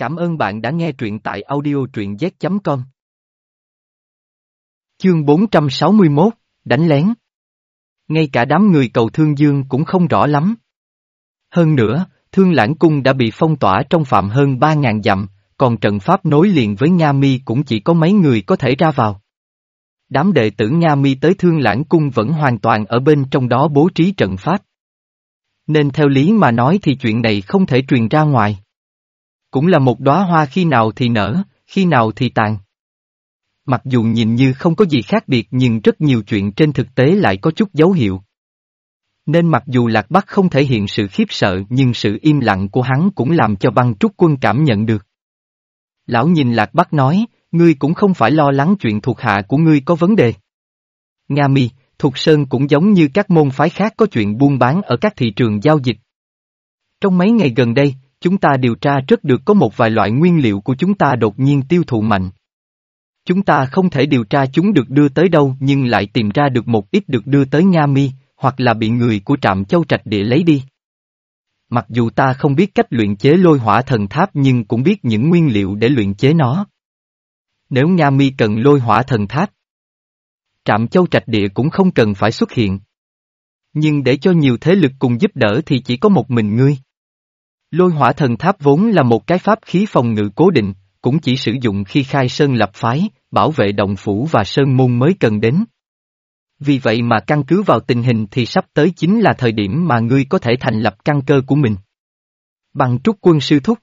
Cảm ơn bạn đã nghe truyện tại audio truyện z.com. Chương 461, đánh lén. Ngay cả đám người cầu thương dương cũng không rõ lắm. Hơn nữa, thương lãng cung đã bị phong tỏa trong phạm hơn 3.000 dặm, còn trận pháp nối liền với Nga Mi cũng chỉ có mấy người có thể ra vào. Đám đệ tử Nga Mi tới thương lãng cung vẫn hoàn toàn ở bên trong đó bố trí trận pháp. Nên theo lý mà nói thì chuyện này không thể truyền ra ngoài. Cũng là một đóa hoa khi nào thì nở, khi nào thì tàn. Mặc dù nhìn như không có gì khác biệt nhưng rất nhiều chuyện trên thực tế lại có chút dấu hiệu. Nên mặc dù Lạc Bắc không thể hiện sự khiếp sợ nhưng sự im lặng của hắn cũng làm cho băng trúc quân cảm nhận được. Lão nhìn Lạc Bắc nói, ngươi cũng không phải lo lắng chuyện thuộc hạ của ngươi có vấn đề. Nga mi, thuộc Sơn cũng giống như các môn phái khác có chuyện buôn bán ở các thị trường giao dịch. Trong mấy ngày gần đây, chúng ta điều tra rất được có một vài loại nguyên liệu của chúng ta đột nhiên tiêu thụ mạnh. Chúng ta không thể điều tra chúng được đưa tới đâu nhưng lại tìm ra được một ít được đưa tới Nga Mi, hoặc là bị người của trạm châu trạch địa lấy đi. Mặc dù ta không biết cách luyện chế lôi hỏa thần tháp nhưng cũng biết những nguyên liệu để luyện chế nó. Nếu Nga Mi cần lôi hỏa thần tháp, trạm châu trạch địa cũng không cần phải xuất hiện. Nhưng để cho nhiều thế lực cùng giúp đỡ thì chỉ có một mình ngươi. Lôi hỏa thần tháp vốn là một cái pháp khí phòng ngự cố định, cũng chỉ sử dụng khi khai sơn lập phái, bảo vệ động phủ và sơn môn mới cần đến. Vì vậy mà căn cứ vào tình hình thì sắp tới chính là thời điểm mà ngươi có thể thành lập căn cơ của mình. Băng trúc quân sư thúc.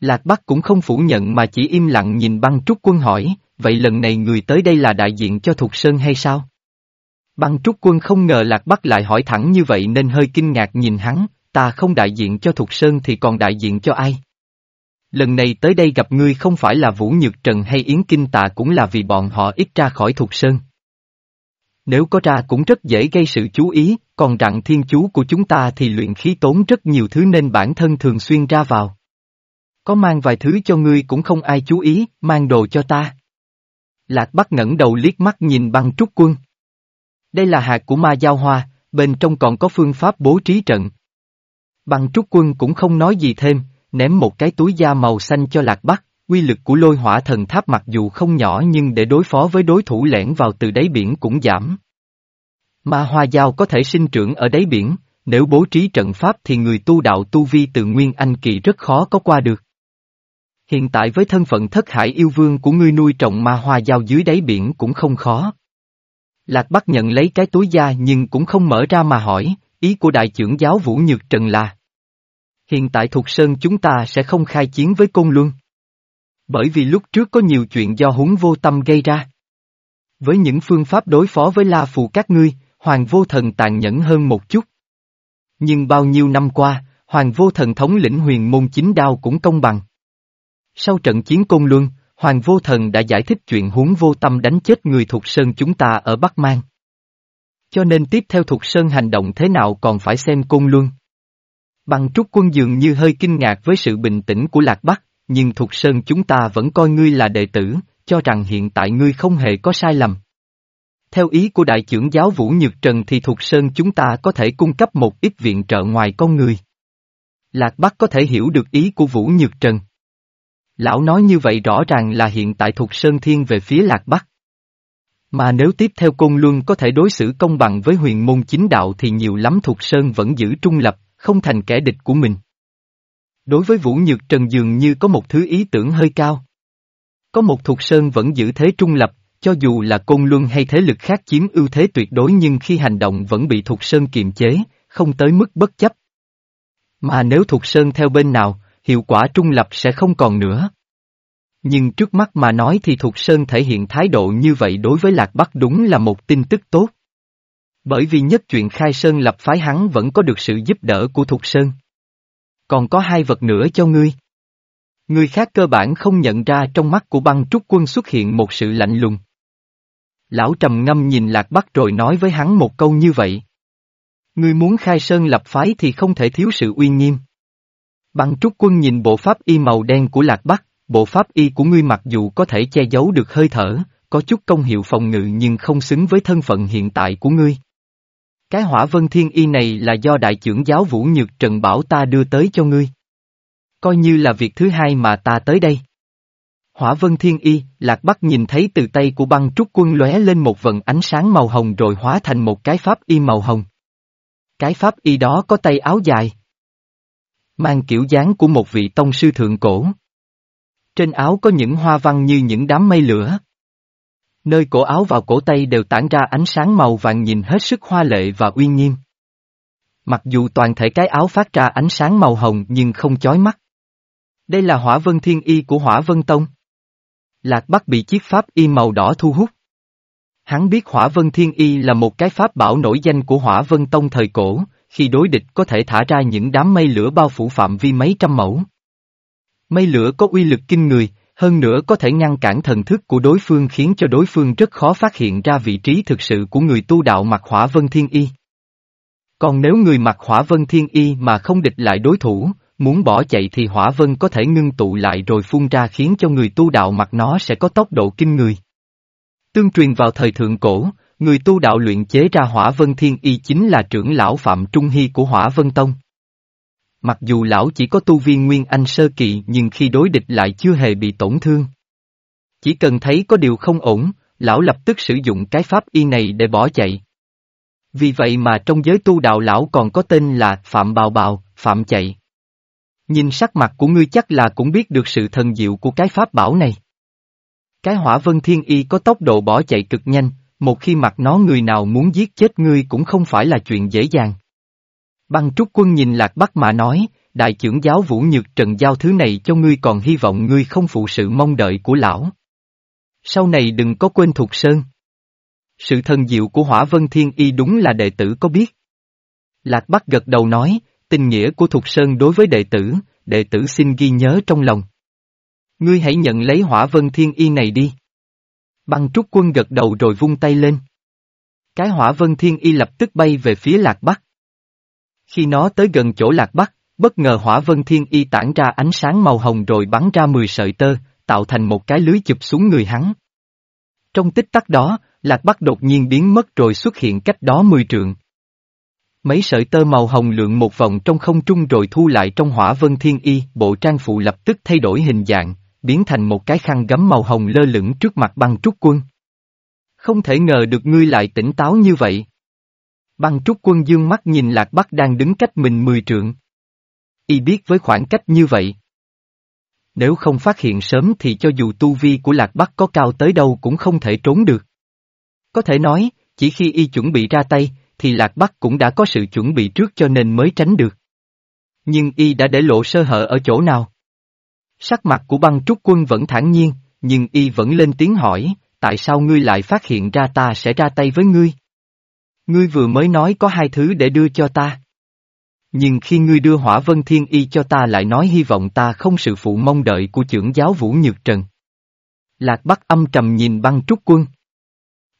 Lạc Bắc cũng không phủ nhận mà chỉ im lặng nhìn băng trúc quân hỏi, vậy lần này người tới đây là đại diện cho Thục Sơn hay sao? Băng trúc quân không ngờ Lạc Bắc lại hỏi thẳng như vậy nên hơi kinh ngạc nhìn hắn, ta không đại diện cho Thục Sơn thì còn đại diện cho ai? Lần này tới đây gặp ngươi không phải là Vũ Nhược Trần hay Yến Kinh Tạ cũng là vì bọn họ ít ra khỏi Thục Sơn. Nếu có ra cũng rất dễ gây sự chú ý, còn rặng thiên chú của chúng ta thì luyện khí tốn rất nhiều thứ nên bản thân thường xuyên ra vào. Có mang vài thứ cho ngươi cũng không ai chú ý, mang đồ cho ta. Lạc Bắc ngẩng đầu liếc mắt nhìn băng trúc quân. Đây là hạt của ma giao hoa, bên trong còn có phương pháp bố trí trận. Băng trúc quân cũng không nói gì thêm, ném một cái túi da màu xanh cho Lạc Bắc, quy lực của lôi hỏa thần tháp mặc dù không nhỏ nhưng để đối phó với đối thủ lẻn vào từ đáy biển cũng giảm. Ma hoa giao có thể sinh trưởng ở đáy biển, nếu bố trí trận pháp thì người tu đạo tu vi từ Nguyên Anh Kỳ rất khó có qua được. Hiện tại với thân phận thất hải yêu vương của ngươi nuôi trồng ma hoa giao dưới đáy biển cũng không khó. Lạc Bắc nhận lấy cái túi da nhưng cũng không mở ra mà hỏi, ý của đại trưởng giáo Vũ Nhược Trần là Hiện tại thuộc Sơn chúng ta sẽ không khai chiến với Côn Luân. Bởi vì lúc trước có nhiều chuyện do húng vô tâm gây ra. Với những phương pháp đối phó với La Phù các ngươi, Hoàng Vô Thần tàn nhẫn hơn một chút. Nhưng bao nhiêu năm qua, Hoàng Vô Thần thống lĩnh huyền môn chính đao cũng công bằng. Sau trận chiến Côn Luân, Hoàng Vô Thần đã giải thích chuyện huống vô tâm đánh chết người thuộc Sơn chúng ta ở Bắc Mang. Cho nên tiếp theo thuộc Sơn hành động thế nào còn phải xem Côn Luân. Bằng trúc quân dường như hơi kinh ngạc với sự bình tĩnh của Lạc Bắc, nhưng thuộc Sơn chúng ta vẫn coi ngươi là đệ tử, cho rằng hiện tại ngươi không hề có sai lầm. Theo ý của đại trưởng giáo Vũ Nhược Trần thì thuộc Sơn chúng ta có thể cung cấp một ít viện trợ ngoài con người. Lạc Bắc có thể hiểu được ý của Vũ Nhược Trần. Lão nói như vậy rõ ràng là hiện tại thuộc Sơn Thiên về phía Lạc Bắc. Mà nếu tiếp theo Côn Luân có thể đối xử công bằng với huyền môn chính đạo thì nhiều lắm thuộc Sơn vẫn giữ trung lập, không thành kẻ địch của mình. Đối với Vũ Nhược Trần dường như có một thứ ý tưởng hơi cao. Có một thuộc Sơn vẫn giữ thế trung lập, cho dù là Côn Luân hay thế lực khác chiếm ưu thế tuyệt đối nhưng khi hành động vẫn bị thuộc Sơn kiềm chế, không tới mức bất chấp. Mà nếu thuộc Sơn theo bên nào, hiệu quả trung lập sẽ không còn nữa. Nhưng trước mắt mà nói thì Thục Sơn thể hiện thái độ như vậy đối với Lạc Bắc đúng là một tin tức tốt. Bởi vì nhất chuyện khai Sơn lập phái hắn vẫn có được sự giúp đỡ của Thục Sơn. Còn có hai vật nữa cho ngươi. Người khác cơ bản không nhận ra trong mắt của băng trúc quân xuất hiện một sự lạnh lùng. Lão trầm ngâm nhìn Lạc Bắc rồi nói với hắn một câu như vậy. Ngươi muốn khai Sơn lập phái thì không thể thiếu sự uy nghiêm. Băng trúc quân nhìn bộ pháp y màu đen của Lạc Bắc, bộ pháp y của ngươi mặc dù có thể che giấu được hơi thở, có chút công hiệu phòng ngự nhưng không xứng với thân phận hiện tại của ngươi. Cái hỏa vân thiên y này là do đại trưởng giáo Vũ Nhược Trần Bảo ta đưa tới cho ngươi. Coi như là việc thứ hai mà ta tới đây. Hỏa vân thiên y, lạc bắc nhìn thấy từ tay của băng trúc quân lóe lên một vần ánh sáng màu hồng rồi hóa thành một cái pháp y màu hồng. Cái pháp y đó có tay áo dài. Mang kiểu dáng của một vị tông sư thượng cổ. Trên áo có những hoa văn như những đám mây lửa. Nơi cổ áo và cổ tay đều tản ra ánh sáng màu vàng nhìn hết sức hoa lệ và uy nghiêm. Mặc dù toàn thể cái áo phát ra ánh sáng màu hồng nhưng không chói mắt. Đây là hỏa vân thiên y của hỏa vân tông. Lạc Bắc bị chiếc pháp y màu đỏ thu hút. Hắn biết hỏa vân thiên y là một cái pháp bảo nổi danh của hỏa vân tông thời cổ, khi đối địch có thể thả ra những đám mây lửa bao phủ phạm vi mấy trăm mẫu. Mây lửa có uy lực kinh người, hơn nữa có thể ngăn cản thần thức của đối phương khiến cho đối phương rất khó phát hiện ra vị trí thực sự của người tu đạo mặc hỏa vân thiên y. Còn nếu người mặc hỏa vân thiên y mà không địch lại đối thủ, muốn bỏ chạy thì hỏa vân có thể ngưng tụ lại rồi phun ra khiến cho người tu đạo mặc nó sẽ có tốc độ kinh người. Tương truyền vào thời thượng cổ, người tu đạo luyện chế ra hỏa vân thiên y chính là trưởng lão Phạm Trung Hy của hỏa vân tông. Mặc dù lão chỉ có tu viên nguyên anh sơ kỳ nhưng khi đối địch lại chưa hề bị tổn thương. Chỉ cần thấy có điều không ổn, lão lập tức sử dụng cái pháp y này để bỏ chạy. Vì vậy mà trong giới tu đạo lão còn có tên là Phạm Bào Bào, Phạm Chạy. Nhìn sắc mặt của ngươi chắc là cũng biết được sự thần diệu của cái pháp bảo này. Cái hỏa vân thiên y có tốc độ bỏ chạy cực nhanh, một khi mặc nó người nào muốn giết chết ngươi cũng không phải là chuyện dễ dàng. Băng trúc quân nhìn lạc bắc mà nói, đại trưởng giáo vũ nhược trần giao thứ này cho ngươi còn hy vọng ngươi không phụ sự mong đợi của lão. Sau này đừng có quên thuộc sơn. Sự thần diệu của hỏa vân thiên y đúng là đệ tử có biết. Lạc Bắc gật đầu nói, tình nghĩa của Thục Sơn đối với đệ tử, đệ tử xin ghi nhớ trong lòng. Ngươi hãy nhận lấy hỏa vân thiên y này đi. Băng trúc quân gật đầu rồi vung tay lên. Cái hỏa vân thiên y lập tức bay về phía lạc bắc. Khi nó tới gần chỗ lạc bắc, bất ngờ hỏa vân thiên y tản ra ánh sáng màu hồng rồi bắn ra 10 sợi tơ, tạo thành một cái lưới chụp xuống người hắn. Trong tích tắc đó, lạc bắc đột nhiên biến mất rồi xuất hiện cách đó 10 trượng. Mấy sợi tơ màu hồng lượn một vòng trong không trung rồi thu lại trong hỏa vân thiên y, bộ trang phụ lập tức thay đổi hình dạng, biến thành một cái khăn gấm màu hồng lơ lửng trước mặt băng trúc quân. Không thể ngờ được ngươi lại tỉnh táo như vậy. Băng trúc quân dương mắt nhìn lạc bắc đang đứng cách mình mười trượng. Y biết với khoảng cách như vậy. Nếu không phát hiện sớm thì cho dù tu vi của lạc bắc có cao tới đâu cũng không thể trốn được. Có thể nói, chỉ khi y chuẩn bị ra tay, thì Lạc Bắc cũng đã có sự chuẩn bị trước cho nên mới tránh được. Nhưng y đã để lộ sơ hở ở chỗ nào? Sắc mặt của băng trúc quân vẫn thản nhiên, nhưng y vẫn lên tiếng hỏi, tại sao ngươi lại phát hiện ra ta sẽ ra tay với ngươi? Ngươi vừa mới nói có hai thứ để đưa cho ta. Nhưng khi ngươi đưa hỏa vân thiên y cho ta lại nói hy vọng ta không sự phụ mong đợi của trưởng giáo Vũ Nhược Trần. Lạc Bắc âm trầm nhìn băng trúc quân.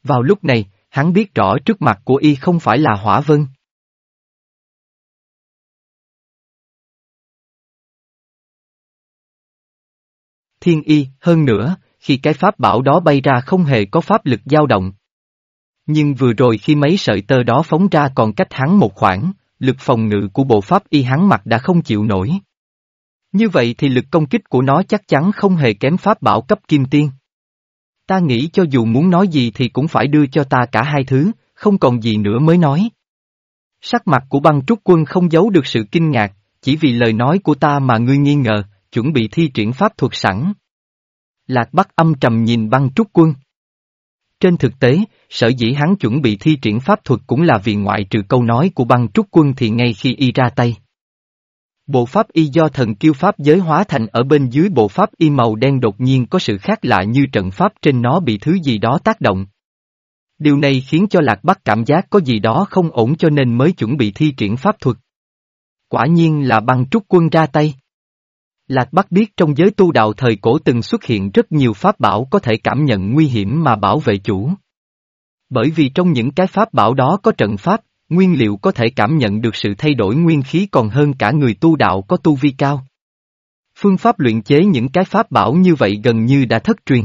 Vào lúc này, hắn biết rõ trước mặt của y không phải là hỏa vân. Thiên y, hơn nữa, khi cái pháp bảo đó bay ra không hề có pháp lực dao động. Nhưng vừa rồi khi mấy sợi tơ đó phóng ra còn cách hắn một khoảng, lực phòng ngự của bộ pháp y hắn mặc đã không chịu nổi. Như vậy thì lực công kích của nó chắc chắn không hề kém pháp bảo cấp kim tiên. Ta nghĩ cho dù muốn nói gì thì cũng phải đưa cho ta cả hai thứ, không còn gì nữa mới nói. Sắc mặt của băng trúc quân không giấu được sự kinh ngạc, chỉ vì lời nói của ta mà ngươi nghi ngờ, chuẩn bị thi triển pháp thuật sẵn. Lạc Bắc âm trầm nhìn băng trúc quân. Trên thực tế, sở dĩ hắn chuẩn bị thi triển pháp thuật cũng là vì ngoại trừ câu nói của băng trúc quân thì ngay khi y ra tay. Bộ pháp y do thần kiêu pháp giới hóa thành ở bên dưới bộ pháp y màu đen đột nhiên có sự khác lạ như trận pháp trên nó bị thứ gì đó tác động. Điều này khiến cho Lạc Bắc cảm giác có gì đó không ổn cho nên mới chuẩn bị thi triển pháp thuật. Quả nhiên là băng trúc quân ra tay. Lạc Bắc biết trong giới tu đạo thời cổ từng xuất hiện rất nhiều pháp bảo có thể cảm nhận nguy hiểm mà bảo vệ chủ. Bởi vì trong những cái pháp bảo đó có trận pháp, nguyên liệu có thể cảm nhận được sự thay đổi nguyên khí còn hơn cả người tu đạo có tu vi cao. Phương pháp luyện chế những cái pháp bảo như vậy gần như đã thất truyền.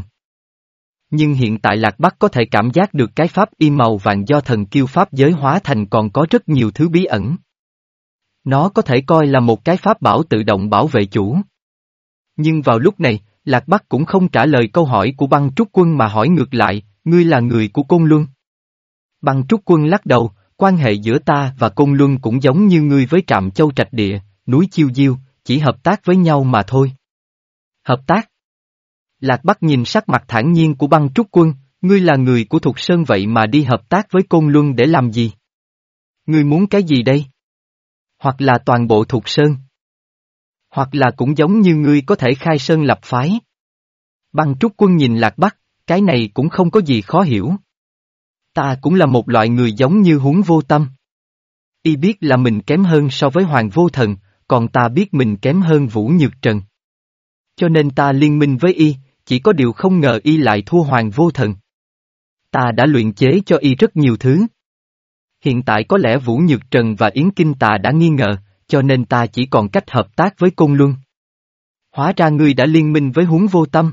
Nhưng hiện tại Lạc Bắc có thể cảm giác được cái pháp y màu vàng do thần kiêu pháp giới hóa thành còn có rất nhiều thứ bí ẩn. Nó có thể coi là một cái pháp bảo tự động bảo vệ chủ. Nhưng vào lúc này, Lạc Bắc cũng không trả lời câu hỏi của băng trúc quân mà hỏi ngược lại, ngươi là người của Côn Luân. Băng trúc quân lắc đầu, quan hệ giữa ta và Côn Luân cũng giống như ngươi với trạm châu trạch địa, núi chiêu diêu, chỉ hợp tác với nhau mà thôi. Hợp tác? Lạc Bắc nhìn sắc mặt thản nhiên của băng trúc quân, ngươi là người của Thục Sơn vậy mà đi hợp tác với Côn Luân để làm gì? Ngươi muốn cái gì đây? Hoặc là toàn bộ Thục Sơn? Hoặc là cũng giống như ngươi có thể khai sơn lập phái? Băng trúc quân nhìn Lạc Bắc, cái này cũng không có gì khó hiểu. Ta cũng là một loại người giống như huống vô tâm. Y biết là mình kém hơn so với Hoàng Vô Thần, còn ta biết mình kém hơn Vũ Nhược Trần. Cho nên ta liên minh với Y, chỉ có điều không ngờ Y lại thua Hoàng Vô Thần. Ta đã luyện chế cho Y rất nhiều thứ. Hiện tại có lẽ Vũ Nhược Trần và Yến Kinh ta đã nghi ngờ, cho nên ta chỉ còn cách hợp tác với Côn Luân. Hóa ra ngươi đã liên minh với huống vô tâm.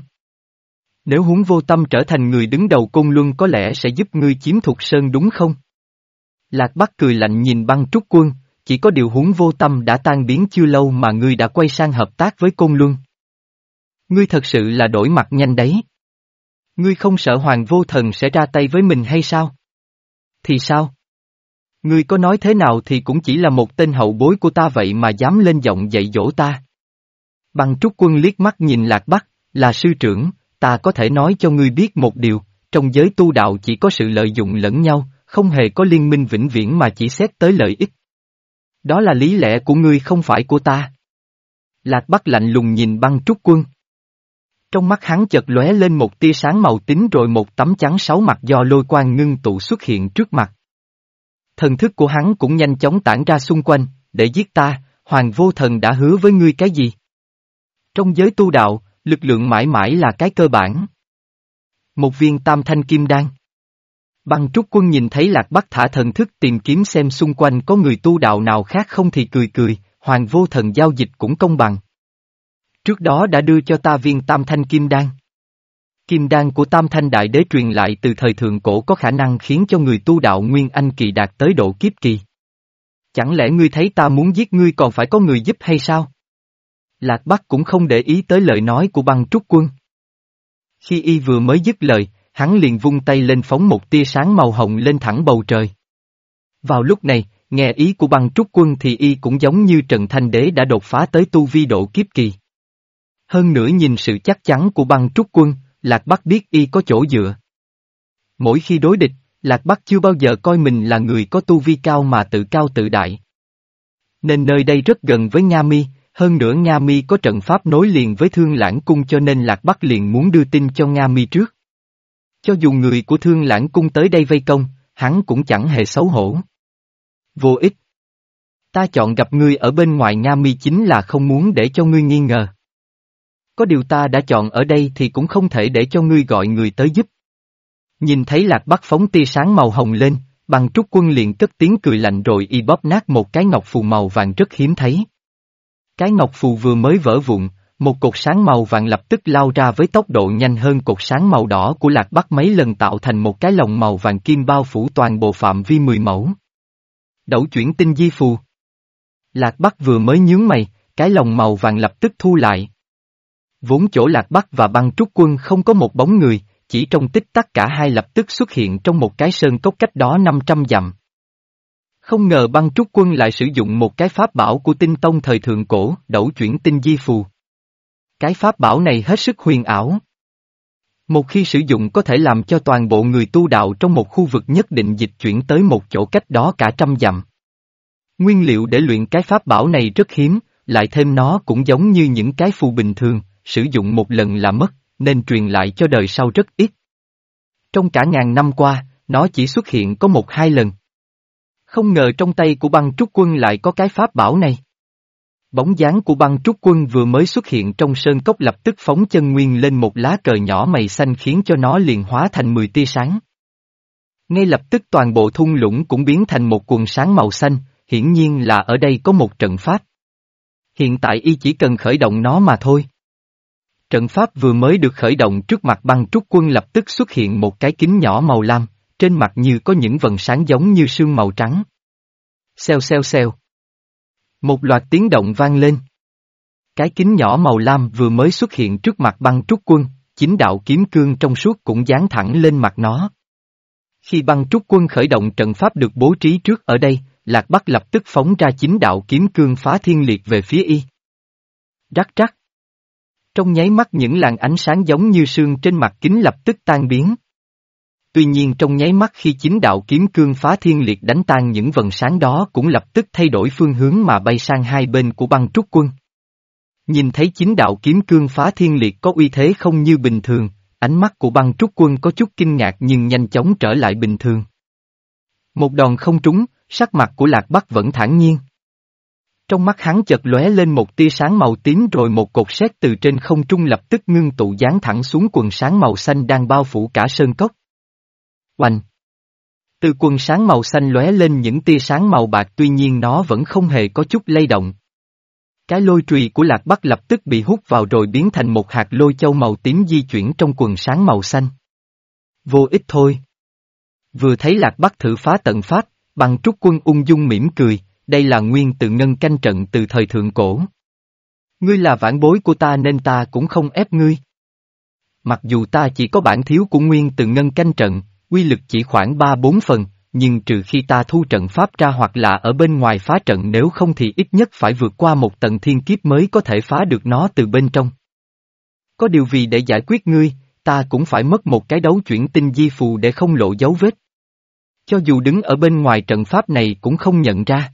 Nếu huống vô tâm trở thành người đứng đầu Côn Luân có lẽ sẽ giúp ngươi chiếm thuộc sơn đúng không? Lạc Bắc cười lạnh nhìn băng trúc quân, chỉ có điều huống vô tâm đã tan biến chưa lâu mà ngươi đã quay sang hợp tác với Côn Luân. Ngươi thật sự là đổi mặt nhanh đấy. Ngươi không sợ Hoàng Vô Thần sẽ ra tay với mình hay sao? Thì sao? Ngươi có nói thế nào thì cũng chỉ là một tên hậu bối của ta vậy mà dám lên giọng dạy dỗ ta. Băng trúc quân liếc mắt nhìn Lạc Bắc, là sư trưởng, ta có thể nói cho ngươi biết một điều, trong giới tu đạo chỉ có sự lợi dụng lẫn nhau, không hề có liên minh vĩnh viễn mà chỉ xét tới lợi ích. Đó là lý lẽ của ngươi không phải của ta. Lạc Bắc lạnh lùng nhìn băng trúc quân. Trong mắt hắn chợt lóe lên một tia sáng màu tím rồi một tấm chắn sáu mặt do lôi quang ngưng tụ xuất hiện trước mặt. Thần thức của hắn cũng nhanh chóng tản ra xung quanh, để giết ta, hoàng vô thần đã hứa với ngươi cái gì? Trong giới tu đạo, lực lượng mãi mãi là cái cơ bản. Một viên tam thanh kim đan. Băng trúc quân nhìn thấy lạc bắc thả thần thức tìm kiếm xem xung quanh có người tu đạo nào khác không thì cười cười, hoàng vô thần giao dịch cũng công bằng. Trước đó đã đưa cho ta viên tam thanh kim đan. Kim đan của tam thanh đại đế truyền lại từ thời thượng cổ có khả năng khiến cho người tu đạo Nguyên Anh kỳ đạt tới độ kiếp kỳ. Chẳng lẽ ngươi thấy ta muốn giết ngươi còn phải có người giúp hay sao? Lạc Bắc cũng không để ý tới lời nói của băng trúc quân. Khi y vừa mới dứt lời, hắn liền vung tay lên phóng một tia sáng màu hồng lên thẳng bầu trời. Vào lúc này, nghe ý của băng trúc quân thì y cũng giống như Trần Thanh Đế đã đột phá tới tu vi độ kiếp kỳ. Hơn nữa nhìn sự chắc chắn của băng trúc quân, Lạc Bắc biết y có chỗ dựa. Mỗi khi đối địch, Lạc Bắc chưa bao giờ coi mình là người có tu vi cao mà tự cao tự đại. Nên nơi đây rất gần với Nga Mi, hơn nữa Nga Mi có trận pháp nối liền với Thương Lãng Cung cho nên Lạc Bắc liền muốn đưa tin cho Nga Mi trước. Cho dù người của Thương Lãng Cung tới đây vây công, hắn cũng chẳng hề xấu hổ. Vô ích. Ta chọn gặp ngươi ở bên ngoài Nga Mi chính là không muốn để cho ngươi nghi ngờ. Có điều ta đã chọn ở đây thì cũng không thể để cho ngươi gọi người tới giúp. Nhìn thấy lạc bắc phóng tia sáng màu hồng lên, bằng trúc quân liền cất tiếng cười lạnh rồi y bóp nát một cái ngọc phù màu vàng rất hiếm thấy. Cái ngọc phù vừa mới vỡ vụn, một cột sáng màu vàng lập tức lao ra với tốc độ nhanh hơn cột sáng màu đỏ của lạc bắc mấy lần tạo thành một cái lồng màu vàng kim bao phủ toàn bộ phạm vi 10 mẫu. Đẩu chuyển tinh di phù. Lạc bắc vừa mới nhướng mày, cái lồng màu vàng lập tức thu lại. Vốn chỗ lạc bắc và băng trúc quân không có một bóng người, chỉ trong tích tắc cả hai lập tức xuất hiện trong một cái sơn cốc cách đó 500 dặm. Không ngờ băng trúc quân lại sử dụng một cái pháp bảo của tinh tông thời thượng cổ, đẩu chuyển tinh di phù. Cái pháp bảo này hết sức huyền ảo. Một khi sử dụng có thể làm cho toàn bộ người tu đạo trong một khu vực nhất định dịch chuyển tới một chỗ cách đó cả trăm dặm. Nguyên liệu để luyện cái pháp bảo này rất hiếm, lại thêm nó cũng giống như những cái phù bình thường, sử dụng một lần là mất, nên truyền lại cho đời sau rất ít. Trong cả ngàn năm qua, nó chỉ xuất hiện có một hai lần. Không ngờ trong tay của băng trúc quân lại có cái pháp bảo này. Bóng dáng của băng trúc quân vừa mới xuất hiện trong sơn cốc lập tức phóng chân nguyên lên một lá cờ nhỏ mày xanh khiến cho nó liền hóa thành 10 tia sáng. Ngay lập tức toàn bộ thung lũng cũng biến thành một quần sáng màu xanh, hiển nhiên là ở đây có một trận pháp. Hiện tại y chỉ cần khởi động nó mà thôi. Trận pháp vừa mới được khởi động trước mặt băng trúc quân lập tức xuất hiện một cái kính nhỏ màu lam, trên mặt như có những vần sáng giống như sương màu trắng. Xeo xeo xeo. Một loạt tiếng động vang lên. Cái kính nhỏ màu lam vừa mới xuất hiện trước mặt băng trúc quân, chính đạo kiếm cương trong suốt cũng dán thẳng lên mặt nó. Khi băng trúc quân khởi động trận pháp được bố trí trước ở đây, Lạc Bắc lập tức phóng ra chính đạo kiếm cương phá thiên liệt về phía y. Rắc rắc. Trong nháy mắt những làn ánh sáng giống như sương trên mặt kính lập tức tan biến. Tuy nhiên trong nháy mắt khi chính đạo kiếm cương phá thiên liệt đánh tan những vần sáng đó cũng lập tức thay đổi phương hướng mà bay sang hai bên của băng trúc quân. Nhìn thấy chính đạo kiếm cương phá thiên liệt có uy thế không như bình thường, ánh mắt của băng trúc quân có chút kinh ngạc nhưng nhanh chóng trở lại bình thường. Một đòn không trúng, sắc mặt của Lạc Bắc vẫn thản nhiên. Trong mắt hắn chợt lóe lên một tia sáng màu tím rồi một cột sét từ trên không trung lập tức ngưng tụ dán thẳng xuống quần sáng màu xanh đang bao phủ cả sơn cốc. Oanh! Từ quần sáng màu xanh lóe lên những tia sáng màu bạc tuy nhiên nó vẫn không hề có chút lay động. Cái lôi trùy của Lạc Bắc lập tức bị hút vào rồi biến thành một hạt lôi châu màu tím di chuyển trong quần sáng màu xanh. Vô ích thôi. Vừa thấy Lạc Bắc thử phá tận pháp, bằng trúc quân ung dung mỉm cười, đây là nguyên tự ngân canh trận từ thời thượng cổ. Ngươi là vãn bối của ta nên ta cũng không ép ngươi. Mặc dù ta chỉ có bản thiếu của nguyên tự ngân canh trận, quy lực chỉ khoảng 3-4 phần, nhưng trừ khi ta thu trận pháp ra hoặc là ở bên ngoài phá trận nếu không thì ít nhất phải vượt qua một tầng thiên kiếp mới có thể phá được nó từ bên trong. Có điều vì để giải quyết ngươi, ta cũng phải mất một cái đấu chuyển tinh di phù để không lộ dấu vết. Cho dù đứng ở bên ngoài trận pháp này cũng không nhận ra.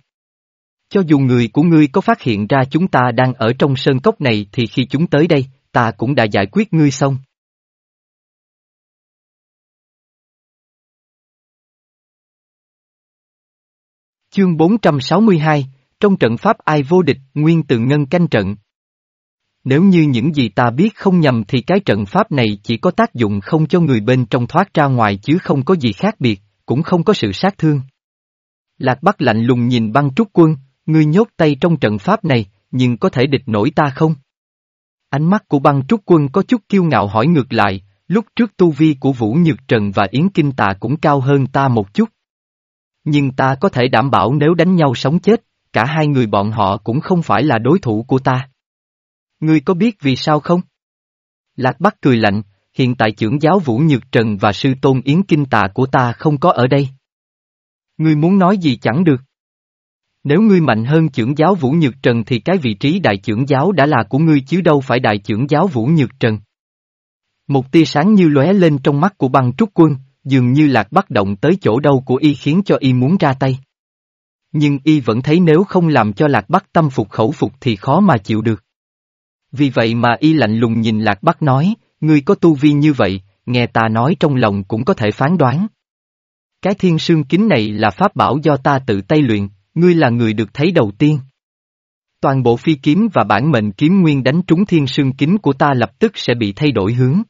Cho dù người của ngươi có phát hiện ra chúng ta đang ở trong sơn cốc này thì khi chúng tới đây, ta cũng đã giải quyết ngươi xong. Chương 462, trong trận pháp ai vô địch, nguyên tự ngân canh trận. Nếu như những gì ta biết không nhầm thì cái trận pháp này chỉ có tác dụng không cho người bên trong thoát ra ngoài chứ không có gì khác biệt, cũng không có sự sát thương. Lạc Bắc lạnh lùng nhìn băng trúc quân, ngươi nhốt tay trong trận pháp này, nhưng có thể địch nổi ta không? Ánh mắt của băng trúc quân có chút kiêu ngạo hỏi ngược lại, lúc trước tu vi của Vũ Nhược Trần và Yến Kinh Tà cũng cao hơn ta một chút. Nhưng ta có thể đảm bảo nếu đánh nhau sống chết, cả hai người bọn họ cũng không phải là đối thủ của ta. Ngươi có biết vì sao không? Lạc Bắc cười lạnh, hiện tại trưởng giáo Vũ Nhược Trần và sư tôn Yến Kinh Tà của ta không có ở đây. Ngươi muốn nói gì chẳng được. Nếu ngươi mạnh hơn trưởng giáo Vũ Nhược Trần thì cái vị trí đại trưởng giáo đã là của ngươi chứ đâu phải đại trưởng giáo Vũ Nhược Trần. Một tia sáng như lóe lên trong mắt của băng trúc quân, dường như lạc bắt động tới chỗ đâu của y khiến cho y muốn ra tay. Nhưng y vẫn thấy nếu không làm cho lạc bắc tâm phục khẩu phục thì khó mà chịu được. Vì vậy mà y lạnh lùng nhìn lạc bắc nói, ngươi có tu vi như vậy, nghe ta nói trong lòng cũng có thể phán đoán. Cái thiên sương kính này là pháp bảo do ta tự tay luyện, ngươi là người được thấy đầu tiên. Toàn bộ phi kiếm và bản mệnh kiếm nguyên đánh trúng thiên sương kính của ta lập tức sẽ bị thay đổi hướng.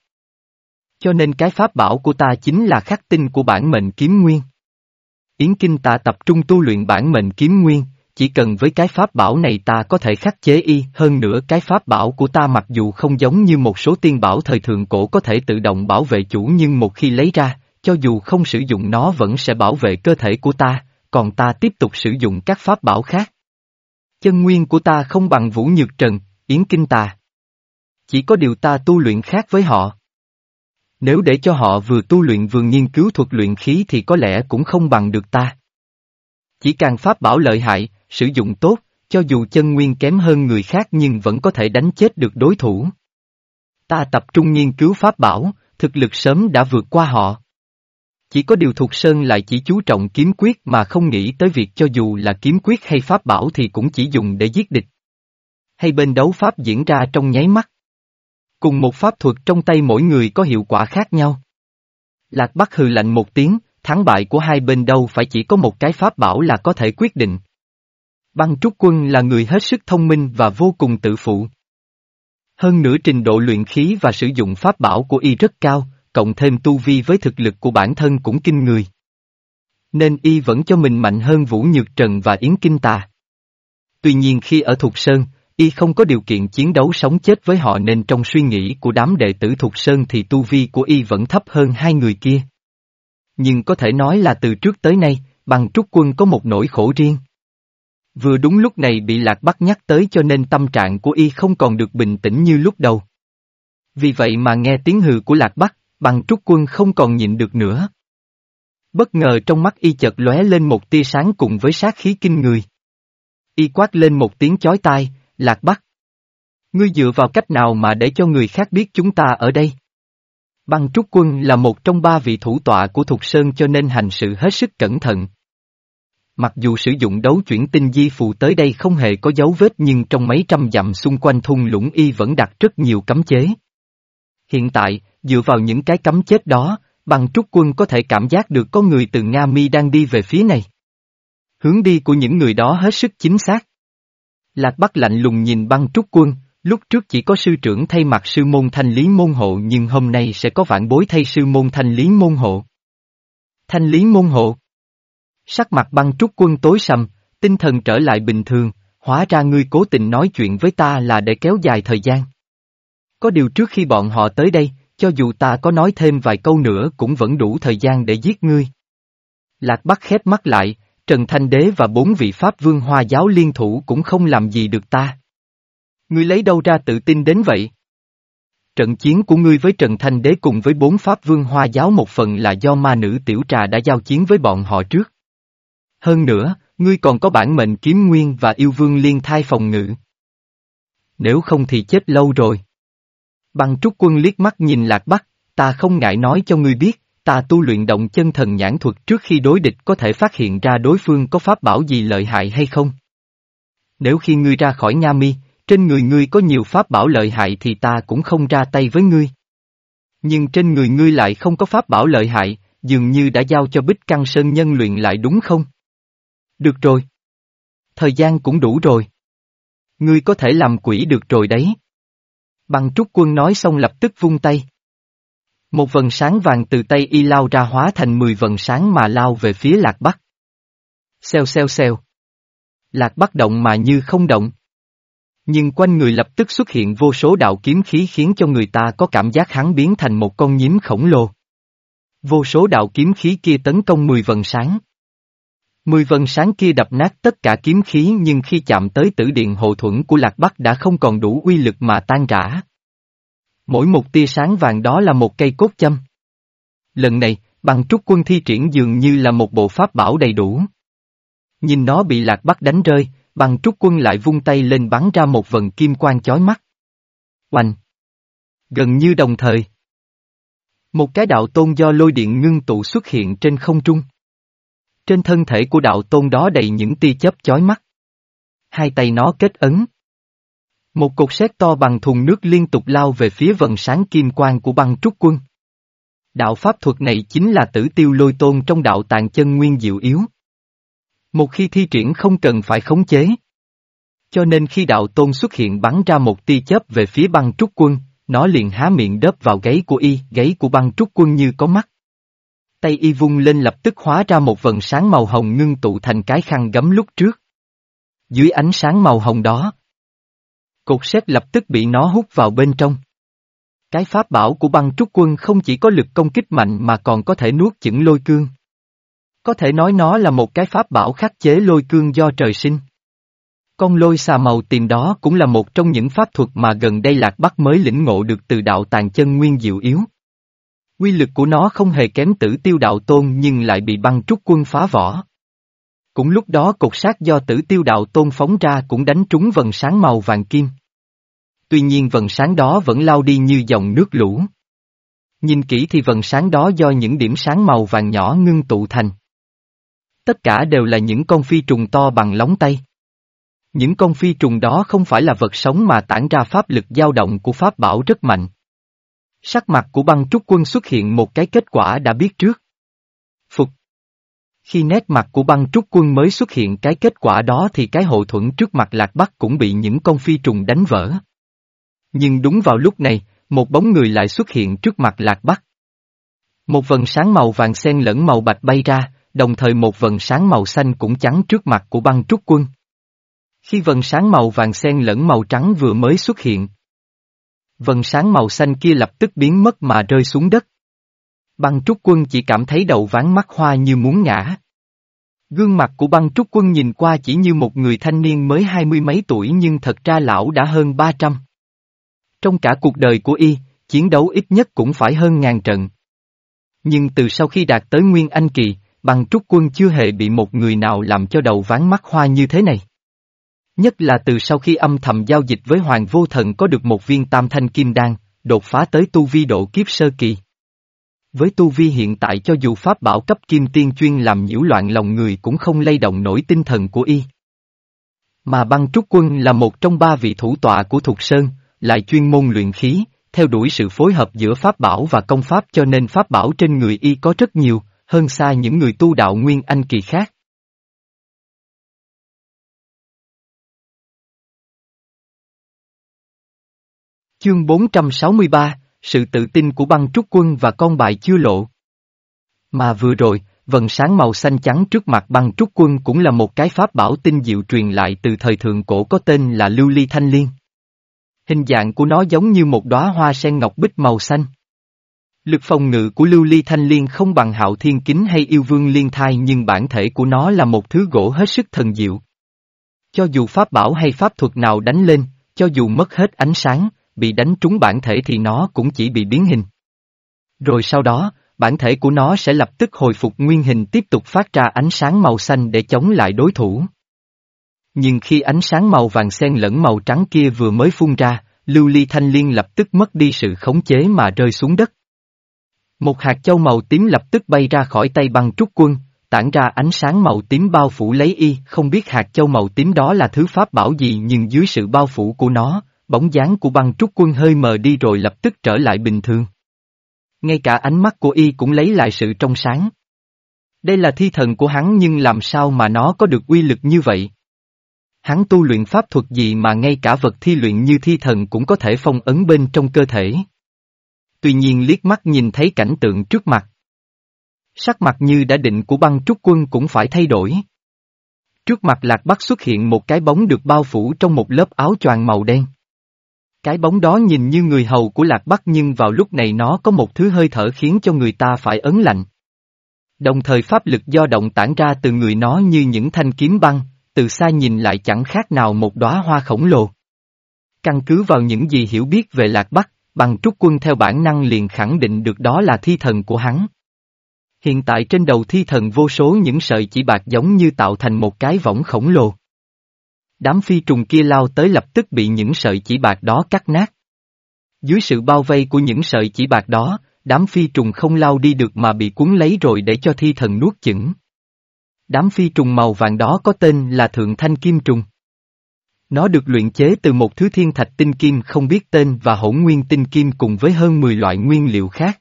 Cho nên cái pháp bảo của ta chính là khắc tinh của bản mệnh kiếm nguyên. Yến Kinh ta tập trung tu luyện bản mệnh kiếm nguyên, chỉ cần với cái pháp bảo này ta có thể khắc chế y, hơn nữa cái pháp bảo của ta mặc dù không giống như một số tiên bảo thời thượng cổ có thể tự động bảo vệ chủ nhưng một khi lấy ra, cho dù không sử dụng nó vẫn sẽ bảo vệ cơ thể của ta, còn ta tiếp tục sử dụng các pháp bảo khác. Chân nguyên của ta không bằng Vũ Nhược Trần, Yến Kinh Tà. Chỉ có điều ta tu luyện khác với họ. Nếu để cho họ vừa tu luyện vừa nghiên cứu thuật luyện khí thì có lẽ cũng không bằng được ta. Chỉ càng pháp bảo lợi hại, sử dụng tốt, cho dù chân nguyên kém hơn người khác nhưng vẫn có thể đánh chết được đối thủ. Ta tập trung nghiên cứu pháp bảo, thực lực sớm đã vượt qua họ. Chỉ có điều Thục Sơn lại chỉ chú trọng kiếm quyết mà không nghĩ tới việc cho dù là kiếm quyết hay pháp bảo thì cũng chỉ dùng để giết địch. Hay bên đấu pháp diễn ra trong nháy mắt. Cùng một pháp thuật trong tay mỗi người có hiệu quả khác nhau. Lạc Bắc hừ lạnh một tiếng, thắng bại của hai bên đâu phải chỉ có một cái pháp bảo là có thể quyết định. Băng Trúc Quân là người hết sức thông minh và vô cùng tự phụ. Hơn nữa trình độ luyện khí và sử dụng pháp bảo của y rất cao, cộng thêm tu vi với thực lực của bản thân cũng kinh người. Nên y vẫn cho mình mạnh hơn Vũ Nhược Trần và Yến Kinh Tà. Tuy nhiên khi ở Thục Sơn, y không có điều kiện chiến đấu sống chết với họ nên trong suy nghĩ của đám đệ tử Thục Sơn thì tu vi của y vẫn thấp hơn hai người kia. Nhưng có thể nói là từ trước tới nay, bằng trúc quân có một nỗi khổ riêng. Vừa đúng lúc này bị Lạc Bắc nhắc tới cho nên tâm trạng của y không còn được bình tĩnh như lúc đầu. Vì vậy mà nghe tiếng hừ của Lạc Bắc, bằng trúc quân không còn nhịn được nữa. Bất ngờ trong mắt y chợt lóe lên một tia sáng cùng với sát khí kinh người. Y quát lên một tiếng chói tai, Lạc Bắc. Ngươi dựa vào cách nào mà để cho người khác biết chúng ta ở đây? Băng Trúc Quân là một trong ba vị thủ tọa của Thục Sơn cho nên hành sự hết sức cẩn thận. Mặc dù sử dụng đấu chuyển tinh di phù tới đây không hề có dấu vết nhưng trong mấy trăm dặm xung quanh thung lũng y vẫn đặt rất nhiều cấm chế. Hiện tại, dựa vào những cái cấm chết đó, Băng Trúc Quân có thể cảm giác được có người từ Nga Mi đang đi về phía này. Hướng đi của những người đó hết sức chính xác. Lạc Bắc lạnh lùng nhìn băng Trúc Quân, Lúc trước chỉ có sư trưởng thay mặt sư môn thanh lý môn hộ nhưng hôm nay sẽ có vạn bối thay sư môn thanh lý môn hộ. Thanh lý môn hộ. Sắc mặt băng trúc quân tối sầm, tinh thần trở lại bình thường, hóa ra ngươi cố tình nói chuyện với ta là để kéo dài thời gian. Có điều trước khi bọn họ tới đây, cho dù ta có nói thêm vài câu nữa cũng vẫn đủ thời gian để giết ngươi. Lạc Bắc khép mắt lại, Trần Thanh Đế và bốn vị Pháp Vương Hoa giáo liên thủ cũng không làm gì được ta. Ngươi lấy đâu ra tự tin đến vậy? Trận chiến của ngươi với Trần Thanh Đế cùng với bốn Pháp Vương Hoa giáo một phần là do ma nữ tiểu trà đã giao chiến với bọn họ trước. Hơn nữa, ngươi còn có bản mệnh kiếm nguyên và yêu vương liên thai phòng ngự. Nếu không thì chết lâu rồi. Băng trúc quân liếc mắt nhìn lạc bắc, ta không ngại nói cho ngươi biết, ta tu luyện động chân thần nhãn thuật trước khi đối địch có thể phát hiện ra đối phương có pháp bảo gì lợi hại hay không. Nếu khi ngươi ra khỏi Nga Mi, trên người ngươi có nhiều pháp bảo lợi hại thì ta cũng không ra tay với ngươi. Nhưng trên người ngươi lại không có pháp bảo lợi hại, dường như đã giao cho Bích Căng Sơn nhân luyện lại đúng không? Được rồi. Thời gian cũng đủ rồi. Ngươi có thể làm quỷ được rồi đấy bằng trúc quân nói xong lập tức vung tay. Một vần sáng vàng từ tay y lao ra hóa thành mười vần sáng mà lao về phía lạc bắc. Xèo xèo xèo. Lạc bắc động mà như không động. Nhưng quanh người lập tức xuất hiện vô số đạo kiếm khí khiến cho người ta có cảm giác hắn biến thành một con nhím khổng lồ. Vô số đạo kiếm khí kia tấn công mười vần sáng. Mười vần sáng kia đập nát tất cả kiếm khí nhưng khi chạm tới tử điện hộ thuẫn của Lạc Bắc đã không còn đủ uy lực mà tan rã. Mỗi một tia sáng vàng đó là một cây cốt châm. Lần này, bằng trúc quân thi triển dường như là một bộ pháp bảo đầy đủ. Nhìn nó bị Lạc Bắc đánh rơi, Bằng trúc quân lại vung tay lên bắn ra một vần kim quang chói mắt. Oanh! Gần như đồng thời. Một cái đạo tôn do lôi điện ngưng tụ xuất hiện trên không trung. Trên thân thể của đạo tôn đó đầy những tia chớp chói mắt. Hai tay nó kết ấn. Một cột sét to bằng thùng nước liên tục lao về phía vần sáng kim quang của băng trúc quân. Đạo pháp thuật này chính là tử tiêu lôi tôn trong đạo tàng chân nguyên diệu yếu. Một khi thi triển không cần phải khống chế. Cho nên khi đạo tôn xuất hiện bắn ra một tia chớp về phía băng trúc quân, nó liền há miệng đớp vào gáy của y, gáy của băng trúc quân như có mắt. Tay y vung lên lập tức hóa ra một vần sáng màu hồng ngưng tụ thành cái khăn gấm lúc trước. Dưới ánh sáng màu hồng đó, cột sét lập tức bị nó hút vào bên trong. Cái pháp bảo của băng trúc quân không chỉ có lực công kích mạnh mà còn có thể nuốt chửng lôi cương. Có thể nói nó là một cái pháp bảo khắc chế lôi cương do trời sinh. Con lôi xà màu tìm đó cũng là một trong những pháp thuật mà gần đây Lạc Bắc mới lĩnh ngộ được từ đạo tàn chân nguyên diệu yếu. Quy lực của nó không hề kém tử tiêu đạo tôn nhưng lại bị băng trúc quân phá vỏ. Cũng lúc đó cột sát do tử tiêu đạo tôn phóng ra cũng đánh trúng vần sáng màu vàng kim. Tuy nhiên vần sáng đó vẫn lao đi như dòng nước lũ. Nhìn kỹ thì vần sáng đó do những điểm sáng màu vàng nhỏ ngưng tụ thành. Tất cả đều là những con phi trùng to bằng lóng tay. Những con phi trùng đó không phải là vật sống mà tản ra pháp lực dao động của pháp bảo rất mạnh. Sắc mặt của băng trúc quân xuất hiện một cái kết quả đã biết trước. Phục. Khi nét mặt của băng trúc quân mới xuất hiện cái kết quả đó thì cái hậu thuẫn trước mặt lạc bắc cũng bị những con phi trùng đánh vỡ. Nhưng đúng vào lúc này, một bóng người lại xuất hiện trước mặt lạc bắc. Một vần sáng màu vàng xen lẫn màu bạch bay ra, đồng thời một vần sáng màu xanh cũng chắn trước mặt của băng trúc quân. Khi vần sáng màu vàng xen lẫn màu trắng vừa mới xuất hiện, vần sáng màu xanh kia lập tức biến mất mà rơi xuống đất. Băng trúc quân chỉ cảm thấy đầu ván mắt hoa như muốn ngã. Gương mặt của băng trúc quân nhìn qua chỉ như một người thanh niên mới hai mươi mấy tuổi nhưng thật ra lão đã hơn ba trăm. Trong cả cuộc đời của y, chiến đấu ít nhất cũng phải hơn ngàn trận. Nhưng từ sau khi đạt tới Nguyên Anh Kỳ, băng trúc quân chưa hề bị một người nào làm cho đầu ván mắt hoa như thế này. Nhất là từ sau khi âm thầm giao dịch với Hoàng Vô Thần có được một viên tam thanh kim đan, đột phá tới tu vi độ kiếp sơ kỳ. Với tu vi hiện tại cho dù pháp bảo cấp kim tiên chuyên làm nhiễu loạn lòng người cũng không lay động nổi tinh thần của y. Mà băng trúc quân là một trong ba vị thủ tọa của Thục Sơn, lại chuyên môn luyện khí, theo đuổi sự phối hợp giữa pháp bảo và công pháp cho nên pháp bảo trên người y có rất nhiều, hơn xa những người tu đạo nguyên anh kỳ khác. Chương 463, sự tự tin của băng trúc quân và con bài chưa lộ. Mà vừa rồi, vần sáng màu xanh trắng trước mặt băng trúc quân cũng là một cái pháp bảo tinh diệu truyền lại từ thời thượng cổ có tên là Lưu Ly Thanh Liên. Hình dạng của nó giống như một đóa hoa sen ngọc bích màu xanh. Lực phòng ngự của lưu ly thanh liên không bằng hạo thiên kính hay yêu vương liên thai nhưng bản thể của nó là một thứ gỗ hết sức thần diệu. Cho dù pháp bảo hay pháp thuật nào đánh lên, cho dù mất hết ánh sáng, bị đánh trúng bản thể thì nó cũng chỉ bị biến hình. Rồi sau đó, bản thể của nó sẽ lập tức hồi phục nguyên hình tiếp tục phát ra ánh sáng màu xanh để chống lại đối thủ. Nhưng khi ánh sáng màu vàng xen lẫn màu trắng kia vừa mới phun ra, lưu ly thanh liên lập tức mất đi sự khống chế mà rơi xuống đất. Một hạt châu màu tím lập tức bay ra khỏi tay băng trúc quân, tản ra ánh sáng màu tím bao phủ lấy y, không biết hạt châu màu tím đó là thứ pháp bảo gì nhưng dưới sự bao phủ của nó, bóng dáng của băng trúc quân hơi mờ đi rồi lập tức trở lại bình thường. Ngay cả ánh mắt của y cũng lấy lại sự trong sáng. Đây là thi thần của hắn nhưng làm sao mà nó có được uy lực như vậy? Hắn tu luyện pháp thuật gì mà ngay cả vật thi luyện như thi thần cũng có thể phong ấn bên trong cơ thể. Tuy nhiên liếc mắt nhìn thấy cảnh tượng trước mặt. Sắc mặt như đã định của băng trúc quân cũng phải thay đổi. Trước mặt lạc bắc xuất hiện một cái bóng được bao phủ trong một lớp áo choàng màu đen. Cái bóng đó nhìn như người hầu của lạc bắc nhưng vào lúc này nó có một thứ hơi thở khiến cho người ta phải ấn lạnh. Đồng thời pháp lực do động tản ra từ người nó như những thanh kiếm băng, từ xa nhìn lại chẳng khác nào một đóa hoa khổng lồ. Căn cứ vào những gì hiểu biết về Lạc Bắc, bằng trúc quân theo bản năng liền khẳng định được đó là thi thần của hắn. Hiện tại trên đầu thi thần vô số những sợi chỉ bạc giống như tạo thành một cái võng khổng lồ. Đám phi trùng kia lao tới lập tức bị những sợi chỉ bạc đó cắt nát. Dưới sự bao vây của những sợi chỉ bạc đó, đám phi trùng không lao đi được mà bị cuốn lấy rồi để cho thi thần nuốt chửng. Đám phi trùng màu vàng đó có tên là Thượng Thanh Kim Trùng. Nó được luyện chế từ một thứ thiên thạch tinh kim không biết tên và hỗn nguyên tinh kim cùng với hơn 10 loại nguyên liệu khác.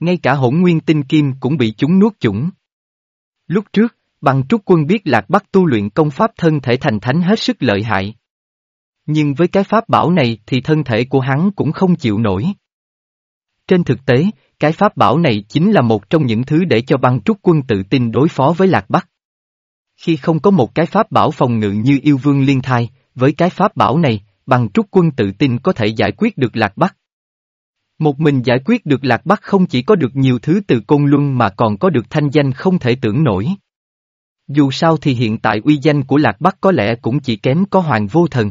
Ngay cả hỗn nguyên tinh kim cũng bị chúng nuốt chủng. Lúc trước, bằng trúc quân biết Lạc Bắc tu luyện công pháp thân thể thành thánh hết sức lợi hại. Nhưng với cái pháp bảo này thì thân thể của hắn cũng không chịu nổi. Trên thực tế, cái pháp bảo này chính là một trong những thứ để cho băng trúc quân tự tin đối phó với Lạc Bắc. Khi không có một cái pháp bảo phòng ngự như yêu vương liên thai, với cái pháp bảo này, băng trúc quân tự tin có thể giải quyết được Lạc Bắc. Một mình giải quyết được Lạc Bắc không chỉ có được nhiều thứ từ côn luân mà còn có được thanh danh không thể tưởng nổi. Dù sao thì hiện tại uy danh của Lạc Bắc có lẽ cũng chỉ kém có hoàng vô thần.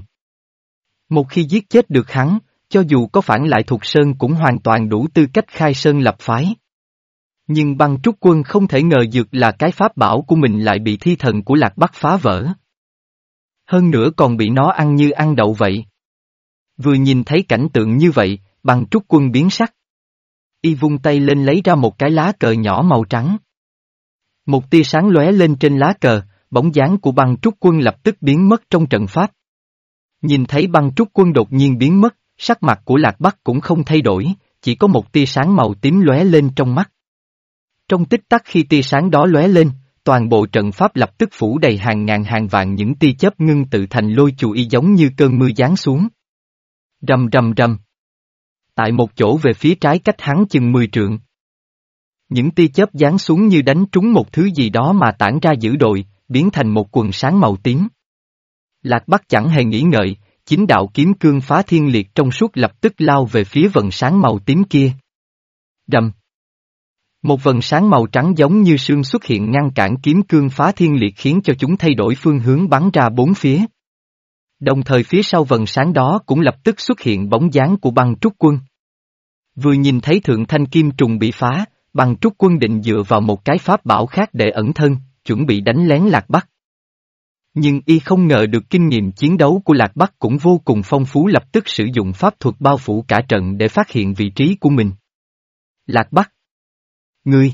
Một khi giết chết được hắn, cho dù có phản lại thuộc Sơn cũng hoàn toàn đủ tư cách khai Sơn lập phái. Nhưng băng trúc quân không thể ngờ dược là cái pháp bảo của mình lại bị thi thần của Lạc Bắc phá vỡ. Hơn nữa còn bị nó ăn như ăn đậu vậy. Vừa nhìn thấy cảnh tượng như vậy, băng trúc quân biến sắc. Y vung tay lên lấy ra một cái lá cờ nhỏ màu trắng. Một tia sáng lóe lên trên lá cờ, bóng dáng của băng trúc quân lập tức biến mất trong trận pháp. Nhìn thấy băng trúc quân đột nhiên biến mất, Sắc mặt của Lạc Bắc cũng không thay đổi, chỉ có một tia sáng màu tím lóe lên trong mắt. Trong tích tắc khi tia sáng đó lóe lên, toàn bộ trận pháp lập tức phủ đầy hàng ngàn hàng vạn những tia chớp ngưng tự thành lôi chù y giống như cơn mưa giáng xuống. Rầm rầm rầm. Tại một chỗ về phía trái cách hắn chừng 10 trượng. Những tia chớp giáng xuống như đánh trúng một thứ gì đó mà tản ra dữ đội, biến thành một quần sáng màu tím. Lạc Bắc chẳng hề nghĩ ngợi, chính đạo kiếm cương phá thiên liệt trong suốt lập tức lao về phía vần sáng màu tím kia. đầm Một vần sáng màu trắng giống như sương xuất hiện ngăn cản kiếm cương phá thiên liệt khiến cho chúng thay đổi phương hướng bắn ra bốn phía. Đồng thời phía sau vần sáng đó cũng lập tức xuất hiện bóng dáng của băng trúc quân. Vừa nhìn thấy thượng thanh kim trùng bị phá, bằng trúc quân định dựa vào một cái pháp bảo khác để ẩn thân, chuẩn bị đánh lén Lạc Bắc. Nhưng y không ngờ được kinh nghiệm chiến đấu của Lạc Bắc cũng vô cùng phong phú lập tức sử dụng pháp thuật bao phủ cả trận để phát hiện vị trí của mình. Lạc Bắc Ngươi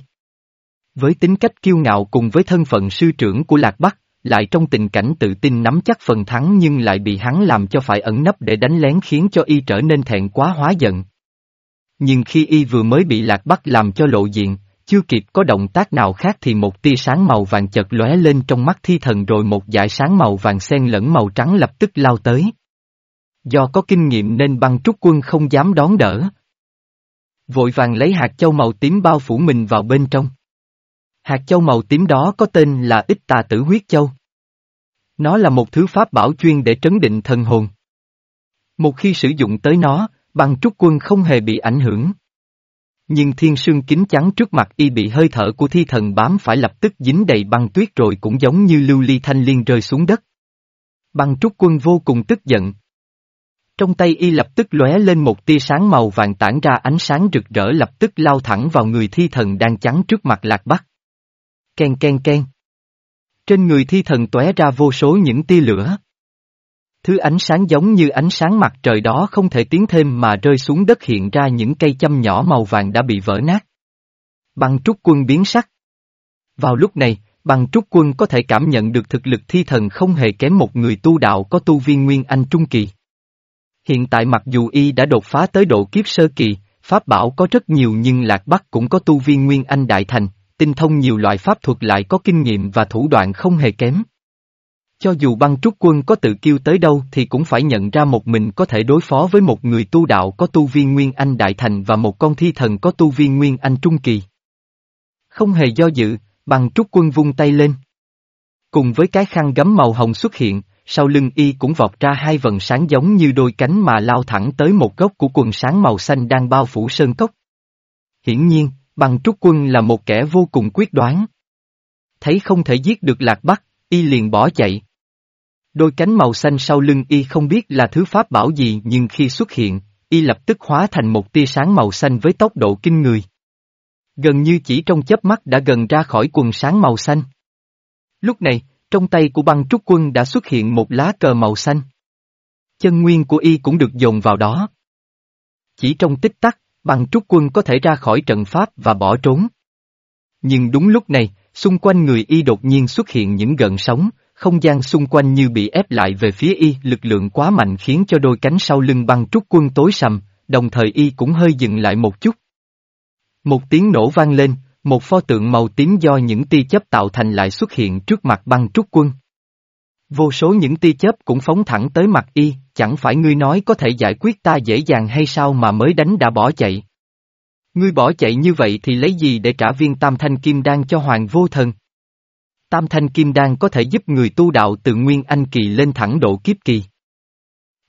Với tính cách kiêu ngạo cùng với thân phận sư trưởng của Lạc Bắc, lại trong tình cảnh tự tin nắm chắc phần thắng nhưng lại bị hắn làm cho phải ẩn nấp để đánh lén khiến cho y trở nên thẹn quá hóa giận. Nhưng khi y vừa mới bị Lạc Bắc làm cho lộ diện, chưa kịp có động tác nào khác thì một tia sáng màu vàng chợt lóe lên trong mắt thi thần rồi một dải sáng màu vàng xen lẫn màu trắng lập tức lao tới. Do có kinh nghiệm nên băng trúc quân không dám đón đỡ. Vội vàng lấy hạt châu màu tím bao phủ mình vào bên trong. Hạt châu màu tím đó có tên là ít Tà Tử Huyết Châu. Nó là một thứ pháp bảo chuyên để trấn định thần hồn. Một khi sử dụng tới nó, băng trúc quân không hề bị ảnh hưởng. Nhưng thiên sương kính trắng trước mặt y bị hơi thở của thi thần bám phải lập tức dính đầy băng tuyết rồi cũng giống như lưu ly thanh liên rơi xuống đất. Băng trúc quân vô cùng tức giận. Trong tay y lập tức lóe lên một tia sáng màu vàng tản ra ánh sáng rực rỡ lập tức lao thẳng vào người thi thần đang chắn trước mặt lạc bắc. Ken ken ken. Trên người thi thần tóe ra vô số những tia lửa. Thứ ánh sáng giống như ánh sáng mặt trời đó không thể tiến thêm mà rơi xuống đất hiện ra những cây châm nhỏ màu vàng đã bị vỡ nát. Băng trúc quân biến sắc. Vào lúc này, băng trúc quân có thể cảm nhận được thực lực thi thần không hề kém một người tu đạo có tu viên nguyên anh trung kỳ. Hiện tại mặc dù y đã đột phá tới độ kiếp sơ kỳ, pháp bảo có rất nhiều nhưng Lạc Bắc cũng có tu viên nguyên anh đại thành, tinh thông nhiều loại pháp thuật lại có kinh nghiệm và thủ đoạn không hề kém. Cho dù băng trúc quân có tự kiêu tới đâu thì cũng phải nhận ra một mình có thể đối phó với một người tu đạo có tu viên Nguyên Anh Đại Thành và một con thi thần có tu viên Nguyên Anh Trung Kỳ. Không hề do dự, băng trúc quân vung tay lên. Cùng với cái khăn gấm màu hồng xuất hiện, sau lưng y cũng vọt ra hai vần sáng giống như đôi cánh mà lao thẳng tới một góc của quần sáng màu xanh đang bao phủ sơn cốc. Hiển nhiên, băng trúc quân là một kẻ vô cùng quyết đoán. Thấy không thể giết được lạc bắc, y liền bỏ chạy. Đôi cánh màu xanh sau lưng y không biết là thứ pháp bảo gì nhưng khi xuất hiện, y lập tức hóa thành một tia sáng màu xanh với tốc độ kinh người. Gần như chỉ trong chớp mắt đã gần ra khỏi quần sáng màu xanh. Lúc này, trong tay của băng trúc quân đã xuất hiện một lá cờ màu xanh. Chân nguyên của y cũng được dồn vào đó. Chỉ trong tích tắc, băng trúc quân có thể ra khỏi trận pháp và bỏ trốn. Nhưng đúng lúc này, xung quanh người y đột nhiên xuất hiện những gợn sóng, không gian xung quanh như bị ép lại về phía y, lực lượng quá mạnh khiến cho đôi cánh sau lưng băng trúc quân tối sầm, đồng thời y cũng hơi dừng lại một chút. Một tiếng nổ vang lên, một pho tượng màu tím do những tia chớp tạo thành lại xuất hiện trước mặt băng trúc quân. Vô số những tia chớp cũng phóng thẳng tới mặt y, chẳng phải ngươi nói có thể giải quyết ta dễ dàng hay sao mà mới đánh đã bỏ chạy. Ngươi bỏ chạy như vậy thì lấy gì để trả viên tam thanh kim đan cho hoàng vô thần? Tam thanh kim đan có thể giúp người tu đạo từ nguyên anh kỳ lên thẳng độ kiếp kỳ.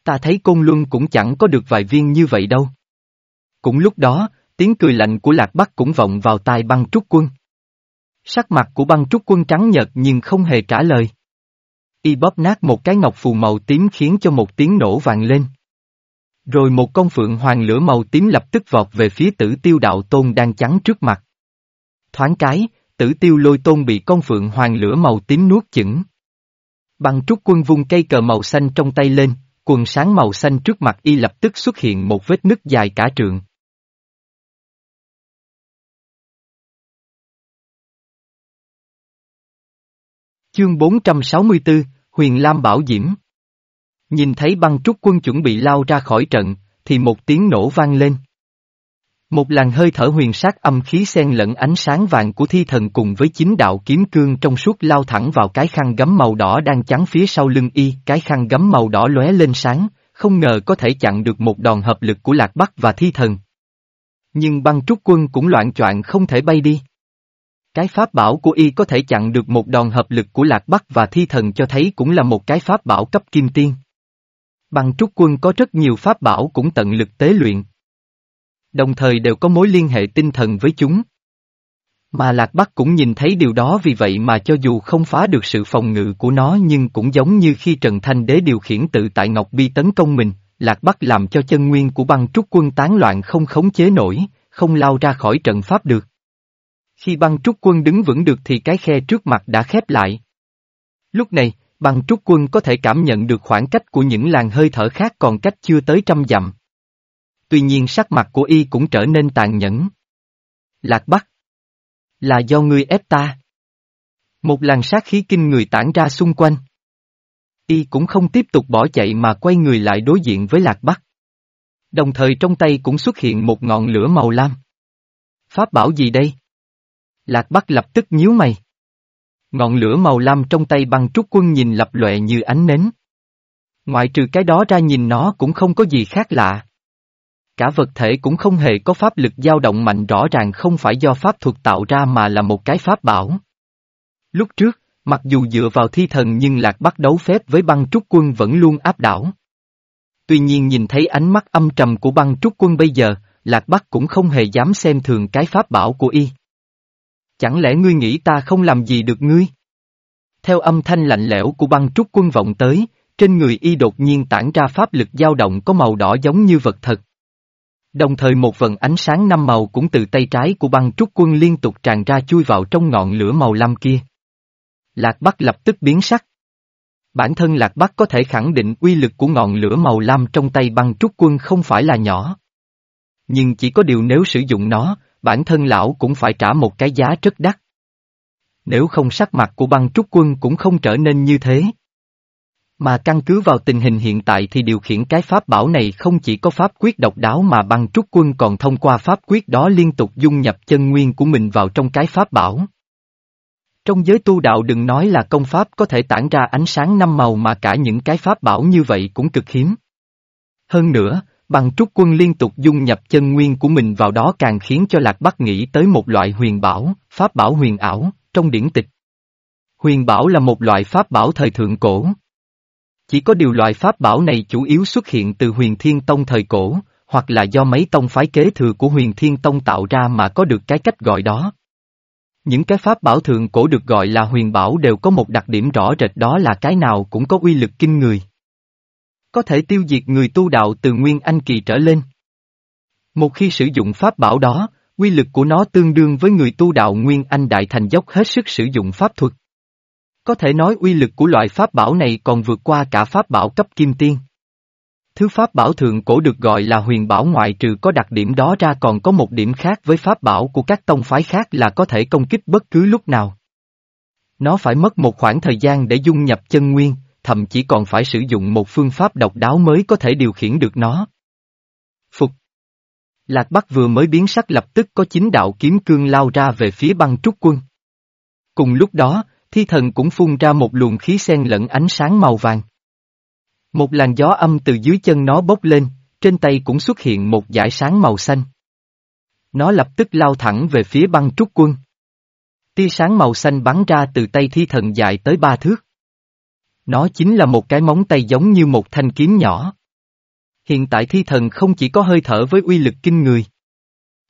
Ta thấy côn luân cũng chẳng có được vài viên như vậy đâu. Cũng lúc đó, tiếng cười lạnh của lạc bắc cũng vọng vào tai băng trúc quân. Sắc mặt của băng trúc quân trắng nhợt nhưng không hề trả lời. Y bóp nát một cái ngọc phù màu tím khiến cho một tiếng nổ vàng lên. Rồi một con phượng hoàng lửa màu tím lập tức vọt về phía tử tiêu đạo tôn đang chắn trước mặt. Thoáng cái, tử tiêu lôi tôn bị con phượng hoàng lửa màu tím nuốt chửng. Băng trúc quân vung cây cờ màu xanh trong tay lên, quần sáng màu xanh trước mặt y lập tức xuất hiện một vết nứt dài cả trượng. Chương 464, Huyền Lam Bảo Diễm Nhìn thấy băng trúc quân chuẩn bị lao ra khỏi trận, thì một tiếng nổ vang lên. Một làn hơi thở huyền sát âm khí xen lẫn ánh sáng vàng của thi thần cùng với chính đạo kiếm cương trong suốt lao thẳng vào cái khăn gấm màu đỏ đang chắn phía sau lưng y, cái khăn gấm màu đỏ lóe lên sáng, không ngờ có thể chặn được một đòn hợp lực của lạc bắc và thi thần. Nhưng băng trúc quân cũng loạn choạng không thể bay đi. Cái pháp bảo của y có thể chặn được một đòn hợp lực của lạc bắc và thi thần cho thấy cũng là một cái pháp bảo cấp kim tiên. Băng trúc quân có rất nhiều pháp bảo cũng tận lực tế luyện, Đồng thời đều có mối liên hệ tinh thần với chúng. Mà Lạc Bắc cũng nhìn thấy điều đó vì vậy mà cho dù không phá được sự phòng ngự của nó nhưng cũng giống như khi Trần Thanh Đế điều khiển tự tại Ngọc Bi tấn công mình, Lạc Bắc làm cho chân nguyên của băng trúc quân tán loạn không khống chế nổi, không lao ra khỏi trận pháp được. Khi băng trúc quân đứng vững được thì cái khe trước mặt đã khép lại. Lúc này, băng trúc quân có thể cảm nhận được khoảng cách của những làn hơi thở khác còn cách chưa tới trăm dặm. Tuy nhiên sắc mặt của y cũng trở nên tàn nhẫn. Lạc Bắc, Là do ngươi ép ta. Một làn sát khí kinh người tản ra xung quanh. Y cũng không tiếp tục bỏ chạy mà quay người lại đối diện với Lạc Bắc. Đồng thời trong tay cũng xuất hiện một ngọn lửa màu lam. Pháp bảo gì đây? Lạc Bắc lập tức nhíu mày. Ngọn lửa màu lam trong tay băng trúc quân nhìn lập lệ như ánh nến. Ngoại trừ cái đó ra nhìn nó cũng không có gì khác lạ. Cả vật thể cũng không hề có pháp lực dao động mạnh rõ ràng không phải do pháp thuật tạo ra mà là một cái pháp bảo. Lúc trước, mặc dù dựa vào thi thần nhưng lạc bắt đấu phép với băng trúc quân vẫn luôn áp đảo. Tuy nhiên nhìn thấy ánh mắt âm trầm của băng trúc quân bây giờ, lạc bắc cũng không hề dám xem thường cái pháp bảo của y. Chẳng lẽ ngươi nghĩ ta không làm gì được ngươi? Theo âm thanh lạnh lẽo của băng trúc quân vọng tới, trên người y đột nhiên tản ra pháp lực dao động có màu đỏ giống như vật thật. Đồng thời một vần ánh sáng năm màu cũng từ tay trái của băng trúc quân liên tục tràn ra chui vào trong ngọn lửa màu lam kia. Lạc Bắc lập tức biến sắc. Bản thân Lạc Bắc có thể khẳng định uy lực của ngọn lửa màu lam trong tay băng trúc quân không phải là nhỏ. Nhưng chỉ có điều nếu sử dụng nó, bản thân lão cũng phải trả một cái giá rất đắt. Nếu không sắc mặt của băng trúc quân cũng không trở nên như thế. Mà căn cứ vào tình hình hiện tại thì điều khiển cái pháp bảo này không chỉ có pháp quyết độc đáo mà băng trúc quân còn thông qua pháp quyết đó liên tục dung nhập chân nguyên của mình vào trong cái pháp bảo. Trong giới tu đạo đừng nói là công pháp có thể tản ra ánh sáng năm màu mà cả những cái pháp bảo như vậy cũng cực hiếm. Hơn nữa, bằng trúc quân liên tục dung nhập chân nguyên của mình vào đó càng khiến cho Lạc Bắc nghĩ tới một loại huyền bảo, pháp bảo huyền ảo, trong điển tịch. Huyền bảo là một loại pháp bảo thời thượng cổ. Chỉ có điều loại pháp bảo này chủ yếu xuất hiện từ huyền thiên tông thời cổ, hoặc là do mấy tông phái kế thừa của huyền thiên tông tạo ra mà có được cái cách gọi đó. Những cái pháp bảo thường cổ được gọi là huyền bảo đều có một đặc điểm rõ rệt đó là cái nào cũng có uy lực kinh người. Có thể tiêu diệt người tu đạo từ Nguyên Anh Kỳ trở lên. Một khi sử dụng pháp bảo đó, uy lực của nó tương đương với người tu đạo Nguyên Anh Đại Thành dốc hết sức sử dụng pháp thuật. Có thể nói uy lực của loại pháp bảo này còn vượt qua cả pháp bảo cấp kim tiên. Thứ pháp bảo thượng cổ được gọi là huyền bảo ngoại trừ có đặc điểm đó ra còn có một điểm khác với pháp bảo của các tông phái khác là có thể công kích bất cứ lúc nào. Nó phải mất một khoảng thời gian để dung nhập chân nguyên, thậm chí còn phải sử dụng một phương pháp độc đáo mới có thể điều khiển được nó. Phục Lạc Bắc vừa mới biến sắc lập tức có chính đạo kiếm cương lao ra về phía băng trúc quân. Cùng lúc đó, thi thần cũng phun ra một luồng khí sen lẫn ánh sáng màu vàng. Một làn gió âm từ dưới chân nó bốc lên, trên tay cũng xuất hiện một dải sáng màu xanh. Nó lập tức lao thẳng về phía băng trúc quân. Tia sáng màu xanh bắn ra từ tay thi thần dài tới ba thước. Nó chính là một cái móng tay giống như một thanh kiếm nhỏ. Hiện tại thi thần không chỉ có hơi thở với uy lực kinh người.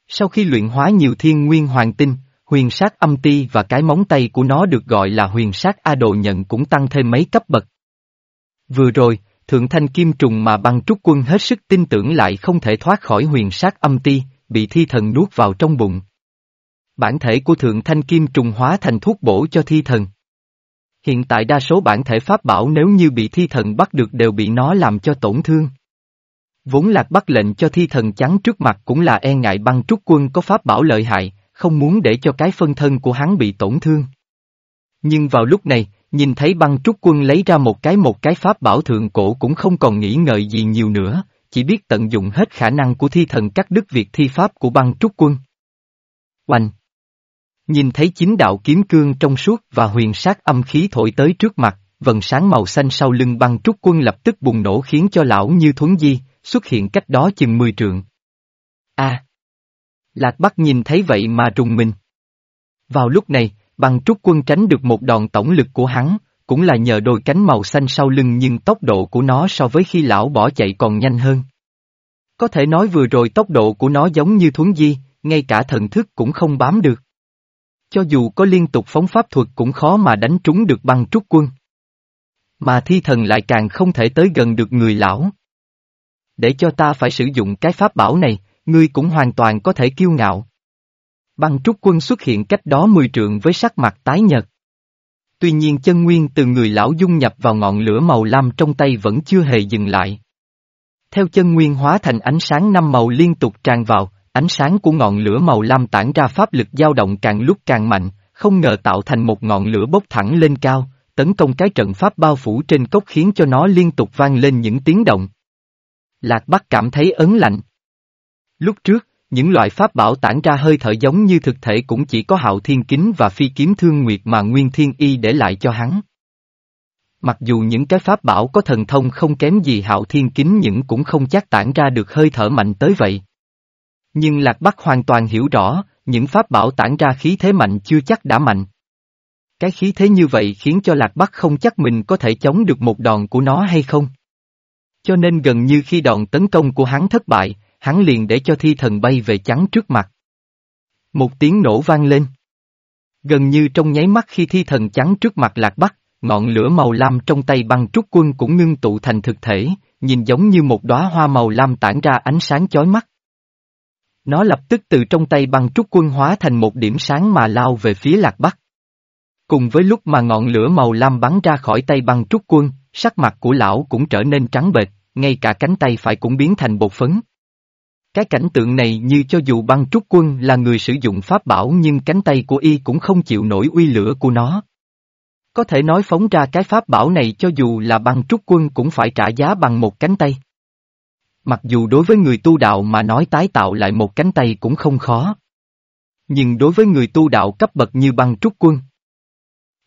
Sau khi luyện hóa nhiều thiên nguyên hoàng tinh, huyền sát âm ti và cái móng tay của nó được gọi là huyền sát A Độ nhận cũng tăng thêm mấy cấp bậc. Vừa rồi, thượng thanh kim trùng mà băng trúc quân hết sức tin tưởng lại không thể thoát khỏi huyền sát âm ti, bị thi thần nuốt vào trong bụng. Bản thể của thượng thanh kim trùng hóa thành thuốc bổ cho thi thần. Hiện tại đa số bản thể pháp bảo nếu như bị thi thần bắt được đều bị nó làm cho tổn thương. Vốn lạc bắt lệnh cho thi thần trắng trước mặt cũng là e ngại băng trúc quân có pháp bảo lợi hại, không muốn để cho cái phân thân của hắn bị tổn thương. Nhưng vào lúc này, nhìn thấy băng trúc quân lấy ra một cái một cái pháp bảo thượng cổ cũng không còn nghĩ ngợi gì nhiều nữa, chỉ biết tận dụng hết khả năng của thi thần cắt đứt việc thi pháp của băng trúc quân. Oanh! Nhìn thấy chính đạo kiếm cương trong suốt và huyền sát âm khí thổi tới trước mặt, vần sáng màu xanh sau lưng băng trúc quân lập tức bùng nổ khiến cho lão như thuấn di, xuất hiện cách đó chừng mười trượng. A! Lạc Bắc nhìn thấy vậy mà rùng mình. Vào lúc này, băng trúc quân tránh được một đòn tổng lực của hắn, cũng là nhờ đôi cánh màu xanh sau lưng nhưng tốc độ của nó so với khi lão bỏ chạy còn nhanh hơn. Có thể nói vừa rồi tốc độ của nó giống như thuấn di, ngay cả thần thức cũng không bám được. Cho dù có liên tục phóng pháp thuật cũng khó mà đánh trúng được băng trúc quân. Mà thi thần lại càng không thể tới gần được người lão. Để cho ta phải sử dụng cái pháp bảo này, ngươi cũng hoàn toàn có thể kiêu ngạo. Băng trúc quân xuất hiện cách đó mười trượng với sắc mặt tái nhợt. Tuy nhiên chân nguyên từ người lão dung nhập vào ngọn lửa màu lam trong tay vẫn chưa hề dừng lại. Theo chân nguyên hóa thành ánh sáng năm màu liên tục tràn vào, ánh sáng của ngọn lửa màu lam tản ra pháp lực dao động càng lúc càng mạnh, không ngờ tạo thành một ngọn lửa bốc thẳng lên cao, tấn công cái trận pháp bao phủ trên cốc khiến cho nó liên tục vang lên những tiếng động. Lạc Bắc cảm thấy ấn lạnh. Lúc trước, những loại pháp bảo tản ra hơi thở giống như thực thể cũng chỉ có hạo thiên kính và phi kiếm thương nguyệt mà Nguyên Thiên Y để lại cho hắn. Mặc dù những cái pháp bảo có thần thông không kém gì hạo thiên kính những cũng không chắc tản ra được hơi thở mạnh tới vậy. Nhưng Lạc Bắc hoàn toàn hiểu rõ, những pháp bảo tản ra khí thế mạnh chưa chắc đã mạnh. Cái khí thế như vậy khiến cho Lạc Bắc không chắc mình có thể chống được một đòn của nó hay không. Cho nên gần như khi đòn tấn công của hắn thất bại, hắn liền để cho thi thần bay về chắn trước mặt. Một tiếng nổ vang lên. Gần như trong nháy mắt khi thi thần chắn trước mặt lạc bắc, ngọn lửa màu lam trong tay băng trúc quân cũng ngưng tụ thành thực thể, nhìn giống như một đóa hoa màu lam tản ra ánh sáng chói mắt. Nó lập tức từ trong tay băng trúc quân hóa thành một điểm sáng mà lao về phía lạc bắc. Cùng với lúc mà ngọn lửa màu lam bắn ra khỏi tay băng trúc quân, sắc mặt của lão cũng trở nên trắng bệch, ngay cả cánh tay phải cũng biến thành bột phấn. Cái cảnh tượng này như cho dù băng trúc quân là người sử dụng pháp bảo nhưng cánh tay của y cũng không chịu nổi uy lửa của nó. Có thể nói phóng ra cái pháp bảo này cho dù là băng trúc quân cũng phải trả giá bằng một cánh tay. Mặc dù đối với người tu đạo mà nói tái tạo lại một cánh tay cũng không khó. Nhưng đối với người tu đạo cấp bậc như băng trúc quân,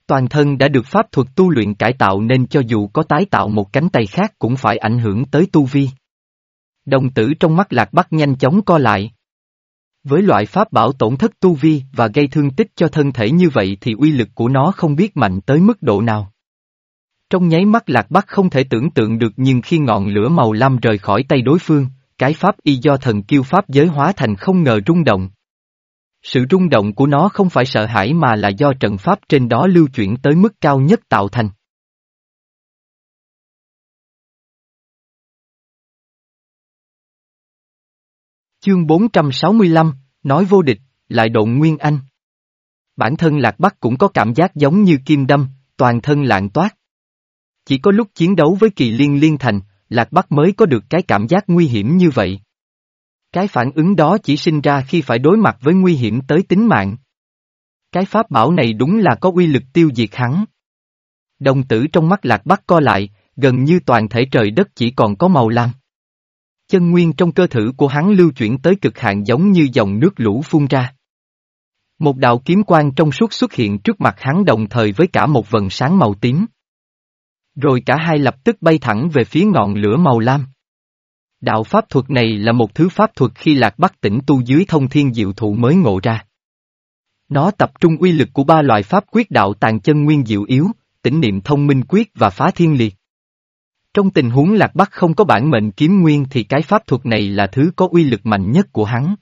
toàn thân đã được pháp thuật tu luyện cải tạo nên cho dù có tái tạo một cánh tay khác cũng phải ảnh hưởng tới tu vi. Đồng tử trong mắt lạc bắc nhanh chóng co lại. Với loại pháp bảo tổn thất tu vi và gây thương tích cho thân thể như vậy thì uy lực của nó không biết mạnh tới mức độ nào. Trong nháy mắt lạc bắc không thể tưởng tượng được nhưng khi ngọn lửa màu lam rời khỏi tay đối phương, cái pháp y do thần kiêu pháp giới hóa thành không ngờ rung động. Sự rung động của nó không phải sợ hãi mà là do trận pháp trên đó lưu chuyển tới mức cao nhất tạo thành. Chương 465, nói vô địch, lại độn Nguyên Anh. Bản thân Lạc Bắc cũng có cảm giác giống như kim đâm, toàn thân lạng toát. Chỉ có lúc chiến đấu với kỳ liên liên thành, Lạc Bắc mới có được cái cảm giác nguy hiểm như vậy. Cái phản ứng đó chỉ sinh ra khi phải đối mặt với nguy hiểm tới tính mạng. Cái pháp bảo này đúng là có uy lực tiêu diệt hắn. Đồng tử trong mắt Lạc Bắc co lại, gần như toàn thể trời đất chỉ còn có màu lam. Chân nguyên trong cơ thể của hắn lưu chuyển tới cực hạn giống như dòng nước lũ phun ra. Một đạo kiếm quang trong suốt xuất hiện trước mặt hắn đồng thời với cả một vần sáng màu tím. Rồi cả hai lập tức bay thẳng về phía ngọn lửa màu lam. Đạo pháp thuật này là một thứ pháp thuật khi lạc bắc tỉnh tu dưới thông thiên diệu thụ mới ngộ ra. Nó tập trung uy lực của ba loại pháp quyết đạo tàn chân nguyên diệu yếu, tỉnh niệm thông minh quyết và phá thiên liệt. Trong tình huống Lạc Bắc không có bản mệnh kiếm nguyên thì cái pháp thuật này là thứ có uy lực mạnh nhất của hắn.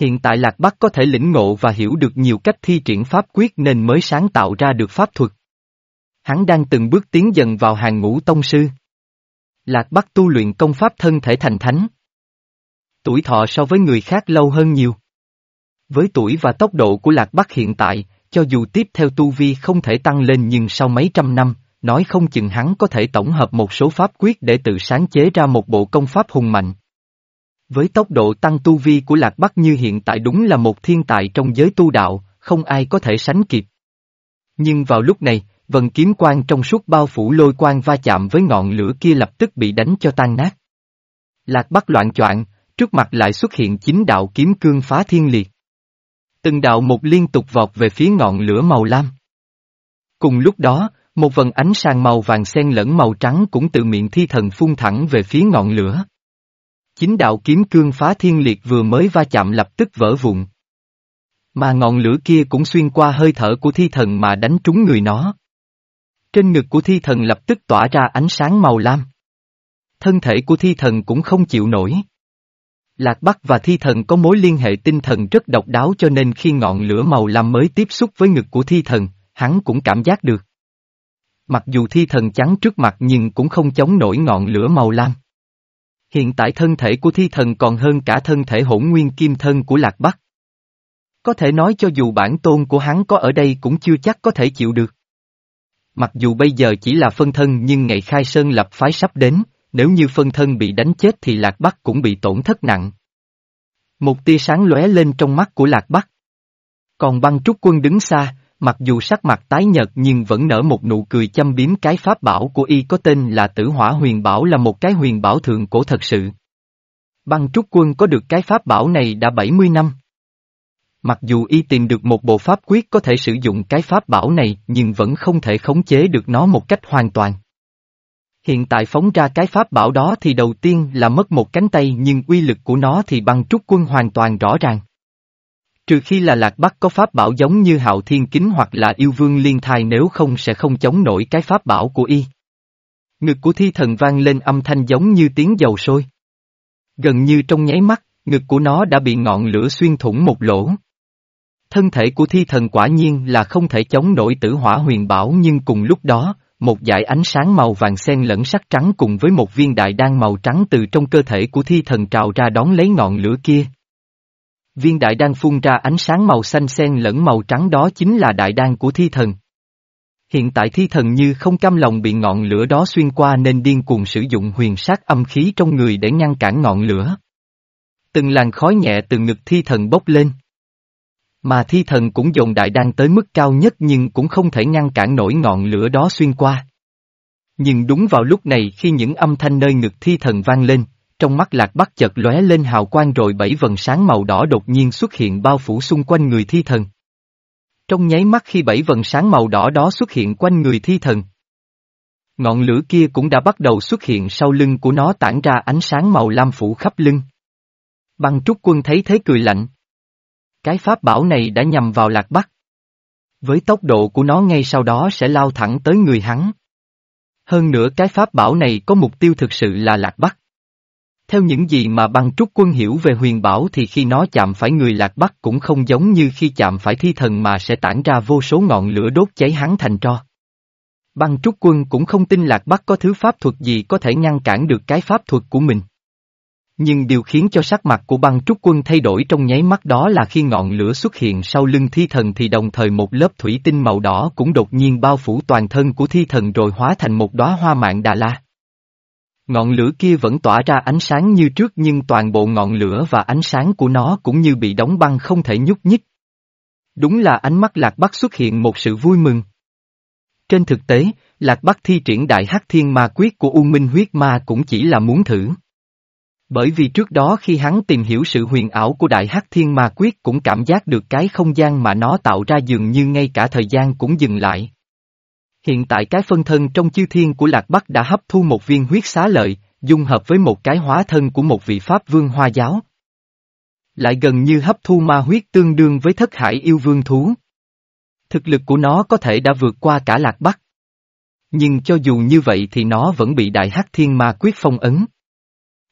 Hiện tại Lạc Bắc có thể lĩnh ngộ và hiểu được nhiều cách thi triển pháp quyết nên mới sáng tạo ra được pháp thuật. Hắn đang từng bước tiến dần vào hàng ngũ tông sư. Lạc Bắc tu luyện công pháp thân thể thành thánh. Tuổi thọ so với người khác lâu hơn nhiều. Với tuổi và tốc độ của Lạc Bắc hiện tại, cho dù tiếp theo tu vi không thể tăng lên nhưng sau mấy trăm năm, nói không chừng hắn có thể tổng hợp một số pháp quyết để tự sáng chế ra một bộ công pháp hùng mạnh. Với tốc độ tăng tu vi của Lạc Bắc như hiện tại đúng là một thiên tài trong giới tu đạo, không ai có thể sánh kịp. Nhưng vào lúc này, vần kiếm quang trong suốt bao phủ lôi quang va chạm với ngọn lửa kia lập tức bị đánh cho tan nát. Lạc Bắc loạn choạng, trước mặt lại xuất hiện chính đạo kiếm cương phá thiên liệt. Từng đạo một liên tục vọt về phía ngọn lửa màu lam. Cùng lúc đó, một vần ánh sáng màu vàng xen lẫn màu trắng cũng từ miệng thi thần phun thẳng về phía ngọn lửa. Chính đạo kiếm cương phá thiên liệt vừa mới va chạm lập tức vỡ vụn. Mà ngọn lửa kia cũng xuyên qua hơi thở của thi thần mà đánh trúng người nó. Trên ngực của thi thần lập tức tỏa ra ánh sáng màu lam. Thân thể của thi thần cũng không chịu nổi. Lạc Bắc và thi thần có mối liên hệ tinh thần rất độc đáo cho nên khi ngọn lửa màu lam mới tiếp xúc với ngực của thi thần, hắn cũng cảm giác được. Mặc dù thi thần trắng trước mặt nhưng cũng không chống nổi ngọn lửa màu lam. Hiện tại thân thể của thi thần còn hơn cả thân thể hỗn nguyên kim thân của Lạc Bắc. Có thể nói cho dù bản tôn của hắn có ở đây cũng chưa chắc có thể chịu được. Mặc dù bây giờ chỉ là phân thân nhưng ngày khai sơn lập phái sắp đến, nếu như phân thân bị đánh chết thì Lạc Bắc cũng bị tổn thất nặng. Một tia sáng lóe lên trong mắt của Lạc Bắc. Còn băng trúc quân đứng xa, mặc dù sắc mặt tái nhợt nhưng vẫn nở một nụ cười châm biếm cái pháp bảo của y có tên là tử hỏa huyền bảo là một cái huyền bảo thượng cổ thật sự. Băng trúc quân có được cái pháp bảo này đã 70 năm. Mặc dù y tìm được một bộ pháp quyết có thể sử dụng cái pháp bảo này nhưng vẫn không thể khống chế được nó một cách hoàn toàn. Hiện tại phóng ra cái pháp bảo đó thì đầu tiên là mất một cánh tay nhưng uy lực của nó thì băng trúc quân hoàn toàn rõ ràng. Trừ khi là lạc bắc có pháp bảo giống như hạo thiên kính hoặc là yêu vương liên thai nếu không sẽ không chống nổi cái pháp bảo của y. Ngực của thi thần vang lên âm thanh giống như tiếng dầu sôi. Gần như trong nháy mắt, ngực của nó đã bị ngọn lửa xuyên thủng một lỗ. Thân thể của thi thần quả nhiên là không thể chống nổi tử hỏa huyền bảo nhưng cùng lúc đó, một dải ánh sáng màu vàng xen lẫn sắc trắng cùng với một viên đại đan màu trắng từ trong cơ thể của thi thần trào ra đón lấy ngọn lửa kia. Viên đại đan phun ra ánh sáng màu xanh xen lẫn màu trắng đó chính là đại đan của thi thần. Hiện tại thi thần như không cam lòng bị ngọn lửa đó xuyên qua nên điên cuồng sử dụng huyền sát âm khí trong người để ngăn cản ngọn lửa. Từng làn khói nhẹ từ ngực thi thần bốc lên. Mà thi thần cũng dồn đại đan tới mức cao nhất nhưng cũng không thể ngăn cản nổi ngọn lửa đó xuyên qua. Nhưng đúng vào lúc này khi những âm thanh nơi ngực thi thần vang lên, trong mắt lạc bắc chợt lóe lên hào quang rồi bảy vần sáng màu đỏ đột nhiên xuất hiện bao phủ xung quanh người thi thần. Trong nháy mắt khi bảy vần sáng màu đỏ đó xuất hiện quanh người thi thần. Ngọn lửa kia cũng đã bắt đầu xuất hiện sau lưng của nó tản ra ánh sáng màu lam phủ khắp lưng. Băng trúc quân thấy thế cười lạnh. Cái pháp bảo này đã nhằm vào lạc bắc. Với tốc độ của nó ngay sau đó sẽ lao thẳng tới người hắn. Hơn nữa cái pháp bảo này có mục tiêu thực sự là lạc bắc. Theo những gì mà băng trúc quân hiểu về huyền bảo thì khi nó chạm phải người lạc bắc cũng không giống như khi chạm phải thi thần mà sẽ tản ra vô số ngọn lửa đốt cháy hắn thành tro. Băng trúc quân cũng không tin lạc bắc có thứ pháp thuật gì có thể ngăn cản được cái pháp thuật của mình. Nhưng điều khiến cho sắc mặt của băng trúc quân thay đổi trong nháy mắt đó là khi ngọn lửa xuất hiện sau lưng thi thần thì đồng thời một lớp thủy tinh màu đỏ cũng đột nhiên bao phủ toàn thân của thi thần rồi hóa thành một đóa hoa mạng Đà La. Ngọn lửa kia vẫn tỏa ra ánh sáng như trước nhưng toàn bộ ngọn lửa và ánh sáng của nó cũng như bị đóng băng không thể nhúc nhích. Đúng là ánh mắt Lạc Bắc xuất hiện một sự vui mừng. Trên thực tế, Lạc Bắc thi triển đại hắc thiên ma quyết của U Minh huyết ma cũng chỉ là muốn thử. Bởi vì trước đó khi hắn tìm hiểu sự huyền ảo của Đại Hắc Thiên Ma Quyết cũng cảm giác được cái không gian mà nó tạo ra dường như ngay cả thời gian cũng dừng lại. Hiện tại cái phân thân trong chư thiên của Lạc Bắc đã hấp thu một viên huyết xá lợi, dung hợp với một cái hóa thân của một vị Pháp vương hoa giáo. Lại gần như hấp thu ma huyết tương đương với thất hải yêu vương thú. Thực lực của nó có thể đã vượt qua cả Lạc Bắc. Nhưng cho dù như vậy thì nó vẫn bị Đại Hắc Thiên Ma Quyết phong ấn.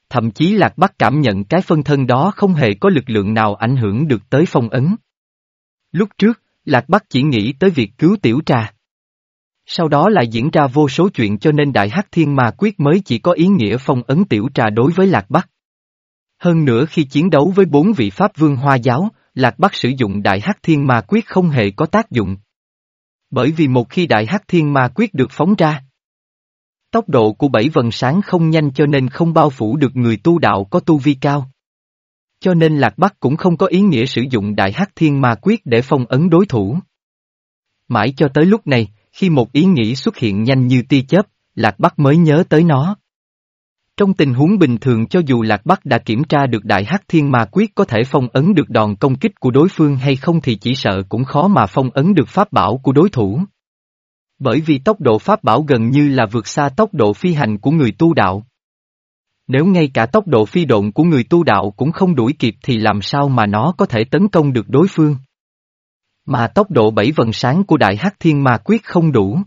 Thậm chí Lạc Bắc cảm nhận cái phân thân đó không hề có lực lượng nào ảnh hưởng được tới phong ấn. Lúc trước, Lạc Bắc chỉ nghĩ tới việc cứu tiểu trà. Sau đó lại diễn ra vô số chuyện cho nên Đại Hắc Thiên Ma Quyết mới chỉ có ý nghĩa phong ấn tiểu trà đối với Lạc Bắc. Hơn nữa khi chiến đấu với bốn vị Pháp Vương Hoa Giáo, Lạc Bắc sử dụng Đại Hắc Thiên Ma Quyết không hề có tác dụng. Bởi vì một khi Đại Hắc Thiên Ma Quyết được phóng ra, Tốc độ của bảy vần sáng không nhanh cho nên không bao phủ được người tu đạo có tu vi cao. Cho nên Lạc Bắc cũng không có ý nghĩa sử dụng Đại Hắc Thiên Ma Quyết để phong ấn đối thủ. Mãi cho tới lúc này, khi một ý nghĩ xuất hiện nhanh như tia chớp, Lạc Bắc mới nhớ tới nó. Trong tình huống bình thường cho dù Lạc Bắc đã kiểm tra được Đại Hắc Thiên Ma Quyết có thể phong ấn được đòn công kích của đối phương hay không thì chỉ sợ cũng khó mà phong ấn được pháp bảo của đối thủ. Bởi vì tốc độ pháp bảo gần như là vượt xa tốc độ phi hành của người tu đạo. Nếu ngay cả tốc độ phi độn của người tu đạo cũng không đuổi kịp thì làm sao mà nó có thể tấn công được đối phương. Mà tốc độ bảy vần sáng của Đại Hắc Thiên Ma Quyết không đủ.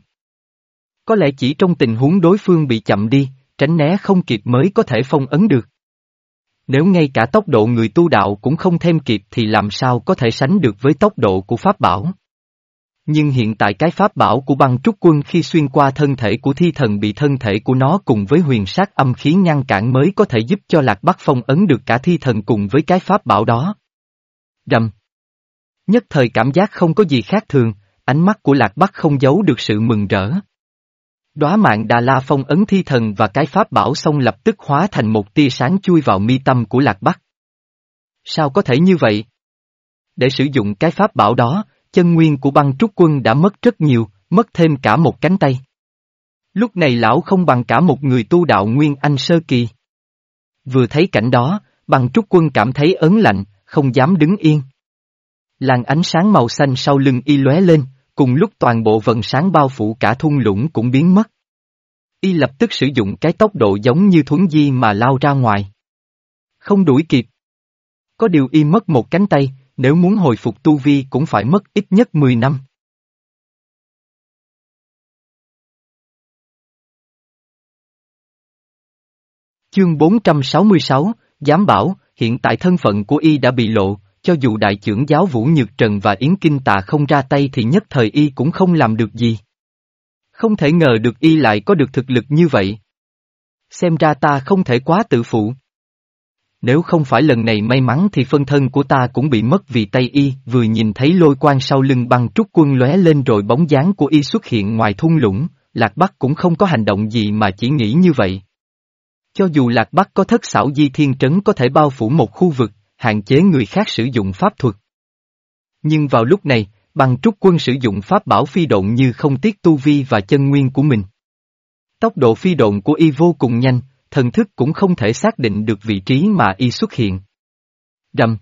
Có lẽ chỉ trong tình huống đối phương bị chậm đi, tránh né không kịp mới có thể phong ấn được. Nếu ngay cả tốc độ người tu đạo cũng không thêm kịp thì làm sao có thể sánh được với tốc độ của Pháp Bảo. Nhưng hiện tại cái Pháp Bảo của băng trúc quân khi xuyên qua thân thể của thi thần bị thân thể của nó cùng với huyền sát âm khí ngăn cản mới có thể giúp cho Lạc Bắc phong ấn được cả thi thần cùng với cái Pháp Bảo đó. Rầm. Nhất thời cảm giác không có gì khác thường, ánh mắt của Lạc Bắc không giấu được sự mừng rỡ. Đóa mạng Đà La phong ấn thi thần và cái pháp bảo xong lập tức hóa thành một tia sáng chui vào mi tâm của Lạc Bắc. Sao có thể như vậy? Để sử dụng cái pháp bảo đó, chân nguyên của băng trúc quân đã mất rất nhiều, mất thêm cả một cánh tay. Lúc này lão không bằng cả một người tu đạo nguyên anh sơ kỳ. Vừa thấy cảnh đó, băng trúc quân cảm thấy ớn lạnh, không dám đứng yên. Làn ánh sáng màu xanh sau lưng y lóe lên, cùng lúc toàn bộ vận sáng bao phủ cả thung lũng cũng biến mất. Y lập tức sử dụng cái tốc độ giống như thuấn di mà lao ra ngoài. Không đuổi kịp. Có điều y mất một cánh tay, nếu muốn hồi phục tu vi cũng phải mất ít nhất 10 năm. Chương 466, Giám bảo, hiện tại thân phận của y đã bị lộ, cho dù đại trưởng giáo Vũ Nhược Trần và Yến Kinh Tà không ra tay thì nhất thời y cũng không làm được gì. Không thể ngờ được y lại có được thực lực như vậy. Xem ra ta không thể quá tự phụ. Nếu không phải lần này may mắn thì phân thân của ta cũng bị mất vì tay y, vừa nhìn thấy lôi quang sau lưng băng trúc quân lóe lên rồi bóng dáng của y xuất hiện ngoài thung lũng, Lạc Bắc cũng không có hành động gì mà chỉ nghĩ như vậy. Cho dù Lạc Bắc có thất xảo di thiên trấn có thể bao phủ một khu vực, hạn chế người khác sử dụng pháp thuật. Nhưng vào lúc này, bằng trúc quân sử dụng pháp bảo phi độn như không tiếc tu vi và chân nguyên của mình. Tốc độ phi độn của y vô cùng nhanh, thần thức cũng không thể xác định được vị trí mà y xuất hiện. Rầm.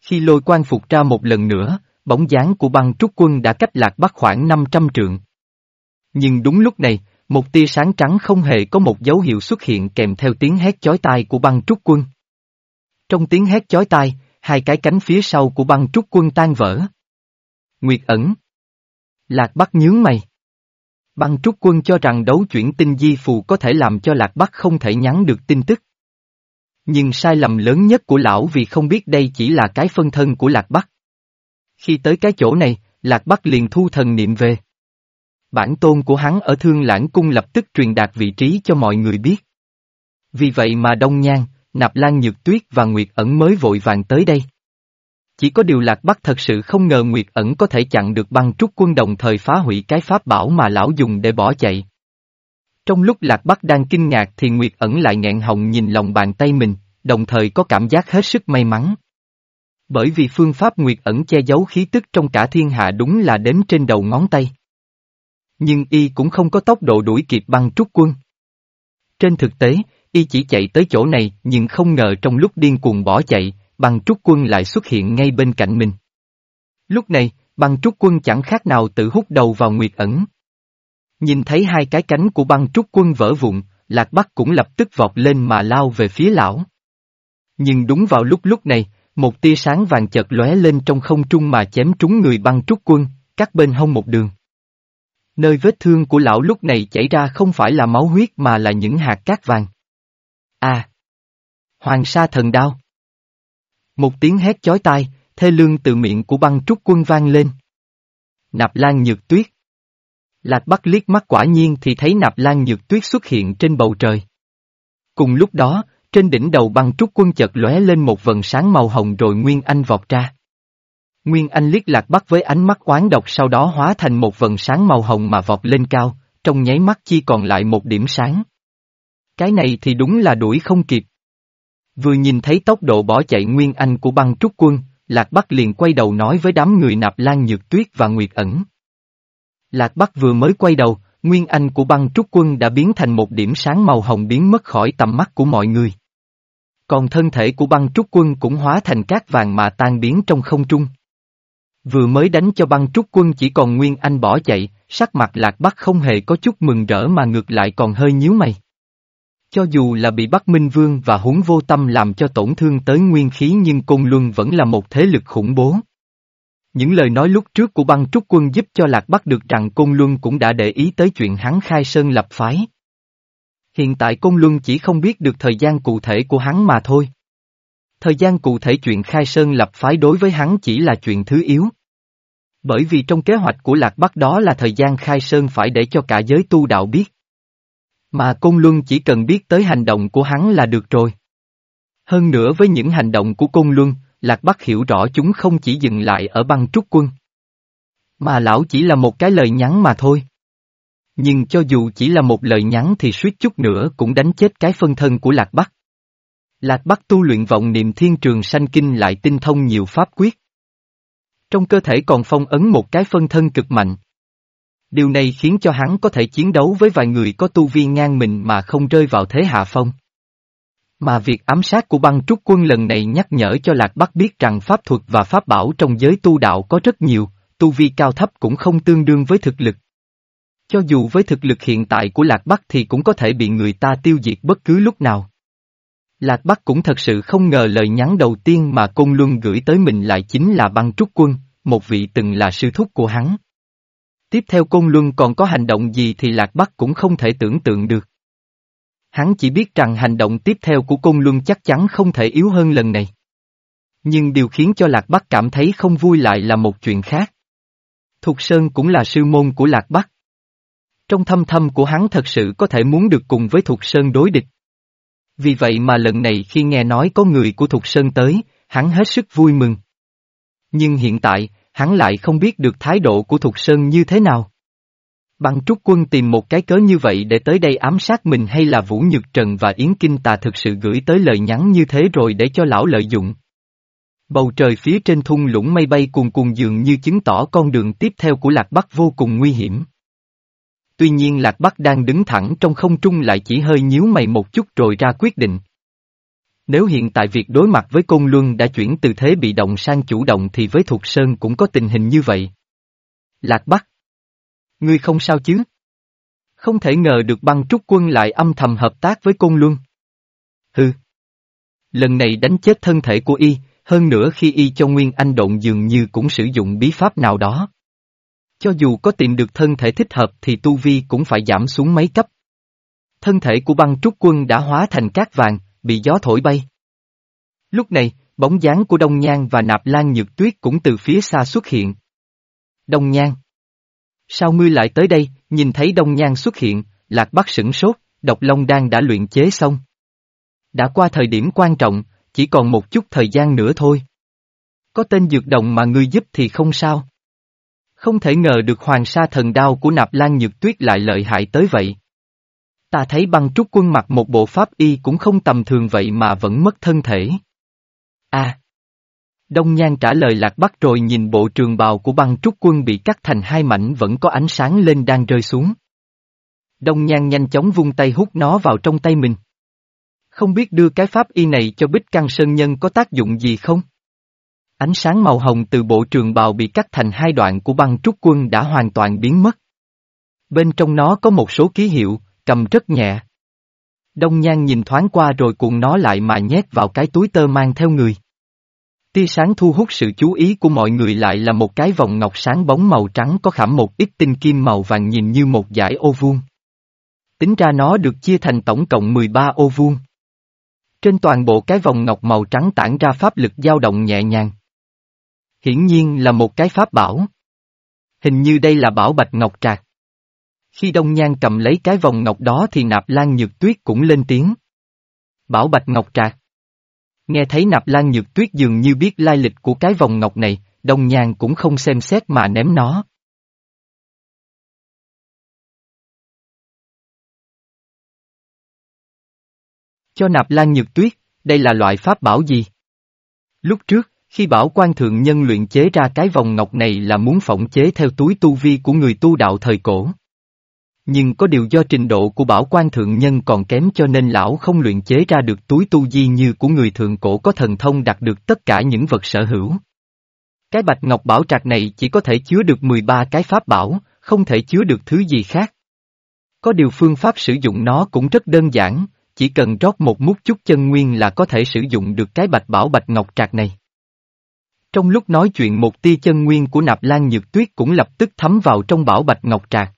Khi lôi quan phục ra một lần nữa, bóng dáng của băng trúc quân đã cách lạc bắc khoảng 500 trượng. Nhưng đúng lúc này, một tia sáng trắng không hề có một dấu hiệu xuất hiện kèm theo tiếng hét chói tai của băng trúc quân. Trong tiếng hét chói tai, hai cái cánh phía sau của băng trúc quân tan vỡ. Nguyệt ẩn. Lạc Bắc nhướng mày. Băng trúc quân cho rằng đấu chuyển tinh di phù có thể làm cho Lạc Bắc không thể nhắn được tin tức. Nhưng sai lầm lớn nhất của lão vì không biết đây chỉ là cái phân thân của Lạc Bắc. Khi tới cái chỗ này, Lạc Bắc liền thu thần niệm về. Bản tôn của hắn ở Thương Lãng Cung lập tức truyền đạt vị trí cho mọi người biết. Vì vậy mà Đông Nhan, Nạp Lan Nhược Tuyết và Nguyệt Ẩn mới vội vàng tới đây. Chỉ có điều Lạc Bắc thật sự không ngờ Nguyệt Ẩn có thể chặn được băng trúc quân đồng thời phá hủy cái pháp bảo mà lão dùng để bỏ chạy. Trong lúc Lạc Bắc đang kinh ngạc thì Nguyệt Ẩn lại nghẹn họng nhìn lòng bàn tay mình, đồng thời có cảm giác hết sức may mắn. Bởi vì phương pháp Nguyệt Ẩn che giấu khí tức trong cả thiên hạ đúng là đến trên đầu ngón tay. Nhưng y cũng không có tốc độ đuổi kịp băng trúc quân. Trên thực tế, Y chỉ chạy tới chỗ này nhưng không ngờ trong lúc điên cuồng bỏ chạy, băng trúc quân lại xuất hiện ngay bên cạnh mình. Lúc này, băng trúc quân chẳng khác nào tự hút đầu vào nguyệt ẩn. Nhìn thấy hai cái cánh của băng trúc quân vỡ vụn, Lạc Bắc cũng lập tức vọt lên mà lao về phía lão. Nhưng đúng vào lúc lúc này, một tia sáng vàng chợt lóe lên trong không trung mà chém trúng người băng trúc quân, cắt bên hông một đường. Nơi vết thương của lão lúc này chảy ra không phải là máu huyết mà là những hạt cát vàng. À! Hoàng sa thần đao. Một tiếng hét chói tai, thê lương từ miệng của băng trúc quân vang lên. Nạp Lan Nhược Tuyết. Lạc Bắc liếc mắt quả nhiên thì thấy Nạp Lan Nhược Tuyết xuất hiện trên bầu trời. Cùng lúc đó, trên đỉnh đầu băng trúc quân chợt lóe lên một vần sáng màu hồng rồi Nguyên Anh vọt ra. Nguyên Anh liếc Lạc Bắc với ánh mắt oán độc sau đó hóa thành một vần sáng màu hồng mà vọt lên cao, trong nháy mắt chỉ còn lại một điểm sáng. Cái này thì đúng là đuổi không kịp. Vừa nhìn thấy tốc độ bỏ chạy Nguyên Anh của băng trúc quân, Lạc Bắc liền quay đầu nói với đám người nạp lan nhược tuyết và nguyệt ẩn. Lạc Bắc vừa mới quay đầu, Nguyên Anh của băng trúc quân đã biến thành một điểm sáng màu hồng biến mất khỏi tầm mắt của mọi người. Còn thân thể của băng trúc quân cũng hóa thành cát vàng mà tan biến trong không trung. Vừa mới đánh cho băng trúc quân chỉ còn Nguyên Anh bỏ chạy, sắc mặt Lạc Bắc không hề có chút mừng rỡ mà ngược lại còn hơi nhíu mày. Cho dù là bị Bắc Minh Vương và huống vô tâm làm cho tổn thương tới nguyên khí nhưng Côn Luân vẫn là một thế lực khủng bố. Những lời nói lúc trước của băng trúc quân giúp cho Lạc Bắc được rằng Côn Luân cũng đã để ý tới chuyện hắn khai sơn lập phái. Hiện tại Côn Luân chỉ không biết được thời gian cụ thể của hắn mà thôi. Thời gian cụ thể chuyện khai sơn lập phái đối với hắn chỉ là chuyện thứ yếu. Bởi vì trong kế hoạch của Lạc Bắc đó là thời gian khai sơn phải để cho cả giới tu đạo biết. Mà Côn Luân chỉ cần biết tới hành động của hắn là được rồi. Hơn nữa với những hành động của Côn Luân, Lạc Bắc hiểu rõ chúng không chỉ dừng lại ở băng trúc quân. Mà lão chỉ là một cái lời nhắn mà thôi. Nhưng cho dù chỉ là một lời nhắn thì suýt chút nữa cũng đánh chết cái phân thân của Lạc Bắc. Lạc Bắc tu luyện vọng niệm thiên trường sanh kinh lại tinh thông nhiều pháp quyết. Trong cơ thể còn phong ấn một cái phân thân cực mạnh. Điều này khiến cho hắn có thể chiến đấu với vài người có tu vi ngang mình mà không rơi vào thế hạ phong. Mà việc ám sát của băng trúc quân lần này nhắc nhở cho Lạc Bắc biết rằng pháp thuật và pháp bảo trong giới tu đạo có rất nhiều, tu vi cao thấp cũng không tương đương với thực lực. Cho dù với thực lực hiện tại của Lạc Bắc thì cũng có thể bị người ta tiêu diệt bất cứ lúc nào. Lạc Bắc cũng thật sự không ngờ lời nhắn đầu tiên mà Côn Luân gửi tới mình lại chính là băng trúc quân, một vị từng là sư thúc của hắn. Tiếp theo Côn Luân còn có hành động gì thì Lạc Bắc cũng không thể tưởng tượng được. Hắn chỉ biết rằng hành động tiếp theo của Côn Luân chắc chắn không thể yếu hơn lần này. Nhưng điều khiến cho Lạc Bắc cảm thấy không vui lại là một chuyện khác. Thục Sơn cũng là sư môn của Lạc Bắc. Trong thâm thâm của hắn thật sự có thể muốn được cùng với Thục Sơn đối địch. Vì vậy mà lần này khi nghe nói có người của Thục Sơn tới, hắn hết sức vui mừng. Nhưng hiện tại, hắn lại không biết được thái độ của Thục Sơn như thế nào. Băng trúc quân tìm một cái cớ như vậy để tới đây ám sát mình hay là Vũ Nhược Trần và Yến Kinh Tà thực sự gửi tới lời nhắn như thế rồi để cho lão lợi dụng. Bầu trời phía trên thung lũng mây bay cuồn cuồn dường như chứng tỏ con đường tiếp theo của Lạc Bắc vô cùng nguy hiểm. Tuy nhiên Lạc Bắc đang đứng thẳng trong không trung lại chỉ hơi nhíu mày một chút rồi ra quyết định. Nếu hiện tại việc đối mặt với Côn Luân đã chuyển từ thế bị động sang chủ động thì với Thục Sơn cũng có tình hình như vậy. Lạc Bắc. Ngươi không sao chứ? Không thể ngờ được băng trúc quân lại âm thầm hợp tác với Côn Luân. Hừ. Lần này đánh chết thân thể của y, hơn nữa khi y cho Nguyên Anh độn dường như cũng sử dụng bí pháp nào đó. Cho dù có tìm được thân thể thích hợp thì tu vi cũng phải giảm xuống mấy cấp. Thân thể của băng trúc quân đã hóa thành cát vàng, bị gió thổi bay. Lúc này, bóng dáng của Đông Nhan và Nạp Lan Nhược Tuyết cũng từ phía xa xuất hiện. Đông Nhan. Sao ngươi lại tới đây, nhìn thấy Đông Nhan xuất hiện, Lạc Bắc sửng sốt, độc long đan đã luyện chế xong. Đã qua thời điểm quan trọng, chỉ còn một chút thời gian nữa thôi. Có tên dược đồng mà ngươi giúp thì không sao. Không thể ngờ được hoàng sa thần đao của nạp lan nhược tuyết lại lợi hại tới vậy. Ta thấy băng trúc quân mặc một bộ pháp y cũng không tầm thường vậy mà vẫn mất thân thể. À! Đông Nhan trả lời lạc bắc rồi nhìn bộ trường bào của băng trúc quân bị cắt thành hai mảnh vẫn có ánh sáng lên đang rơi xuống. Đông Nhan nhanh chóng vung tay hút nó vào trong tay mình. Không biết đưa cái pháp y này cho Bích Căng Sơn Nhân có tác dụng gì không? Ánh sáng màu hồng từ bộ trường bào bị cắt thành hai đoạn của băng trúc quân đã hoàn toàn biến mất. Bên trong nó có một số ký hiệu, cầm rất nhẹ. Đông Nhan nhìn thoáng qua rồi cuộn nó lại mà nhét vào cái túi tơ mang theo người. Tia sáng thu hút sự chú ý của mọi người lại là một cái vòng ngọc sáng bóng màu trắng có khảm một ít tinh kim màu vàng nhìn như một dải ô vuông. Tính ra nó được chia thành tổng cộng 13 ô vuông. Trên toàn bộ cái vòng ngọc màu trắng tản ra pháp lực dao động nhẹ nhàng. Hiển nhiên là một cái pháp bảo. Hình như đây là bảo bạch ngọc trạc. Khi Đông Nhan cầm lấy cái vòng ngọc đó thì Nạp Lan Nhược Tuyết cũng lên tiếng. Bảo bạch ngọc trạc. Nghe thấy Nạp Lan Nhược Tuyết dường như biết lai lịch của cái vòng ngọc này, Đông Nhan cũng không xem xét mà ném nó. Cho Nạp Lan Nhược Tuyết, đây là loại pháp bảo gì? Lúc trước, khi bảo quan thượng nhân luyện chế ra cái vòng ngọc này là muốn phỏng chế theo túi tu vi của người tu đạo thời cổ. Nhưng có điều do trình độ của bảo quan thượng nhân còn kém cho nên lão không luyện chế ra được túi tu di như của người thượng cổ có thần thông đạt được tất cả những vật sở hữu. Cái bạch ngọc bảo trạc này chỉ có thể chứa được 13 cái pháp bảo, không thể chứa được thứ gì khác. Có điều phương pháp sử dụng nó cũng rất đơn giản, chỉ cần rót một mút chút chân nguyên là có thể sử dụng được cái bạch bảo bạch ngọc trạc này. Trong lúc nói chuyện một tia chân nguyên của nạp lan nhược tuyết cũng lập tức thấm vào trong bảo bạch ngọc trạc.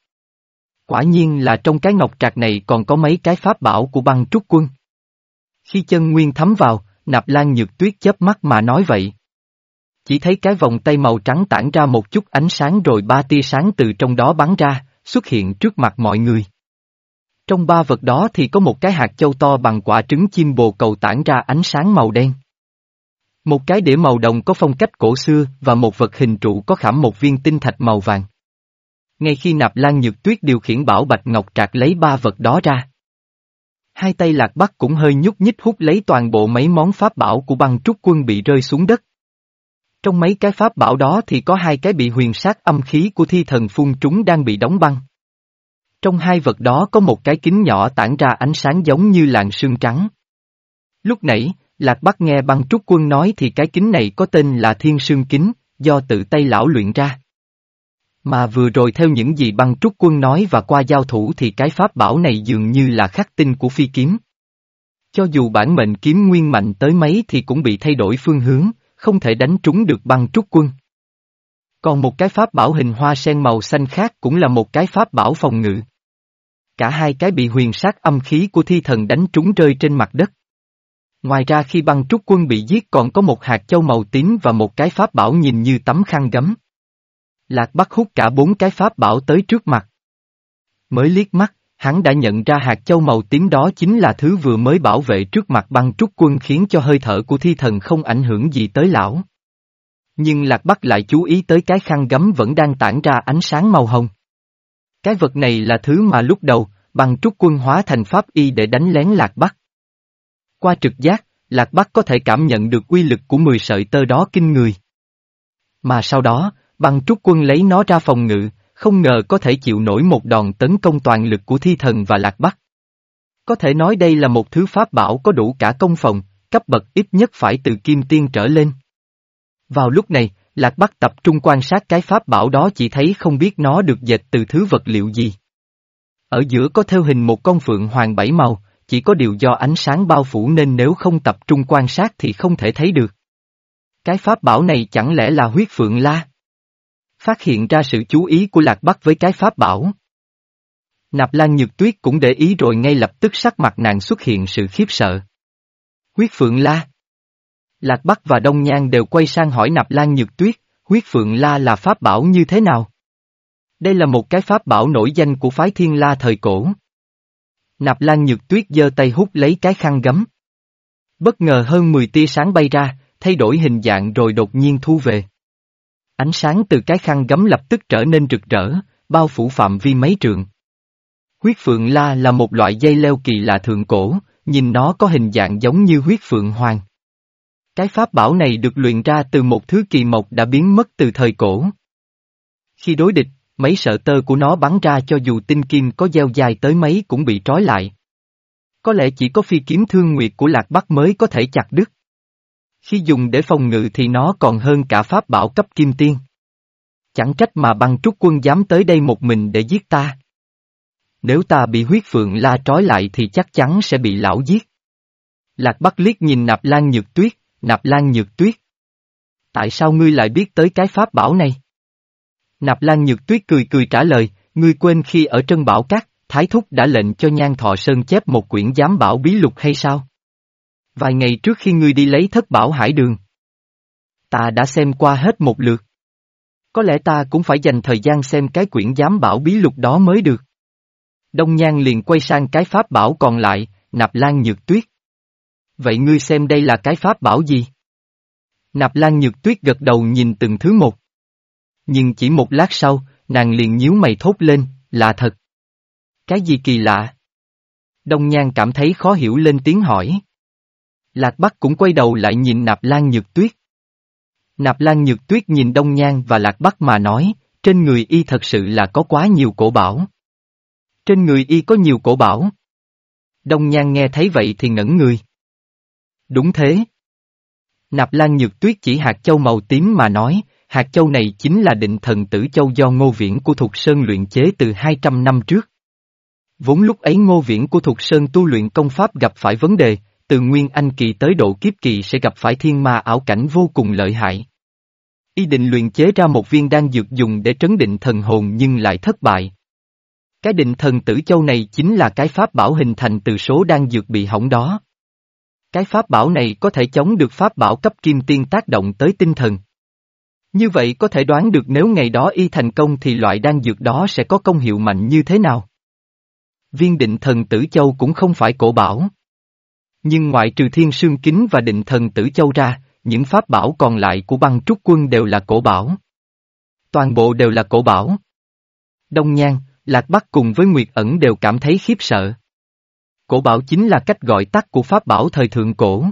Quả nhiên là trong cái ngọc trạc này còn có mấy cái pháp bảo của băng trúc quân. Khi chân nguyên thấm vào, Nạp Lan Nhược Tuyết chớp mắt mà nói vậy. Chỉ thấy cái vòng tay màu trắng tản ra một chút ánh sáng rồi ba tia sáng từ trong đó bắn ra, xuất hiện trước mặt mọi người. Trong ba vật đó thì có một cái hạt châu to bằng quả trứng chim bồ cầu tản ra ánh sáng màu đen. Một cái đĩa màu đồng có phong cách cổ xưa và một vật hình trụ có khảm một viên tinh thạch màu vàng. Ngay khi nạp lan nhược tuyết điều khiển bảo Bạch Ngọc Trạc lấy ba vật đó ra. Hai tay lạc bắc cũng hơi nhúc nhích hút lấy toàn bộ mấy món pháp bảo của băng trúc quân bị rơi xuống đất. Trong mấy cái pháp bảo đó thì có hai cái bị huyền sát âm khí của thi thần phun trúng đang bị đóng băng. Trong hai vật đó có một cái kính nhỏ tản ra ánh sáng giống như làn sương trắng. Lúc nãy, Lạc Bắc nghe băng trúc quân nói thì cái kính này có tên là thiên sương kính, do tự tay lão luyện ra. Mà vừa rồi theo những gì băng trúc quân nói và qua giao thủ thì cái pháp bảo này dường như là khắc tinh của phi kiếm. Cho dù bản mệnh kiếm nguyên mạnh tới mấy thì cũng bị thay đổi phương hướng, không thể đánh trúng được băng trúc quân. Còn một cái pháp bảo hình hoa sen màu xanh khác cũng là một cái pháp bảo phòng ngự. Cả hai cái bị huyền sát âm khí của thi thần đánh trúng rơi trên mặt đất. Ngoài ra khi băng trúc quân bị giết còn có một hạt châu màu tím và một cái pháp bảo nhìn như tấm khăn gấm. Lạc Bắc hút cả bốn cái pháp bảo tới trước mặt. Mới liếc mắt, hắn đã nhận ra hạt châu màu tím đó chính là thứ vừa mới bảo vệ trước mặt băng trúc quân khiến cho hơi thở của thi thần không ảnh hưởng gì tới lão. Nhưng Lạc Bắc lại chú ý tới cái khăn gấm vẫn đang tản ra ánh sáng màu hồng. Cái vật này là thứ mà lúc đầu, băng trúc quân hóa thành pháp y để đánh lén Lạc Bắc. Qua trực giác, Lạc Bắc có thể cảm nhận được uy lực của 10 sợi tơ đó kinh người. Mà sau đó, băng trúc quân lấy nó ra phòng ngự, không ngờ có thể chịu nổi một đòn tấn công toàn lực của thi thần và Lạc Bắc. Có thể nói đây là một thứ pháp bảo có đủ cả công phòng, cấp bậc ít nhất phải từ kim tiên trở lên. Vào lúc này, Lạc Bắc tập trung quan sát cái pháp bảo đó chỉ thấy không biết nó được dệt từ thứ vật liệu gì. Ở giữa có theo hình một con phượng hoàng bảy màu, chỉ có điều do ánh sáng bao phủ nên nếu không tập trung quan sát thì không thể thấy được. Cái pháp bảo này chẳng lẽ là huyết phượng la? Phát hiện ra sự chú ý của Lạc Bắc với cái pháp bảo. Nạp Lan Nhược Tuyết cũng để ý rồi ngay lập tức sắc mặt nàng xuất hiện sự khiếp sợ. Huyết Phượng La Lạc Bắc và Đông Nhan đều quay sang hỏi Nạp Lan Nhược Tuyết, huyết Phượng La là pháp bảo như thế nào? Đây là một cái pháp bảo nổi danh của phái Thiên La thời cổ. Nạp Lan Nhược Tuyết giơ tay hút lấy cái khăn gấm. Bất ngờ hơn 10 tia sáng bay ra, thay đổi hình dạng rồi đột nhiên thu về. Ánh sáng từ cái khăn gấm lập tức trở nên rực rỡ, bao phủ phạm vi mấy trường. Huyết Phượng La là một loại dây leo kỳ lạ thượng cổ, nhìn nó có hình dạng giống như huyết phượng hoàng. Cái pháp bảo này được luyện ra từ một thứ kỳ mộc đã biến mất từ thời cổ. Khi đối địch, mấy sợi tơ của nó bắn ra cho dù tinh kim có gieo dài tới mấy cũng bị trói lại. Có lẽ chỉ có phi kiếm thương nguyệt của Lạc Bắc mới có thể chặt đứt. Khi dùng để phòng ngự thì nó còn hơn cả pháp bảo cấp kim tiên. Chẳng trách mà băng trúc quân dám tới đây một mình để giết ta. Nếu ta bị huyết phượng la trói lại thì chắc chắn sẽ bị lão giết. Lạc Bắc liếc nhìn nạp lan nhược tuyết, nạp lan nhược tuyết. Tại sao ngươi lại biết tới cái pháp bảo này? Nạp Lan Nhược Tuyết cười cười trả lời, ngươi quên khi ở Trân Bảo Cát, Thái Thúc đã lệnh cho Nhan Thọ Sơn chép một quyển giám bảo bí lục hay sao? Vài ngày trước khi ngươi đi lấy thất bảo hải đường. Ta đã xem qua hết một lượt. Có lẽ ta cũng phải dành thời gian xem cái quyển giám bảo bí lục đó mới được. Đông Nhan liền quay sang cái pháp bảo còn lại, Nạp Lan Nhược Tuyết. Vậy ngươi xem đây là cái pháp bảo gì? Nạp Lan Nhược Tuyết gật đầu nhìn từng thứ một. Nhưng chỉ một lát sau, nàng liền nhíu mày thốt lên, là thật. Cái gì kỳ lạ? Đông Nhan cảm thấy khó hiểu lên tiếng hỏi. Lạc Bắc cũng quay đầu lại nhìn Nạp Lan Nhược Tuyết. Nạp Lan Nhược Tuyết nhìn Đông Nhan và Lạc Bắc mà nói, trên người y thật sự là có quá nhiều cổ bảo. Trên người y có nhiều cổ bảo. Đông Nhan nghe thấy vậy thì ngẩn người. Đúng thế. Nạp Lan Nhược Tuyết chỉ hạt châu màu tím mà nói, Hạt châu này chính là định thần tử châu do Ngô Viễn của Thục Sơn luyện chế từ 200 năm trước. Vốn lúc ấy Ngô Viễn của Thục Sơn tu luyện công pháp gặp phải vấn đề, từ Nguyên Anh kỳ tới độ kiếp kỳ sẽ gặp phải thiên ma ảo cảnh vô cùng lợi hại. Y định luyện chế ra một viên đan dược dùng để trấn định thần hồn nhưng lại thất bại. Cái định thần tử châu này chính là cái pháp bảo hình thành từ số đan dược bị hỏng đó. Cái pháp bảo này có thể chống được pháp bảo cấp kim tiên tác động tới tinh thần. Như vậy có thể đoán được nếu ngày đó y thành công thì loại đan dược đó sẽ có công hiệu mạnh như thế nào. Viên định thần tử châu cũng không phải cổ bảo. Nhưng ngoại trừ thiên sương kính và định thần tử châu ra, những pháp bảo còn lại của băng trúc quân đều là cổ bảo. Toàn bộ đều là cổ bảo. Đông Nhan, Lạc Bắc cùng với Nguyệt ẩn đều cảm thấy khiếp sợ. Cổ bảo chính là cách gọi tắt của pháp bảo thời thượng cổ.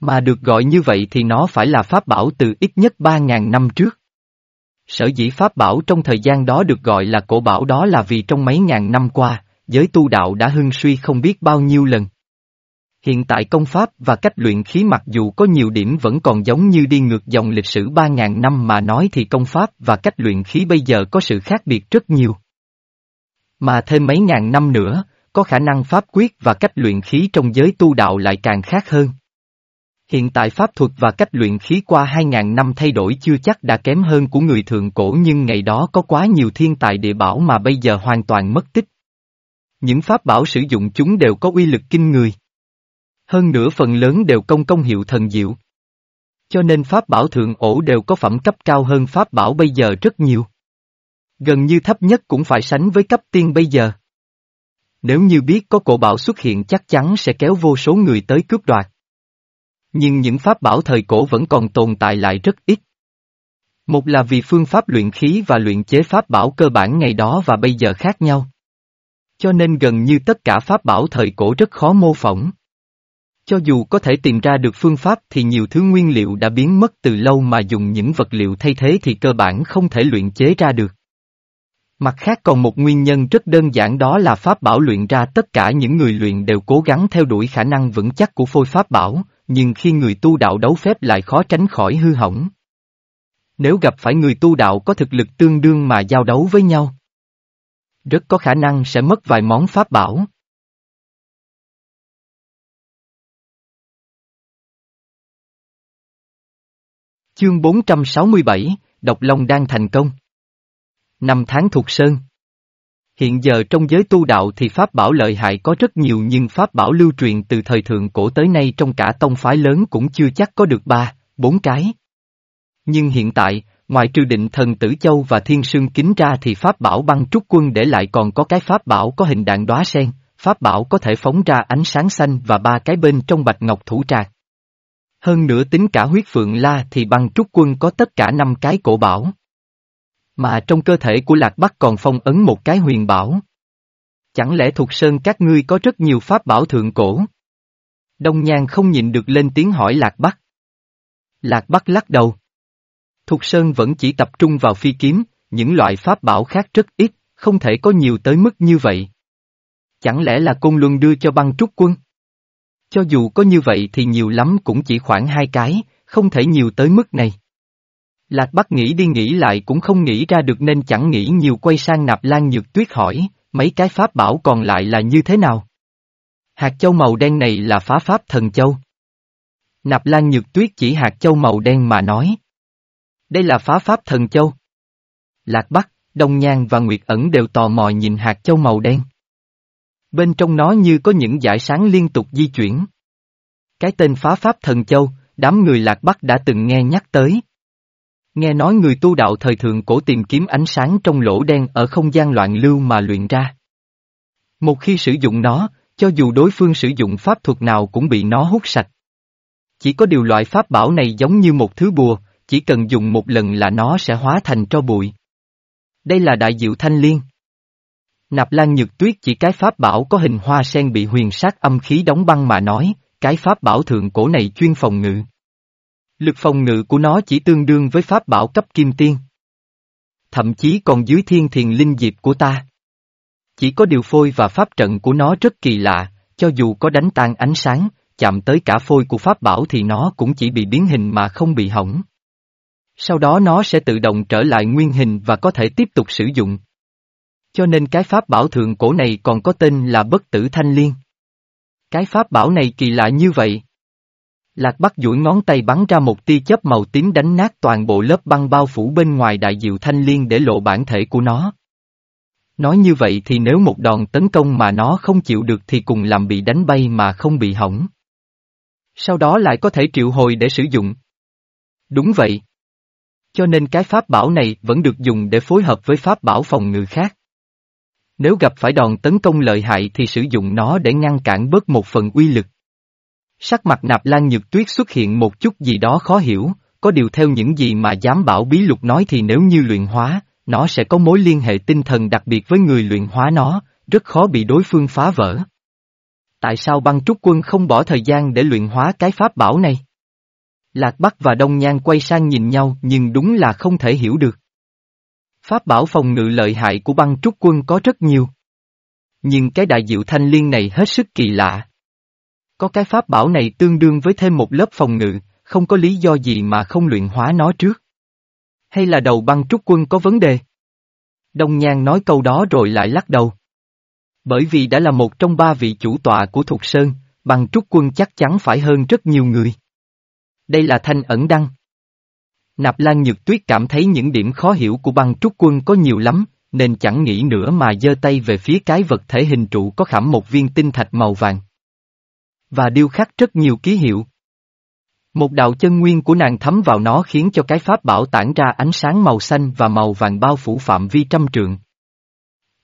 Mà được gọi như vậy thì nó phải là pháp bảo từ ít nhất 3.000 năm trước. Sở dĩ pháp bảo trong thời gian đó được gọi là cổ bảo đó là vì trong mấy ngàn năm qua, giới tu đạo đã hưng suy không biết bao nhiêu lần. Hiện tại công pháp và cách luyện khí mặc dù có nhiều điểm vẫn còn giống như đi ngược dòng lịch sử 3.000 năm mà nói thì công pháp và cách luyện khí bây giờ có sự khác biệt rất nhiều. Mà thêm mấy ngàn năm nữa, có khả năng pháp quyết và cách luyện khí trong giới tu đạo lại càng khác hơn. Hiện tại pháp thuật và cách luyện khí qua 2.000 năm thay đổi chưa chắc đã kém hơn của người thượng cổ nhưng ngày đó có quá nhiều thiên tài địa bảo mà bây giờ hoàn toàn mất tích. Những pháp bảo sử dụng chúng đều có uy lực kinh người. Hơn nữa phần lớn đều công công hiệu thần diệu. Cho nên pháp bảo thượng ổ đều có phẩm cấp cao hơn pháp bảo bây giờ rất nhiều. Gần như thấp nhất cũng phải sánh với cấp tiên bây giờ. Nếu như biết có cổ bảo xuất hiện chắc chắn sẽ kéo vô số người tới cướp đoạt. Nhưng những pháp bảo thời cổ vẫn còn tồn tại lại rất ít. Một là vì phương pháp luyện khí và luyện chế pháp bảo cơ bản ngày đó và bây giờ khác nhau. Cho nên gần như tất cả pháp bảo thời cổ rất khó mô phỏng. Cho dù có thể tìm ra được phương pháp thì nhiều thứ nguyên liệu đã biến mất từ lâu mà dùng những vật liệu thay thế thì cơ bản không thể luyện chế ra được. Mặt khác còn một nguyên nhân rất đơn giản đó là pháp bảo luyện ra tất cả những người luyện đều cố gắng theo đuổi khả năng vững chắc của phôi pháp bảo, nhưng khi người tu đạo đấu phép lại khó tránh khỏi hư hỏng. Nếu gặp phải người tu đạo có thực lực tương đương mà giao đấu với nhau, rất có khả năng sẽ mất vài món pháp bảo. Chương 467, Độc Long đang thành công. Năm tháng thuộc sơn. Hiện giờ trong giới tu đạo thì pháp bảo lợi hại có rất nhiều nhưng pháp bảo lưu truyền từ thời thượng cổ tới nay trong cả tông phái lớn cũng chưa chắc có được ba, bốn cái. Nhưng hiện tại, ngoài trừ định thần tử châu và thiên sương kính ra thì pháp bảo băng trúc quân để lại còn có cái pháp bảo có hình đạn đóa sen, pháp bảo có thể phóng ra ánh sáng xanh và ba cái bên trong bạch ngọc thủ trạc. Hơn nữa tính cả huyết phượng la thì băng trúc quân có tất cả năm cái cổ bảo. Mà trong cơ thể của Lạc Bắc còn phong ấn một cái huyền bảo. Chẳng lẽ thuộc sơn các ngươi có rất nhiều pháp bảo thượng cổ? Đông Nhan không nhịn được lên tiếng hỏi Lạc Bắc. Lạc Bắc lắc đầu. Thục Sơn vẫn chỉ tập trung vào phi kiếm, những loại pháp bảo khác rất ít, không thể có nhiều tới mức như vậy. Chẳng lẽ là Côn Luân đưa cho băng trúc quân? Cho dù có như vậy thì nhiều lắm cũng chỉ khoảng hai cái, không thể nhiều tới mức này. Lạc Bắc nghĩ đi nghĩ lại cũng không nghĩ ra được nên chẳng nghĩ nhiều quay sang nạp lan nhược tuyết hỏi, mấy cái pháp bảo còn lại là như thế nào? Hạt châu màu đen này là phá pháp thần châu. Nạp lan nhược tuyết chỉ hạt châu màu đen mà nói. Đây là phá pháp thần châu. Lạc Bắc, Đông Nhan và Nguyệt ẩn đều tò mò nhìn hạt châu màu đen. Bên trong nó như có những dải sáng liên tục di chuyển. Cái tên phá pháp thần châu, đám người Lạc Bắc đã từng nghe nhắc tới. Nghe nói người tu đạo thời thượng cổ tìm kiếm ánh sáng trong lỗ đen ở không gian loạn lưu mà luyện ra. Một khi sử dụng nó, cho dù đối phương sử dụng pháp thuật nào cũng bị nó hút sạch. Chỉ có điều loại pháp bảo này giống như một thứ bùa, chỉ cần dùng một lần là nó sẽ hóa thành tro bụi. Đây là đại diệu thanh liên. Nạp Lan Nhược Tuyết chỉ cái pháp bảo có hình hoa sen bị huyền sát âm khí đóng băng mà nói, cái pháp bảo thượng cổ này chuyên phòng ngự. Lực phòng ngự của nó chỉ tương đương với pháp bảo cấp kim tiên. Thậm chí còn dưới thiên thiền linh diệp của ta. Chỉ có điều phôi và pháp trận của nó rất kỳ lạ, cho dù có đánh tan ánh sáng, chạm tới cả phôi của pháp bảo thì nó cũng chỉ bị biến hình mà không bị hỏng. Sau đó nó sẽ tự động trở lại nguyên hình và có thể tiếp tục sử dụng. Cho nên cái pháp bảo thượng cổ này còn có tên là bất tử thanh liên. Cái pháp bảo này kỳ lạ như vậy. Lạc Bắc duỗi ngón tay bắn ra một tia chớp màu tím đánh nát toàn bộ lớp băng bao phủ bên ngoài đại diệu thanh liên để lộ bản thể của nó. Nói như vậy thì nếu một đòn tấn công mà nó không chịu được thì cùng làm bị đánh bay mà không bị hỏng. Sau đó lại có thể triệu hồi để sử dụng. Đúng vậy. Cho nên cái pháp bảo này vẫn được dùng để phối hợp với pháp bảo phòng ngự khác. Nếu gặp phải đòn tấn công lợi hại thì sử dụng nó để ngăn cản bớt một phần uy lực. Sắc mặt nạp lan nhược tuyết xuất hiện một chút gì đó khó hiểu, có điều theo những gì mà giám bảo bí lục nói thì nếu như luyện hóa, nó sẽ có mối liên hệ tinh thần đặc biệt với người luyện hóa nó, rất khó bị đối phương phá vỡ. Tại sao băng trúc quân không bỏ thời gian để luyện hóa cái pháp bảo này? Lạc Bắc và Đông Nhan quay sang nhìn nhau nhưng đúng là không thể hiểu được. Pháp bảo phòng ngự lợi hại của băng trúc quân có rất nhiều. Nhưng cái đại diệu thanh liên này hết sức kỳ lạ. Có cái pháp bảo này tương đương với thêm một lớp phòng ngự, không có lý do gì mà không luyện hóa nó trước. Hay là đầu băng trúc quân có vấn đề? Đông Nhan nói câu đó rồi lại lắc đầu. Bởi vì đã là một trong ba vị chủ tọa của Thục Sơn, băng trúc quân chắc chắn phải hơn rất nhiều người. Đây là thanh ẩn đăng. Nạp Lan Nhược Tuyết cảm thấy những điểm khó hiểu của băng trúc quân có nhiều lắm, nên chẳng nghĩ nữa mà giơ tay về phía cái vật thể hình trụ có khảm một viên tinh thạch màu vàng. Và điêu khắc rất nhiều ký hiệu. Một đạo chân nguyên của nàng thấm vào nó khiến cho cái pháp bảo tản ra ánh sáng màu xanh và màu vàng bao phủ phạm vi trăm trượng.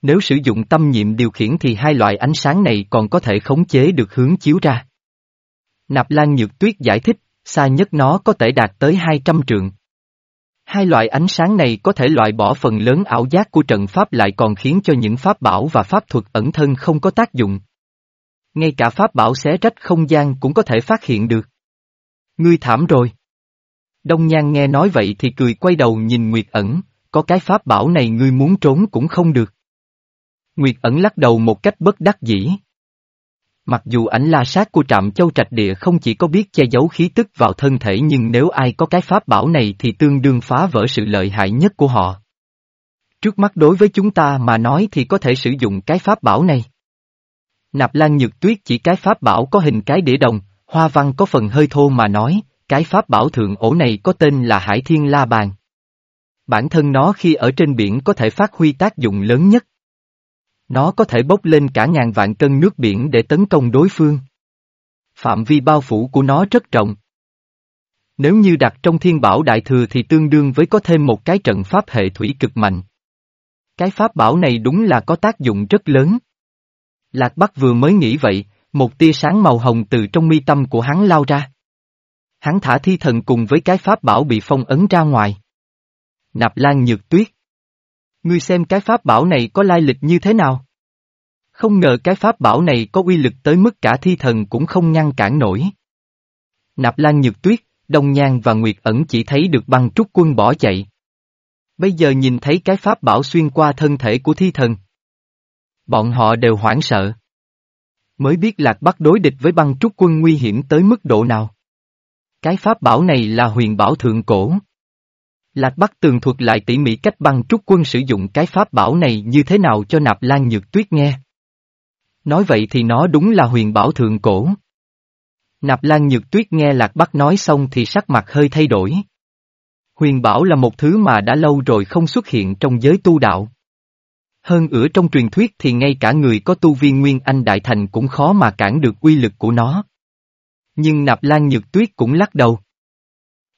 Nếu sử dụng tâm nhiệm điều khiển thì hai loại ánh sáng này còn có thể khống chế được hướng chiếu ra. Nạp Lan Nhược Tuyết giải thích, xa nhất nó có thể đạt tới 200 trượng. Hai loại ánh sáng này có thể loại bỏ phần lớn ảo giác của trận pháp lại còn khiến cho những pháp bảo và pháp thuật ẩn thân không có tác dụng. Ngay cả pháp bảo xé rách không gian cũng có thể phát hiện được. Ngươi thảm rồi. Đông Nhan nghe nói vậy thì cười quay đầu nhìn Nguyệt ẩn, có cái pháp bảo này ngươi muốn trốn cũng không được. Nguyệt ẩn lắc đầu một cách bất đắc dĩ. Mặc dù ảnh la sát của trạm châu trạch địa không chỉ có biết che giấu khí tức vào thân thể nhưng nếu ai có cái pháp bảo này thì tương đương phá vỡ sự lợi hại nhất của họ. Trước mắt đối với chúng ta mà nói thì có thể sử dụng cái pháp bảo này. Nạp Lan Nhược Tuyết chỉ cái pháp bảo có hình cái đĩa đồng, hoa văn có phần hơi thô mà nói, cái pháp bảo thượng ổ này có tên là Hải Thiên La Bàn. Bản thân nó khi ở trên biển có thể phát huy tác dụng lớn nhất. Nó có thể bốc lên cả ngàn vạn cân nước biển để tấn công đối phương. Phạm vi bao phủ của nó rất rộng. Nếu như đặt trong thiên bảo đại thừa thì tương đương với có thêm một cái trận pháp hệ thủy cực mạnh. Cái pháp bảo này đúng là có tác dụng rất lớn. Lạc Bắc vừa mới nghĩ vậy, một tia sáng màu hồng từ trong mi tâm của hắn lao ra. Hắn thả thi thần cùng với cái pháp bảo bị phong ấn ra ngoài. Nạp Lan Nhược Tuyết. Ngươi xem cái pháp bảo này có lai lịch như thế nào? Không ngờ cái pháp bảo này có uy lực tới mức cả thi thần cũng không ngăn cản nổi. Nạp Lan Nhược Tuyết, Đông Nhan và Nguyệt ẩn chỉ thấy được băng trúc quân bỏ chạy. Bây giờ nhìn thấy cái pháp bảo xuyên qua thân thể của thi thần. Bọn họ đều hoảng sợ. Mới biết Lạc Bắc đối địch với băng trúc quân nguy hiểm tới mức độ nào. Cái pháp bảo này là huyền bảo thượng cổ. Lạc Bắc tường thuật lại tỉ mỉ cách băng trúc quân sử dụng cái pháp bảo này như thế nào cho nạp lan nhược tuyết nghe. Nói vậy thì nó đúng là huyền bảo thượng cổ. Nạp lan nhược tuyết nghe Lạc Bắc nói xong thì sắc mặt hơi thay đổi. Huyền bảo là một thứ mà đã lâu rồi không xuất hiện trong giới tu đạo. Hơn ửa trong truyền thuyết thì ngay cả người có tu viên Nguyên Anh Đại Thành cũng khó mà cản được uy lực của nó. Nhưng Nạp Lan Nhược Tuyết cũng lắc đầu.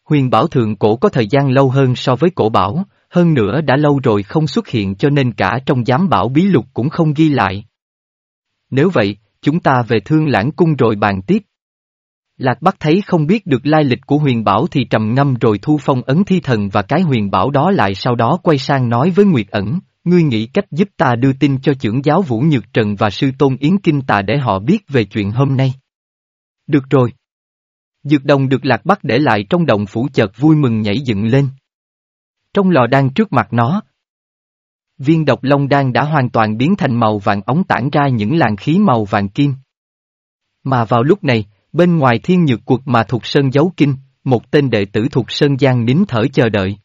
Huyền bảo thượng cổ có thời gian lâu hơn so với cổ bảo, hơn nữa đã lâu rồi không xuất hiện cho nên cả trong giám bảo bí lục cũng không ghi lại. Nếu vậy, chúng ta về thương lãng cung rồi bàn tiếp. Lạc Bắc thấy không biết được lai lịch của huyền bảo thì trầm ngâm rồi thu phong ấn thi thần và cái huyền bảo đó lại sau đó quay sang nói với Nguyệt ẩn, ngươi nghĩ cách giúp ta đưa tin cho trưởng giáo Vũ Nhược Trần và sư tôn Yến Kinh Tà để họ biết về chuyện hôm nay. Được rồi. Dược đồng được lạc bắc để lại trong đồng phủ chợt vui mừng nhảy dựng lên. Trong lò đan trước mặt nó. Viên độc long đan đã hoàn toàn biến thành màu vàng ống tản ra những làn khí màu vàng kim. Mà vào lúc này, bên ngoài thiên nhược cuộc mà thuộc sơn giấu kinh, một tên đệ tử thuộc sơn giang nín thở chờ đợi.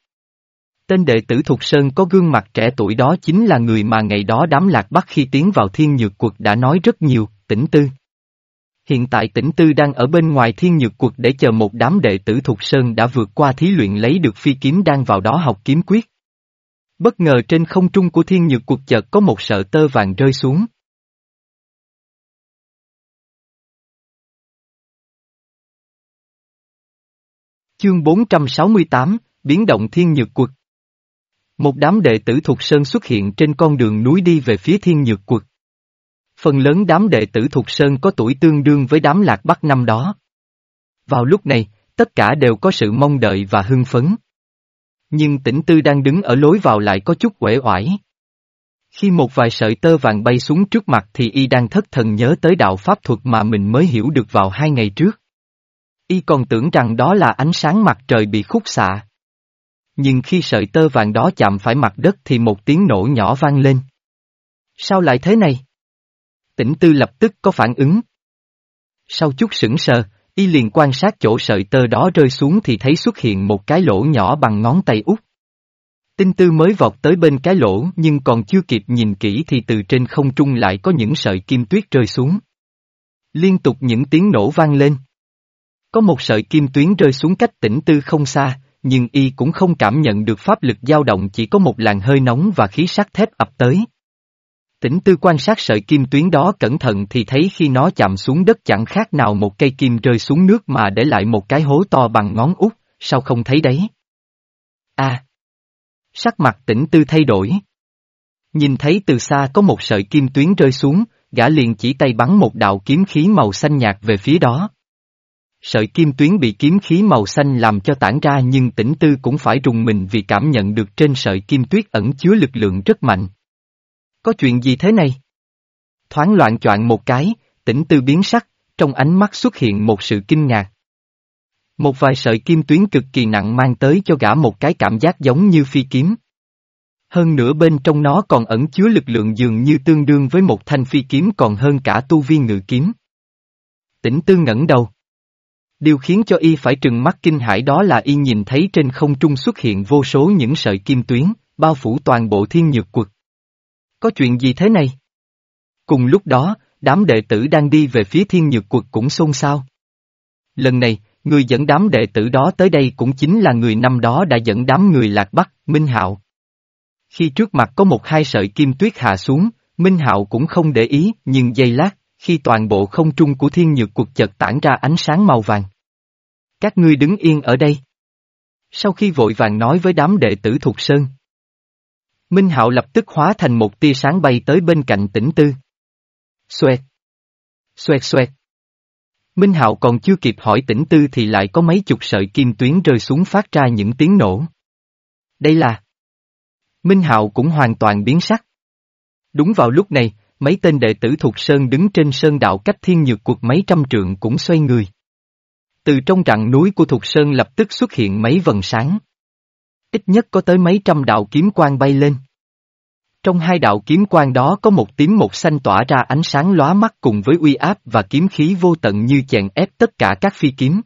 Tên đệ tử Thục Sơn có gương mặt trẻ tuổi đó chính là người mà ngày đó đám lạc bắc khi tiến vào thiên nhược cuộc đã nói rất nhiều, tỉnh tư. Hiện tại tỉnh tư đang ở bên ngoài thiên nhược cuộc để chờ một đám đệ tử Thục Sơn đã vượt qua thí luyện lấy được phi kiếm đang vào đó học kiếm quyết. Bất ngờ trên không trung của thiên nhược cuộc chợt có một sợi tơ vàng rơi xuống. Chương 468, Biến động thiên nhược cuộc Một đám đệ tử thuộc Sơn xuất hiện trên con đường núi đi về phía thiên nhược cuộc Phần lớn đám đệ tử thuộc Sơn có tuổi tương đương với đám lạc bắc năm đó. Vào lúc này, tất cả đều có sự mong đợi và hưng phấn. Nhưng tĩnh tư đang đứng ở lối vào lại có chút uể oải. Khi một vài sợi tơ vàng bay xuống trước mặt thì y đang thất thần nhớ tới đạo pháp thuật mà mình mới hiểu được vào hai ngày trước. Y còn tưởng rằng đó là ánh sáng mặt trời bị khúc xạ. Nhưng khi sợi tơ vàng đó chạm phải mặt đất thì một tiếng nổ nhỏ vang lên. Sao lại thế này? Tĩnh tư lập tức có phản ứng. Sau chút sững sờ, y liền quan sát chỗ sợi tơ đó rơi xuống thì thấy xuất hiện một cái lỗ nhỏ bằng ngón tay út. Tinh tư mới vọt tới bên cái lỗ nhưng còn chưa kịp nhìn kỹ thì từ trên không trung lại có những sợi kim tuyết rơi xuống. Liên tục những tiếng nổ vang lên. Có một sợi kim tuyến rơi xuống cách tỉnh tư không xa, nhưng y cũng không cảm nhận được pháp lực dao động chỉ có một làn hơi nóng và khí sắc thép ập tới. Tỉnh tư quan sát sợi kim tuyến đó cẩn thận thì thấy khi nó chạm xuống đất chẳng khác nào một cây kim rơi xuống nước mà để lại một cái hố to bằng ngón út, sao không thấy đấy? À! Sắc mặt tỉnh tư thay đổi. Nhìn thấy từ xa có một sợi kim tuyến rơi xuống, gã liền chỉ tay bắn một đạo kiếm khí màu xanh nhạt về phía đó. Sợi kim tuyến bị kiếm khí màu xanh làm cho tản ra nhưng tỉnh tư cũng phải rùng mình vì cảm nhận được trên sợi kim tuyết ẩn chứa lực lượng rất mạnh. Có chuyện gì thế này? Thoáng loạn choạng một cái, tỉnh tư biến sắc, trong ánh mắt xuất hiện một sự kinh ngạc. Một vài sợi kim tuyến cực kỳ nặng mang tới cho gã một cái cảm giác giống như phi kiếm. Hơn nữa bên trong nó còn ẩn chứa lực lượng dường như tương đương với một thanh phi kiếm còn hơn cả tu vi ngự kiếm. Tỉnh tư ngẩng đầu. Điều khiến cho y phải trừng mắt kinh hãi đó là y nhìn thấy trên không trung xuất hiện vô số những sợi kim tuyến, bao phủ toàn bộ thiên nhược quật. Có chuyện gì thế này? Cùng lúc đó, đám đệ tử đang đi về phía thiên nhược quật cũng xôn xao. Lần này, người dẫn đám đệ tử đó tới đây cũng chính là người năm đó đã dẫn đám người lạc bắc, Minh Hạo. Khi trước mặt có một hai sợi kim tuyết hạ xuống, Minh Hạo cũng không để ý, nhưng giây lát, khi toàn bộ không trung của thiên nhược cuộc chợt tản ra ánh sáng màu vàng. Các ngươi đứng yên ở đây. Sau khi vội vàng nói với đám đệ tử thuộc sơn. Minh Hạo lập tức hóa thành một tia sáng bay tới bên cạnh tĩnh tư. Xoẹt. Xoẹt xoẹt. Minh Hạo còn chưa kịp hỏi tĩnh tư thì lại có mấy chục sợi kim tuyến rơi xuống phát ra những tiếng nổ. Đây là... Minh Hạo cũng hoàn toàn biến sắc. Đúng vào lúc này, mấy tên đệ tử thuộc sơn đứng trên sơn đạo cách thiên nhược cuộc mấy trăm trượng cũng xoay người. Từ trong rặng núi của thuộc sơn lập tức xuất hiện mấy vần sáng. Ít nhất có tới mấy trăm đạo kiếm quang bay lên. Trong hai đạo kiếm quang đó có một tím một xanh tỏa ra ánh sáng lóa mắt cùng với uy áp và kiếm khí vô tận như chèn ép tất cả các phi kiếm.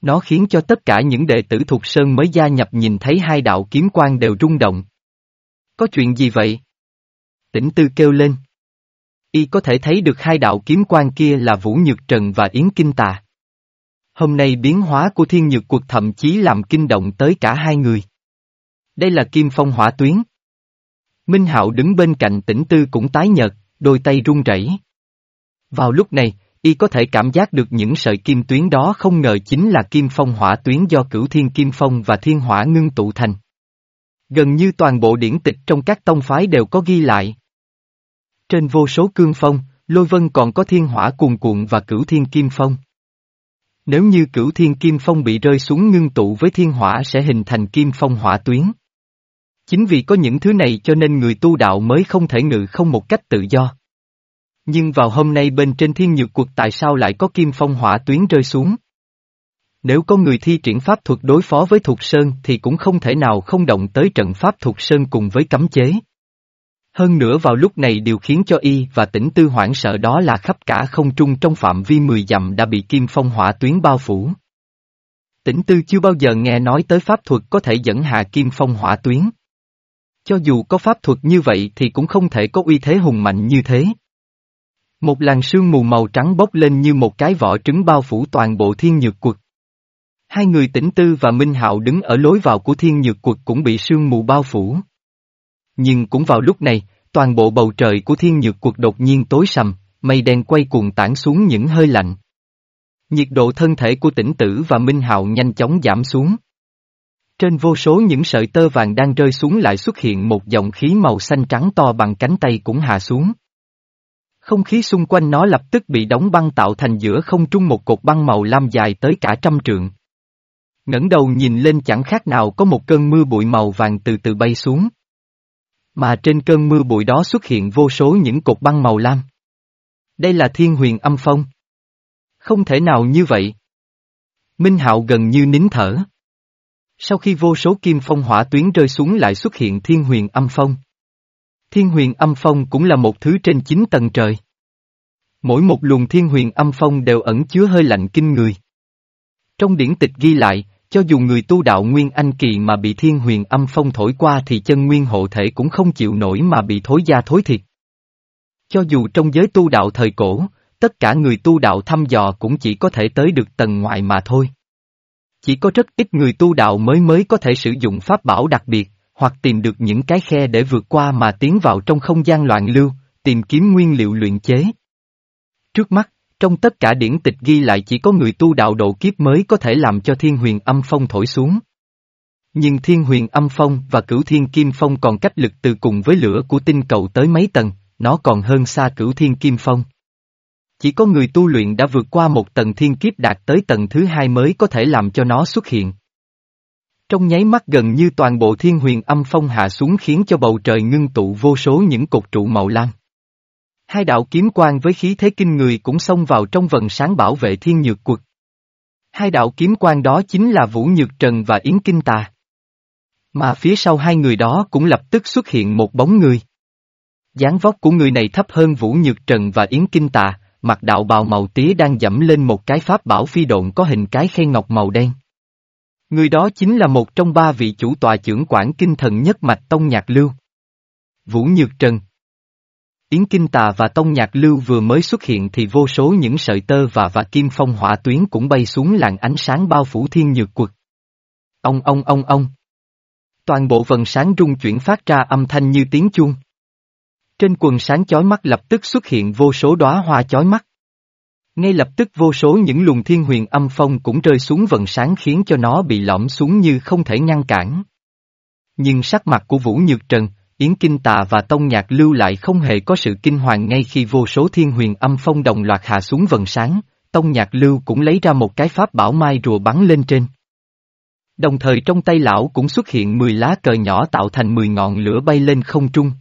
Nó khiến cho tất cả những đệ tử thuộc Sơn mới gia nhập nhìn thấy hai đạo kiếm quang đều rung động. Có chuyện gì vậy? Tỉnh Tư kêu lên. Y có thể thấy được hai đạo kiếm quang kia là Vũ Nhược Trần và Yến Kinh Tà. Hôm nay biến hóa của thiên nhược cuộc thậm chí làm kinh động tới cả hai người. Đây là kim phong hỏa tuyến. Minh Hạo đứng bên cạnh tĩnh tư cũng tái nhợt, đôi tay run rẩy. Vào lúc này, y có thể cảm giác được những sợi kim tuyến đó không ngờ chính là kim phong hỏa tuyến do cửu thiên kim phong và thiên hỏa ngưng tụ thành. Gần như toàn bộ điển tịch trong các tông phái đều có ghi lại. Trên vô số cương phong, lôi vân còn có thiên hỏa cuồn cuộn và cửu thiên kim phong. Nếu như cửu thiên kim phong bị rơi xuống ngưng tụ với thiên hỏa sẽ hình thành kim phong hỏa tuyến. Chính vì có những thứ này cho nên người tu đạo mới không thể ngự không một cách tự do. Nhưng vào hôm nay bên trên thiên nhược cuộc tại sao lại có kim phong hỏa tuyến rơi xuống? Nếu có người thi triển pháp thuật đối phó với thuộc sơn thì cũng không thể nào không động tới trận pháp thuộc sơn cùng với cấm chế. Hơn nữa vào lúc này điều khiến cho y và tỉnh tư hoảng sợ đó là khắp cả không trung trong phạm vi 10 dặm đã bị kim phong hỏa tuyến bao phủ. Tỉnh tư chưa bao giờ nghe nói tới pháp thuật có thể dẫn hạ kim phong hỏa tuyến. Cho dù có pháp thuật như vậy thì cũng không thể có uy thế hùng mạnh như thế. Một làn sương mù màu trắng bốc lên như một cái vỏ trứng bao phủ toàn bộ thiên nhược quật. Hai người tỉnh tư và Minh Hạo đứng ở lối vào của thiên nhược quật cũng bị sương mù bao phủ. Nhưng cũng vào lúc này, toàn bộ bầu trời của thiên nhược cuộc đột nhiên tối sầm, mây đen quay cuồng tản xuống những hơi lạnh. Nhiệt độ thân thể của tỉnh tử và Minh Hạo nhanh chóng giảm xuống. Trên vô số những sợi tơ vàng đang rơi xuống lại xuất hiện một dòng khí màu xanh trắng to bằng cánh tay cũng hạ xuống. Không khí xung quanh nó lập tức bị đóng băng tạo thành giữa không trung một cột băng màu lam dài tới cả trăm trượng. ngẩng đầu nhìn lên chẳng khác nào có một cơn mưa bụi màu vàng từ từ bay xuống. Mà trên cơn mưa bụi đó xuất hiện vô số những cột băng màu lam. Đây là thiên huyền âm phong. Không thể nào như vậy. Minh Hạo gần như nín thở. Sau khi vô số kim phong hỏa tuyến rơi xuống lại xuất hiện thiên huyền âm phong. Thiên huyền âm phong cũng là một thứ trên chín tầng trời. Mỗi một luồng thiên huyền âm phong đều ẩn chứa hơi lạnh kinh người. Trong điển tịch ghi lại, cho dù người tu đạo Nguyên Anh Kỳ mà bị thiên huyền âm phong thổi qua thì chân nguyên hộ thể cũng không chịu nổi mà bị thối da thối thịt. Cho dù trong giới tu đạo thời cổ, tất cả người tu đạo thăm dò cũng chỉ có thể tới được tầng ngoại mà thôi. Chỉ có rất ít người tu đạo mới mới có thể sử dụng pháp bảo đặc biệt, hoặc tìm được những cái khe để vượt qua mà tiến vào trong không gian loạn lưu, tìm kiếm nguyên liệu luyện chế. Trước mắt, trong tất cả điển tịch ghi lại chỉ có người tu đạo độ kiếp mới có thể làm cho thiên huyền âm phong thổi xuống. Nhưng thiên huyền âm phong và cửu thiên kim phong còn cách lực từ cùng với lửa của tinh cầu tới mấy tầng, nó còn hơn xa cửu thiên kim phong. Chỉ có người tu luyện đã vượt qua một tầng thiên kiếp đạt tới tầng thứ hai mới có thể làm cho nó xuất hiện. Trong nháy mắt gần như toàn bộ thiên huyền âm phong hạ xuống khiến cho bầu trời ngưng tụ vô số những cột trụ màu lam. Hai đạo kiếm quang với khí thế kinh người cũng xông vào trong vần sáng bảo vệ thiên nhược quật. Hai đạo kiếm quang đó chính là Vũ Nhược Trần và Yến Kinh Tà. Mà phía sau hai người đó cũng lập tức xuất hiện một bóng người. dáng vóc của người này thấp hơn Vũ Nhược Trần và Yến Kinh Tà, mặt đạo bào màu tía đang dẫm lên một cái pháp bảo phi độn có hình cái khay ngọc màu đen. Người đó chính là một trong ba vị chủ tòa trưởng quản kinh thần nhất mạch Tông Nhạc Lưu. Vũ Nhược Trần Yến Kinh Tà và Tông Nhạc Lưu vừa mới xuất hiện thì vô số những sợi tơ và và kim phong hỏa tuyến cũng bay xuống làn ánh sáng bao phủ thiên nhược quật. Ông ông ông ông. Toàn bộ vần sáng rung chuyển phát ra âm thanh như tiếng chuông. Trên quần sáng chói mắt lập tức xuất hiện vô số đóa hoa chói mắt. Ngay lập tức vô số những luồng thiên huyền âm phong cũng rơi xuống vần sáng khiến cho nó bị lõm xuống như không thể ngăn cản. Nhưng sắc mặt của Vũ Nhược Trần, Yến Kinh Tà và Tông Nhạc Lưu lại không hề có sự kinh hoàng ngay khi vô số thiên huyền âm phong đồng loạt hạ xuống vần sáng, Tông Nhạc Lưu cũng lấy ra một cái pháp bảo mai rùa bắn lên trên. Đồng thời trong tay lão cũng xuất hiện 10 lá cờ nhỏ tạo thành 10 ngọn lửa bay lên không trung.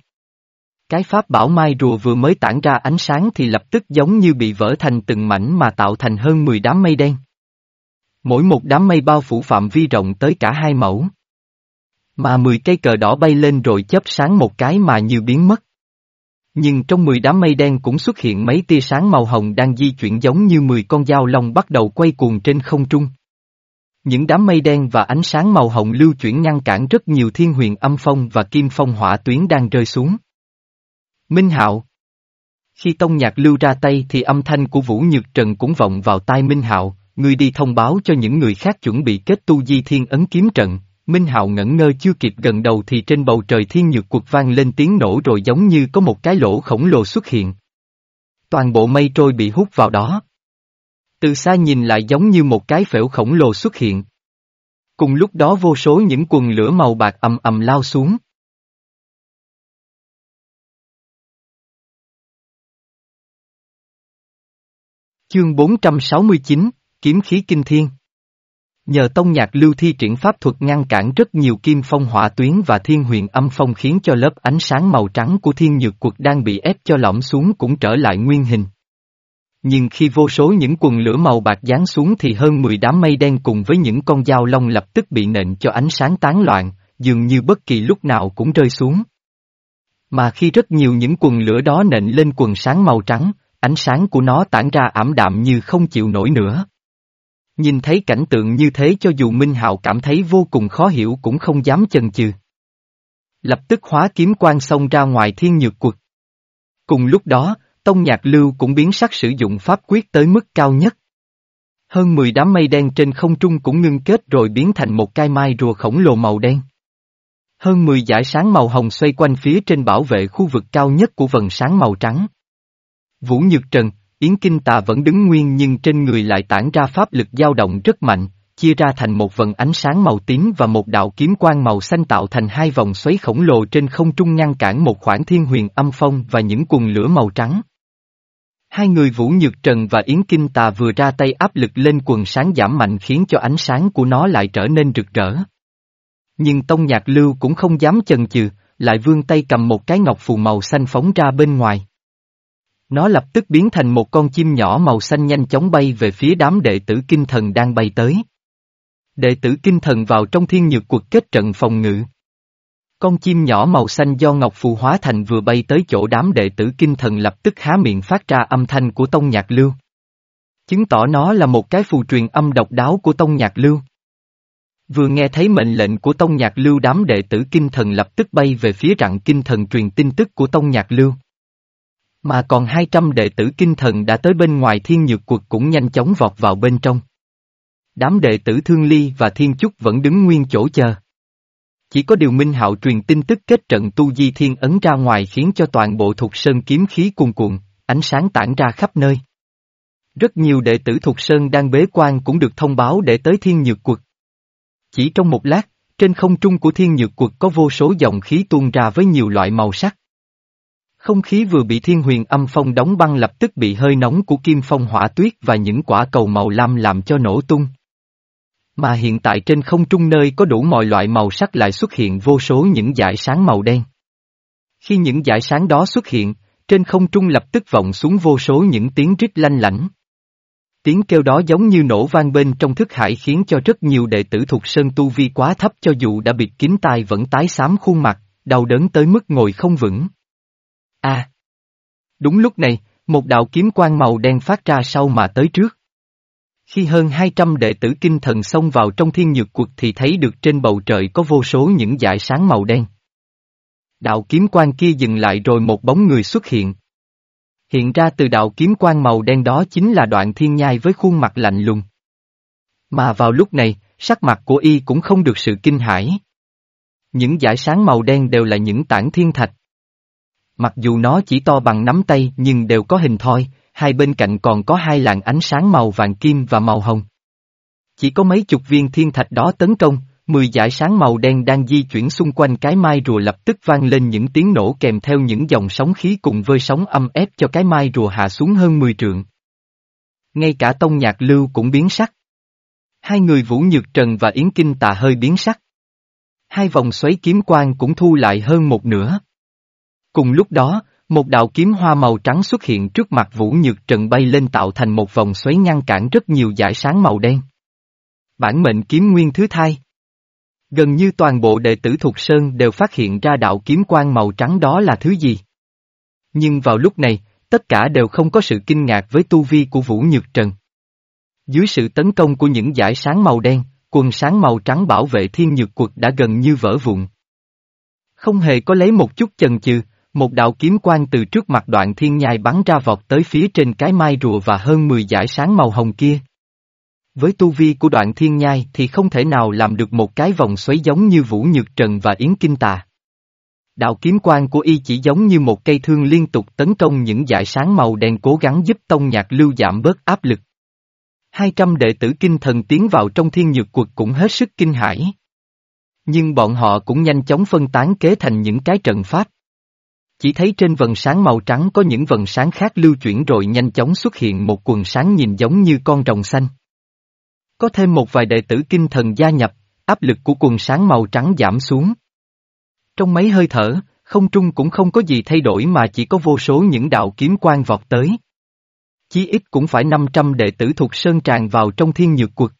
Cái pháp bảo mai rùa vừa mới tản ra ánh sáng thì lập tức giống như bị vỡ thành từng mảnh mà tạo thành hơn 10 đám mây đen. Mỗi một đám mây bao phủ phạm vi rộng tới cả hai mẫu. Mà 10 cây cờ đỏ bay lên rồi chớp sáng một cái mà như biến mất. Nhưng trong 10 đám mây đen cũng xuất hiện mấy tia sáng màu hồng đang di chuyển giống như 10 con dao long bắt đầu quay cuồng trên không trung. Những đám mây đen và ánh sáng màu hồng lưu chuyển ngăn cản rất nhiều thiên huyền âm phong và kim phong hỏa tuyến đang rơi xuống. Minh Hạo Khi Tông Nhạc Lưu ra tay thì âm thanh của Vũ Nhược Trần cũng vọng vào tai Minh Hạo, người đi thông báo cho những người khác chuẩn bị kết tu di thiên ấn kiếm trận. Minh Hạo ngẩn ngơ chưa kịp gần đầu thì trên bầu trời thiên nhược cuộc vang lên tiếng nổ rồi giống như có một cái lỗ khổng lồ xuất hiện. Toàn bộ mây trôi bị hút vào đó. Từ xa nhìn lại giống như một cái phễu khổng lồ xuất hiện. Cùng lúc đó vô số những quần lửa màu bạc ầm ầm lao xuống. Chương 469, Kiếm khí kinh thiên Nhờ tông nhạc lưu thi triển pháp thuật ngăn cản rất nhiều kim phong hỏa tuyến và thiên huyền âm phong khiến cho lớp ánh sáng màu trắng của thiên nhược quật đang bị ép cho lõm xuống cũng trở lại nguyên hình. Nhưng khi vô số những quần lửa màu bạc giáng xuống thì hơn 10 đám mây đen cùng với những con dao long lập tức bị nện cho ánh sáng tán loạn, dường như bất kỳ lúc nào cũng rơi xuống. Mà khi rất nhiều những quần lửa đó nện lên quần sáng màu trắng, ánh sáng của nó tản ra ảm đạm như không chịu nổi nữa. Nhìn thấy cảnh tượng như thế cho dù Minh Hạo cảm thấy vô cùng khó hiểu cũng không dám chần chừ. Lập tức hóa kiếm quan xông ra ngoài thiên nhược quật. Cùng lúc đó, Tông Nhạc Lưu cũng biến sắc sử dụng pháp quyết tới mức cao nhất. Hơn 10 đám mây đen trên không trung cũng ngưng kết rồi biến thành một cái mai rùa khổng lồ màu đen. Hơn 10 dải sáng màu hồng xoay quanh phía trên bảo vệ khu vực cao nhất của vần sáng màu trắng. Vũ Nhược Trần, Yến Kinh Tà vẫn đứng nguyên nhưng trên người lại tản ra pháp lực dao động rất mạnh, chia ra thành một vần ánh sáng màu tím và một đạo kiếm quang màu xanh tạo thành hai vòng xoáy khổng lồ trên không trung ngăn cản một khoảng thiên huyền âm phong và những cuồng lửa màu trắng. Hai người Vũ Nhược Trần và Yến Kinh Tà vừa ra tay áp lực lên quần sáng giảm mạnh khiến cho ánh sáng của nó lại trở nên rực rỡ. Nhưng Tông Nhạc Lưu cũng không dám chần chừ, lại vươn tay cầm một cái ngọc phù màu xanh phóng ra bên ngoài. Nó lập tức biến thành một con chim nhỏ màu xanh nhanh chóng bay về phía đám đệ tử kinh thần đang bay tới. Đệ tử kinh thần vào trong thiên nhược cuộc kết trận phòng ngự. Con chim nhỏ màu xanh do Ngọc Phù hóa thành vừa bay tới chỗ đám đệ tử kinh thần lập tức há miệng phát ra âm thanh của Tông Nhạc Lưu. Chứng tỏ nó là một cái phù truyền âm độc đáo của Tông Nhạc Lưu. Vừa nghe thấy mệnh lệnh của Tông Nhạc Lưu, đám đệ tử kinh thần lập tức bay về phía rặng kinh thần truyền tin tức của Tông Nhạc Lưu. Mà còn 200 đệ tử kinh thần đã tới bên ngoài thiên nhược quật cũng nhanh chóng vọt vào bên trong. Đám đệ tử Thương Ly và Thiên Chúc vẫn đứng nguyên chỗ chờ. Chỉ có điều Minh Hạo truyền tin tức kết trận tu di thiên ấn ra ngoài khiến cho toàn bộ thuộc sơn kiếm khí cuồn cuộn, ánh sáng tản ra khắp nơi. Rất nhiều đệ tử thuộc sơn đang bế quan cũng được thông báo để tới thiên nhược quật. Chỉ trong một lát, trên không trung của thiên nhược quật có vô số dòng khí tuôn ra với nhiều loại màu sắc. Không khí vừa bị thiên huyền âm phong đóng băng lập tức bị hơi nóng của kim phong hỏa tuyết và những quả cầu màu lam làm cho nổ tung. Mà hiện tại trên không trung nơi có đủ mọi loại màu sắc lại xuất hiện vô số những dải sáng màu đen. Khi những dải sáng đó xuất hiện, trên không trung lập tức vọng xuống vô số những tiếng rít lanh lảnh. Tiếng kêu đó giống như nổ vang bên trong thức hải khiến cho rất nhiều đệ tử thuộc sơn tu vi quá thấp cho dù đã bịt kín tai vẫn tái xám khuôn mặt, đau đớn tới mức ngồi không vững. À! Đúng lúc này, một đạo kiếm quang màu đen phát ra sau mà tới trước. Khi hơn 200 đệ tử kinh thần xông vào trong thiên nhược cuộc thì thấy được trên bầu trời có vô số những dải sáng màu đen. Đạo kiếm quang kia dừng lại rồi một bóng người xuất hiện. Hiện ra từ đạo kiếm quang màu đen đó chính là đoạn thiên nhai với khuôn mặt lạnh lùng. Mà vào lúc này, sắc mặt của y cũng không được sự kinh hãi. Những dải sáng màu đen đều là những tảng thiên thạch. Mặc dù nó chỉ to bằng nắm tay nhưng đều có hình thoi, hai bên cạnh còn có hai làn ánh sáng màu vàng kim và màu hồng. Chỉ có mấy chục viên thiên thạch đó tấn công, mười dải sáng màu đen đang di chuyển xung quanh cái mai rùa lập tức vang lên những tiếng nổ kèm theo những dòng sóng khí cùng vơi sóng âm ép cho cái mai rùa hạ xuống hơn 10 trượng. Ngay cả tông nhạc lưu cũng biến sắc. Hai người Vũ Nhược Trần và Yến Kinh Tà hơi biến sắc. Hai vòng xoáy kiếm quang cũng thu lại hơn một nửa. Cùng lúc đó, một đạo kiếm hoa màu trắng xuất hiện trước mặt Vũ Nhược Trần bay lên tạo thành một vòng xoáy ngăn cản rất nhiều dải sáng màu đen. Bản mệnh kiếm nguyên thứ thai. Gần như toàn bộ đệ tử thuộc Sơn đều phát hiện ra đạo kiếm quang màu trắng đó là thứ gì. Nhưng vào lúc này, tất cả đều không có sự kinh ngạc với tu vi của Vũ Nhược Trần. Dưới sự tấn công của những dải sáng màu đen, quần sáng màu trắng bảo vệ thiên nhược quật đã gần như vỡ vụn. Không hề có lấy một chút chần chừ, một đạo kiếm quang từ trước mặt đoạn thiên nhai bắn ra vọt tới phía trên cái mai rùa và hơn 10 giải sáng màu hồng kia. Với tu vi của đoạn thiên nhai thì không thể nào làm được một cái vòng xoáy giống như Vũ Nhược Trần và Yến Kinh Tà. Đạo kiếm quang của y chỉ giống như một cây thương liên tục tấn công những giải sáng màu đen cố gắng giúp tông nhạc lưu giảm bớt áp lực. 200 đệ tử kinh thần tiến vào trong thiên nhược quật cũng hết sức kinh hãi. Nhưng bọn họ cũng nhanh chóng phân tán kế thành những cái trận pháp. Chỉ thấy trên vần sáng màu trắng có những vần sáng khác lưu chuyển rồi nhanh chóng xuất hiện một quần sáng nhìn giống như con rồng xanh. Có thêm một vài đệ tử kinh thần gia nhập, áp lực của quần sáng màu trắng giảm xuống. Trong mấy hơi thở, không trung cũng không có gì thay đổi mà chỉ có vô số những đạo kiếm quang vọt tới. Chí ít cũng phải 500 đệ tử thuộc Sơn tràn vào trong thiên nhược quật.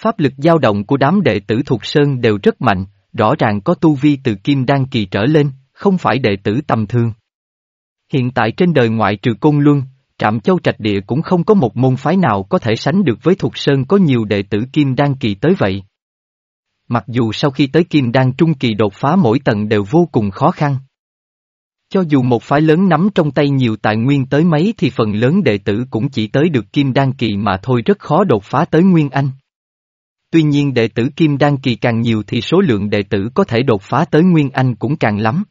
Pháp lực dao động của đám đệ tử thuộc Sơn đều rất mạnh, rõ ràng có tu vi từ kim đan kỳ trở lên không phải đệ tử tầm thường. Hiện tại trên đời ngoại trừ Côn Luân, Trạm Châu Trạch Địa cũng không có một môn phái nào có thể sánh được với Thục Sơn có nhiều đệ tử Kim Đan Kỳ tới vậy. Mặc dù sau khi tới Kim Đan Trung Kỳ đột phá mỗi tầng đều vô cùng khó khăn. Cho dù một phái lớn nắm trong tay nhiều tài nguyên tới mấy thì phần lớn đệ tử cũng chỉ tới được Kim Đan Kỳ mà thôi rất khó đột phá tới Nguyên Anh. Tuy nhiên đệ tử Kim Đan Kỳ càng nhiều thì số lượng đệ tử có thể đột phá tới Nguyên Anh cũng càng lắm.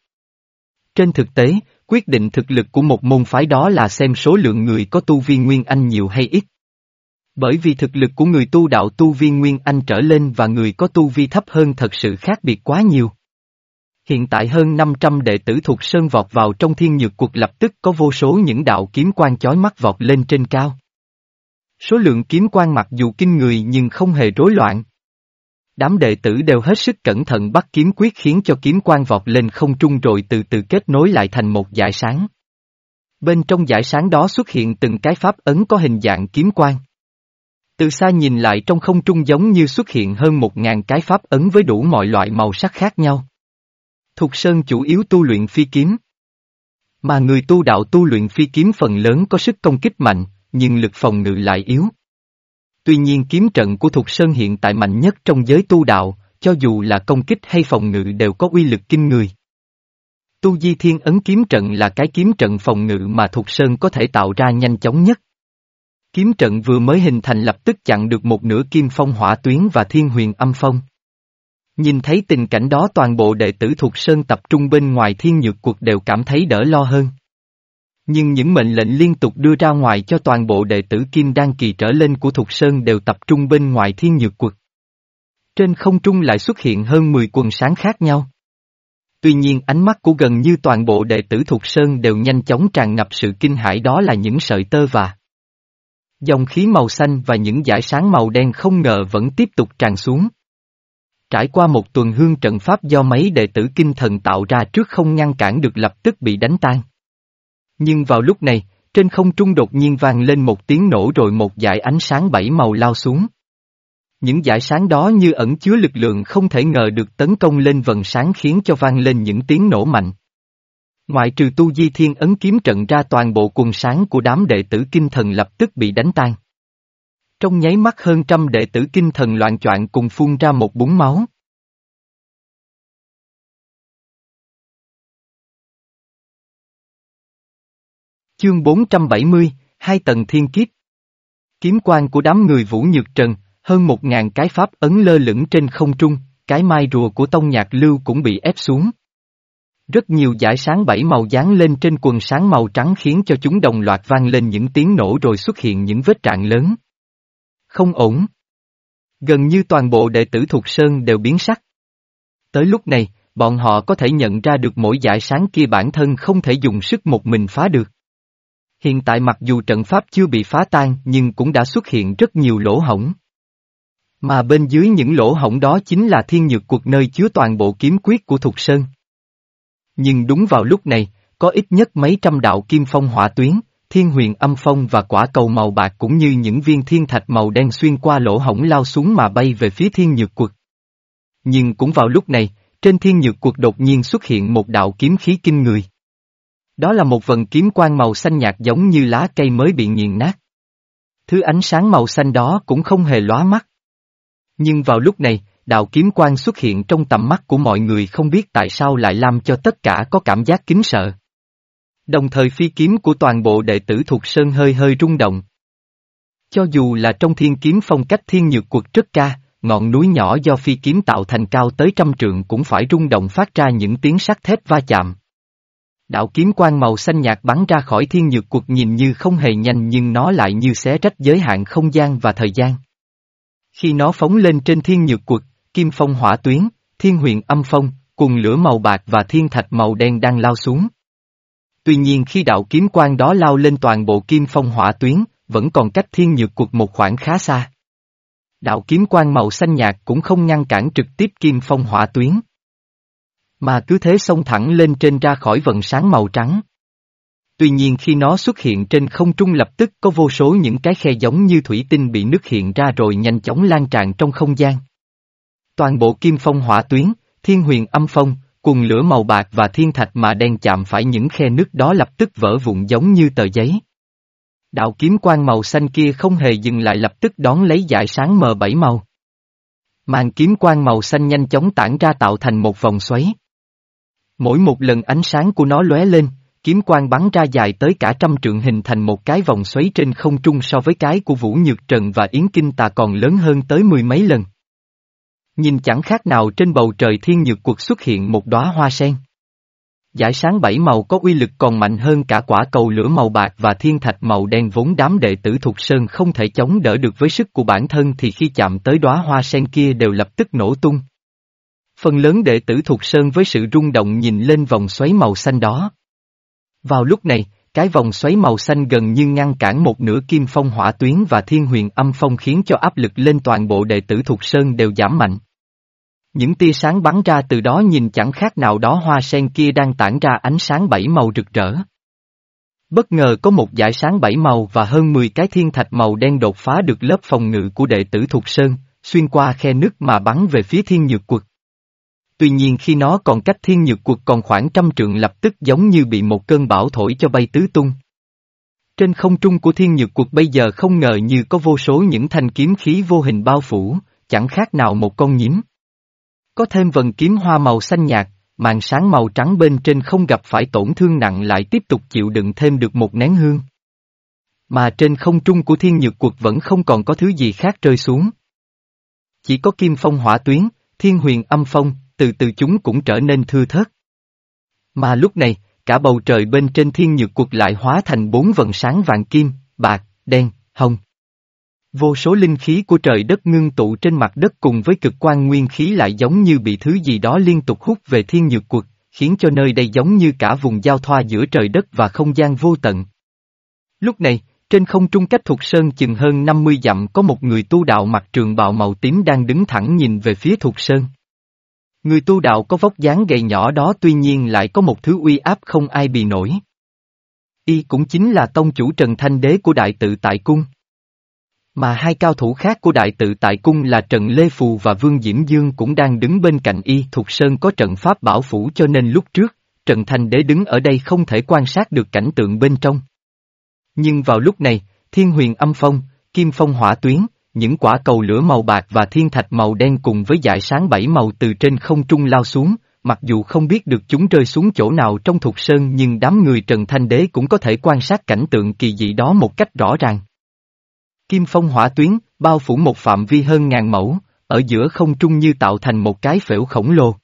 Trên thực tế, quyết định thực lực của một môn phái đó là xem số lượng người có tu vi Nguyên Anh nhiều hay ít. Bởi vì thực lực của người tu đạo tu vi Nguyên Anh trở lên và người có tu vi thấp hơn thật sự khác biệt quá nhiều. Hiện tại hơn 500 đệ tử thuộc Sơn vọt vào trong thiên nhược cuộc lập tức có vô số những đạo kiếm quan chói mắt vọt lên trên cao. Số lượng kiếm quan mặc dù kinh người nhưng không hề rối loạn. Đám đệ tử đều hết sức cẩn thận bắt kiếm quyết khiến cho kiếm quan vọt lên không trung rồi từ từ kết nối lại thành một dải sáng. Bên trong dải sáng đó xuất hiện từng cái pháp ấn có hình dạng kiếm quan. Từ xa nhìn lại trong không trung giống như xuất hiện hơn một ngàn cái pháp ấn với đủ mọi loại màu sắc khác nhau. Thục Sơn chủ yếu tu luyện phi kiếm. Mà người tu đạo tu luyện phi kiếm phần lớn có sức công kích mạnh, nhưng lực phòng ngự lại yếu. Tuy nhiên kiếm trận của Thục Sơn hiện tại mạnh nhất trong giới tu đạo, cho dù là công kích hay phòng ngự đều có uy lực kinh người. Tu Di Thiên Ấn kiếm trận là cái kiếm trận phòng ngự mà Thục Sơn có thể tạo ra nhanh chóng nhất. Kiếm trận vừa mới hình thành lập tức chặn được một nửa kim phong hỏa tuyến và thiên huyền âm phong. Nhìn thấy tình cảnh đó toàn bộ đệ tử thuộc Sơn tập trung bên ngoài thiên nhược cuộc đều cảm thấy đỡ lo hơn. Nhưng những mệnh lệnh liên tục đưa ra ngoài cho toàn bộ đệ tử Kim Đan Kỳ trở lên của Thục Sơn đều tập trung bên ngoài thiên nhược quật Trên không trung lại xuất hiện hơn 10 quần sáng khác nhau. Tuy nhiên, ánh mắt của gần như toàn bộ đệ tử Thục Sơn đều nhanh chóng tràn ngập sự kinh hãi đó là những sợi tơ và dòng khí màu xanh và những dải sáng màu đen không ngờ vẫn tiếp tục tràn xuống. Trải qua một tuần hương trận pháp do mấy đệ tử kinh thần tạo ra trước không ngăn cản được lập tức bị đánh tan. Nhưng vào lúc này, trên không trung đột nhiên vang lên một tiếng nổ rồi một dải ánh sáng bảy màu lao xuống. Những dải sáng đó như ẩn chứa lực lượng không thể ngờ được tấn công lên vần sáng khiến cho vang lên những tiếng nổ mạnh. Ngoại trừ tu di thiên ấn kiếm trận ra toàn bộ quần sáng của đám đệ tử kinh thần lập tức bị đánh tan. Trong nháy mắt hơn trăm đệ tử kinh thần loạn choạng cùng phun ra một búng máu. Chương 470, hai tầng thiên kiếp. Kiếm quan của đám người Vũ Nhược Trần, hơn một ngàn cái pháp ấn lơ lửng trên không trung, cái mai rùa của tông nhạc lưu cũng bị ép xuống. Rất nhiều giải sáng bảy màu dán lên trên quần sáng màu trắng khiến cho chúng đồng loạt vang lên những tiếng nổ rồi xuất hiện những vết trạng lớn. Không ổn. Gần như toàn bộ đệ tử thuộc Sơn đều biến sắc. Tới lúc này, bọn họ có thể nhận ra được mỗi giải sáng kia bản thân không thể dùng sức một mình phá được. Hiện tại mặc dù trận pháp chưa bị phá tan nhưng cũng đã xuất hiện rất nhiều lỗ hổng. Mà bên dưới những lỗ hổng đó chính là thiên nhược cuộc nơi chứa toàn bộ kiếm quyết của Thục Sơn. Nhưng đúng vào lúc này, có ít nhất mấy trăm đạo kim phong hỏa tuyến, thiên huyền âm phong và quả cầu màu bạc cũng như những viên thiên thạch màu đen xuyên qua lỗ hổng lao xuống mà bay về phía thiên nhược cuộc. Nhưng cũng vào lúc này, trên thiên nhược cuộc đột nhiên xuất hiện một đạo kiếm khí kinh người. Đó là một vần kiếm quang màu xanh nhạt giống như lá cây mới bị nghiền nát. Thứ ánh sáng màu xanh đó cũng không hề lóa mắt. Nhưng vào lúc này, đạo kiếm quang xuất hiện trong tầm mắt của mọi người không biết tại sao lại làm cho tất cả có cảm giác kính sợ. Đồng thời phi kiếm của toàn bộ đệ tử thuộc Sơn hơi hơi rung động. Cho dù là trong thiên kiếm phong cách thiên nhược quật rất ca, ngọn núi nhỏ do phi kiếm tạo thành cao tới trăm trượng cũng phải rung động phát ra những tiếng sắt thép va chạm. Đạo kiếm quang màu xanh nhạt bắn ra khỏi thiên nhược cuộc nhìn như không hề nhanh nhưng nó lại như xé rách giới hạn không gian và thời gian. Khi nó phóng lên trên thiên nhược cuộc, kim phong hỏa tuyến, thiên huyền âm phong, cùng lửa màu bạc và thiên thạch màu đen đang lao xuống. Tuy nhiên khi đạo kiếm quang đó lao lên toàn bộ kim phong hỏa tuyến, vẫn còn cách thiên nhược cuộc một khoảng khá xa. Đạo kiếm quang màu xanh nhạt cũng không ngăn cản trực tiếp kim phong hỏa tuyến. Mà cứ thế xông thẳng lên trên ra khỏi vận sáng màu trắng. Tuy nhiên khi nó xuất hiện trên không trung lập tức có vô số những cái khe giống như thủy tinh bị nứt hiện ra rồi nhanh chóng lan tràn trong không gian. Toàn bộ kim phong hỏa tuyến, thiên huyền âm phong, cùng lửa màu bạc và thiên thạch mà đen chạm phải những khe nứt đó lập tức vỡ vụn giống như tờ giấy. Đạo kiếm quang màu xanh kia không hề dừng lại lập tức đón lấy dải sáng mờ bảy màu. Màn kiếm quang màu xanh nhanh chóng tản ra tạo thành một vòng xoáy. Mỗi một lần ánh sáng của nó lóe lên, kiếm quang bắn ra dài tới cả trăm trượng hình thành một cái vòng xoáy trên không trung so với cái của Vũ Nhược Trần và Yến Kinh Tà còn lớn hơn tới mười mấy lần. Nhìn chẳng khác nào trên bầu trời thiên nhược cuộc xuất hiện một đóa hoa sen. Giải sáng bảy màu có uy lực còn mạnh hơn cả quả cầu lửa màu bạc và thiên thạch màu đen vốn đám đệ tử thuộc sơn không thể chống đỡ được với sức của bản thân thì khi chạm tới đóa hoa sen kia đều lập tức nổ tung. Phần lớn đệ tử thuộc sơn với sự rung động nhìn lên vòng xoáy màu xanh đó. Vào lúc này, cái vòng xoáy màu xanh gần như ngăn cản một nửa kim phong hỏa tuyến và thiên huyền âm phong khiến cho áp lực lên toàn bộ đệ tử thuộc sơn đều giảm mạnh. Những tia sáng bắn ra từ đó nhìn chẳng khác nào đó hoa sen kia đang tản ra ánh sáng bảy màu rực rỡ. Bất ngờ có một dải sáng bảy màu và hơn 10 cái thiên thạch màu đen đột phá được lớp phòng ngự của đệ tử thuộc sơn, xuyên qua khe nứt mà bắn về phía thiên nhược quật. Tuy nhiên khi nó còn cách thiên nhược cuộc còn khoảng trăm trượng lập tức giống như bị một cơn bão thổi cho bay tứ tung. Trên không trung của thiên nhược cuộc bây giờ không ngờ như có vô số những thanh kiếm khí vô hình bao phủ, chẳng khác nào một con nhím. Có thêm vần kiếm hoa màu xanh nhạt, màn sáng màu trắng bên trên không gặp phải tổn thương nặng lại tiếp tục chịu đựng thêm được một nén hương. Mà trên không trung của thiên nhược cuộc vẫn không còn có thứ gì khác rơi xuống. Chỉ có kim phong hỏa tuyến, thiên huyền âm phong, từ từ chúng cũng trở nên thưa thớt. Mà lúc này, cả bầu trời bên trên thiên nhược cuộc lại hóa thành bốn vần sáng vàng kim, bạc, đen, hồng. Vô số linh khí của trời đất ngưng tụ trên mặt đất cùng với cực quan nguyên khí lại giống như bị thứ gì đó liên tục hút về thiên nhược cuộc, khiến cho nơi đây giống như cả vùng giao thoa giữa trời đất và không gian vô tận. Lúc này, trên không trung cách thuộc sơn chừng hơn 50 dặm có một người tu đạo mặc trường bào màu tím đang đứng thẳng nhìn về phía thuộc sơn. Người tu đạo có vóc dáng gầy nhỏ đó tuy nhiên lại có một thứ uy áp không ai bị nổi. Y cũng chính là tông chủ Trần Thanh Đế của Đại tự Tại Cung. Mà hai cao thủ khác của Đại tự Tại Cung là Trần Lê Phù và Vương Diễm Dương cũng đang đứng bên cạnh Y thuộc Sơn có trận pháp bảo phủ cho nên lúc trước, Trần Thanh Đế đứng ở đây không thể quan sát được cảnh tượng bên trong. Nhưng vào lúc này, Thiên Huyền âm phong, Kim Phong hỏa tuyến, những quả cầu lửa màu bạc và thiên thạch màu đen cùng với dải sáng bảy màu từ trên không trung lao xuống, mặc dù không biết được chúng rơi xuống chỗ nào trong thục sơn nhưng đám người Trần Thanh Đế cũng có thể quan sát cảnh tượng kỳ dị đó một cách rõ ràng. Kim phong hỏa tuyến, bao phủ một phạm vi hơn ngàn mẫu, ở giữa không trung như tạo thành một cái phễu khổng lồ.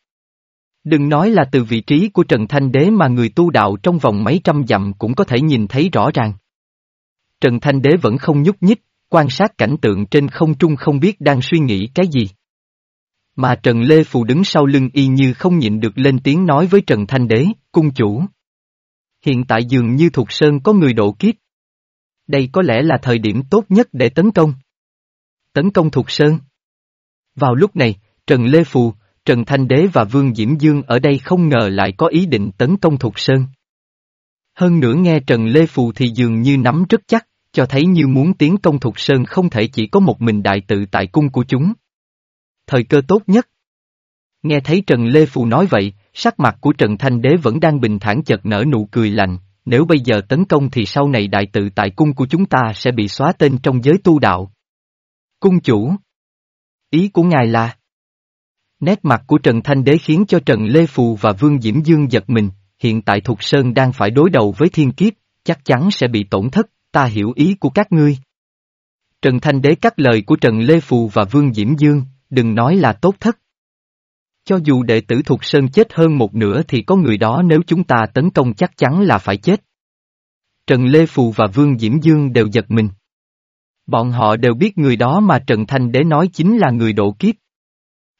Đừng nói là từ vị trí của Trần Thanh Đế mà người tu đạo trong vòng mấy trăm dặm cũng có thể nhìn thấy rõ ràng. Trần Thanh Đế vẫn không nhúc nhích, quan sát cảnh tượng trên không trung không biết đang suy nghĩ cái gì. Mà Trần Lê Phù đứng sau lưng y như không nhịn được lên tiếng nói với Trần Thanh Đế, cung chủ. Hiện tại dường như thuộc sơn có người độ kiếp. Đây có lẽ là thời điểm tốt nhất để tấn công. Tấn công thuộc sơn. Vào lúc này, Trần Lê Phù, Trần Thanh Đế và Vương Diễm Dương ở đây không ngờ lại có ý định tấn công thuộc sơn. Hơn nữa nghe Trần Lê Phù thì dường như nắm rất chắc cho thấy như muốn tiến công Thục Sơn không thể chỉ có một mình đại tự tại cung của chúng. Thời cơ tốt nhất. Nghe thấy Trần Lê Phù nói vậy, sắc mặt của Trần Thanh Đế vẫn đang bình thản chợt nở nụ cười lạnh, nếu bây giờ tấn công thì sau này đại tự tại cung của chúng ta sẽ bị xóa tên trong giới tu đạo. Cung chủ. Ý của ngài là... Nét mặt của Trần Thanh Đế khiến cho Trần Lê Phù và Vương Diễm Dương giật mình, hiện tại Thục Sơn đang phải đối đầu với thiên kiếp, chắc chắn sẽ bị tổn thất ta hiểu ý của các ngươi. Trần Thanh Đế cắt lời của Trần Lê Phù và Vương Diễm Dương, đừng nói là tốt thất. Cho dù đệ tử thuộc Sơn chết hơn một nửa thì có người đó nếu chúng ta tấn công chắc chắn là phải chết. Trần Lê Phù và Vương Diễm Dương đều giật mình. Bọn họ đều biết người đó mà Trần Thanh Đế nói chính là người độ kiếp.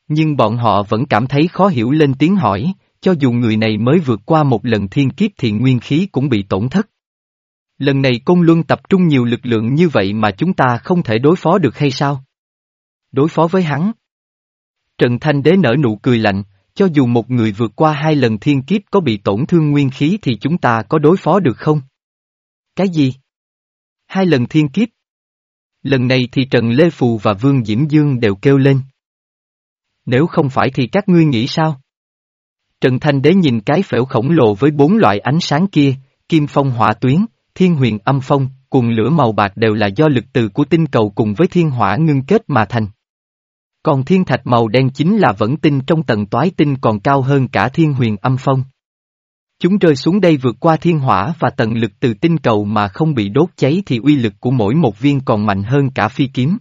Nhưng bọn họ vẫn cảm thấy khó hiểu lên tiếng hỏi, cho dù người này mới vượt qua một lần thiên kiếp thì nguyên khí cũng bị tổn thất. Lần này Côn Luân tập trung nhiều lực lượng như vậy mà chúng ta không thể đối phó được hay sao? Đối phó với hắn. Trần Thanh Đế nở nụ cười lạnh, cho dù một người vượt qua hai lần thiên kiếp có bị tổn thương nguyên khí thì chúng ta có đối phó được không? Cái gì? Hai lần thiên kiếp. Lần này thì Trần Lê Phù và Vương Diễm Dương đều kêu lên. Nếu không phải thì các ngươi nghĩ sao? Trần Thanh Đế nhìn cái phễu khổng lồ với bốn loại ánh sáng kia, kim phong hỏa tuyến, thiên huyền âm phong, cùng lửa màu bạc đều là do lực từ của tinh cầu cùng với thiên hỏa ngưng kết mà thành. Còn thiên thạch màu đen chính là vẫn tinh trong tầng toái tinh còn cao hơn cả thiên huyền âm phong. Chúng rơi xuống đây vượt qua thiên hỏa và tầng lực từ tinh cầu mà không bị đốt cháy thì uy lực của mỗi một viên còn mạnh hơn cả phi kiếm.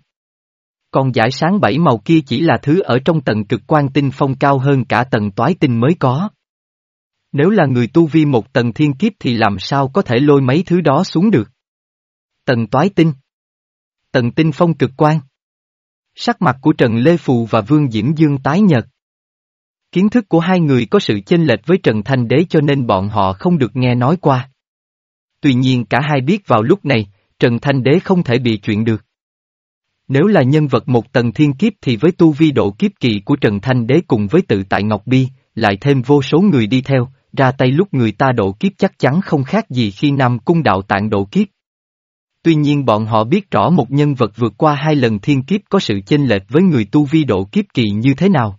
Còn giải sáng bảy màu kia chỉ là thứ ở trong tầng cực quan tinh phong cao hơn cả tầng toái tinh mới có. Nếu là người tu vi một tầng thiên kiếp thì làm sao có thể lôi mấy thứ đó xuống được. Tần toái tinh. Tần tinh phong cực quan. Sắc mặt của Trần Lê Phù và Vương Diễm Dương tái nhợt. Kiến thức của hai người có sự chênh lệch với Trần Thanh Đế cho nên bọn họ không được nghe nói qua. Tuy nhiên cả hai biết vào lúc này, Trần Thanh Đế không thể bị chuyện được. Nếu là nhân vật một tầng thiên kiếp thì với tu vi độ kiếp kỳ của Trần Thanh Đế cùng với tự tại Ngọc Bi, lại thêm vô số người đi theo, ra tay lúc người ta độ kiếp chắc chắn không khác gì khi Nam Cung Đạo Tạng độ kiếp. Tuy nhiên bọn họ biết rõ một nhân vật vượt qua hai lần thiên kiếp có sự chênh lệch với người tu vi độ kiếp kỳ như thế nào.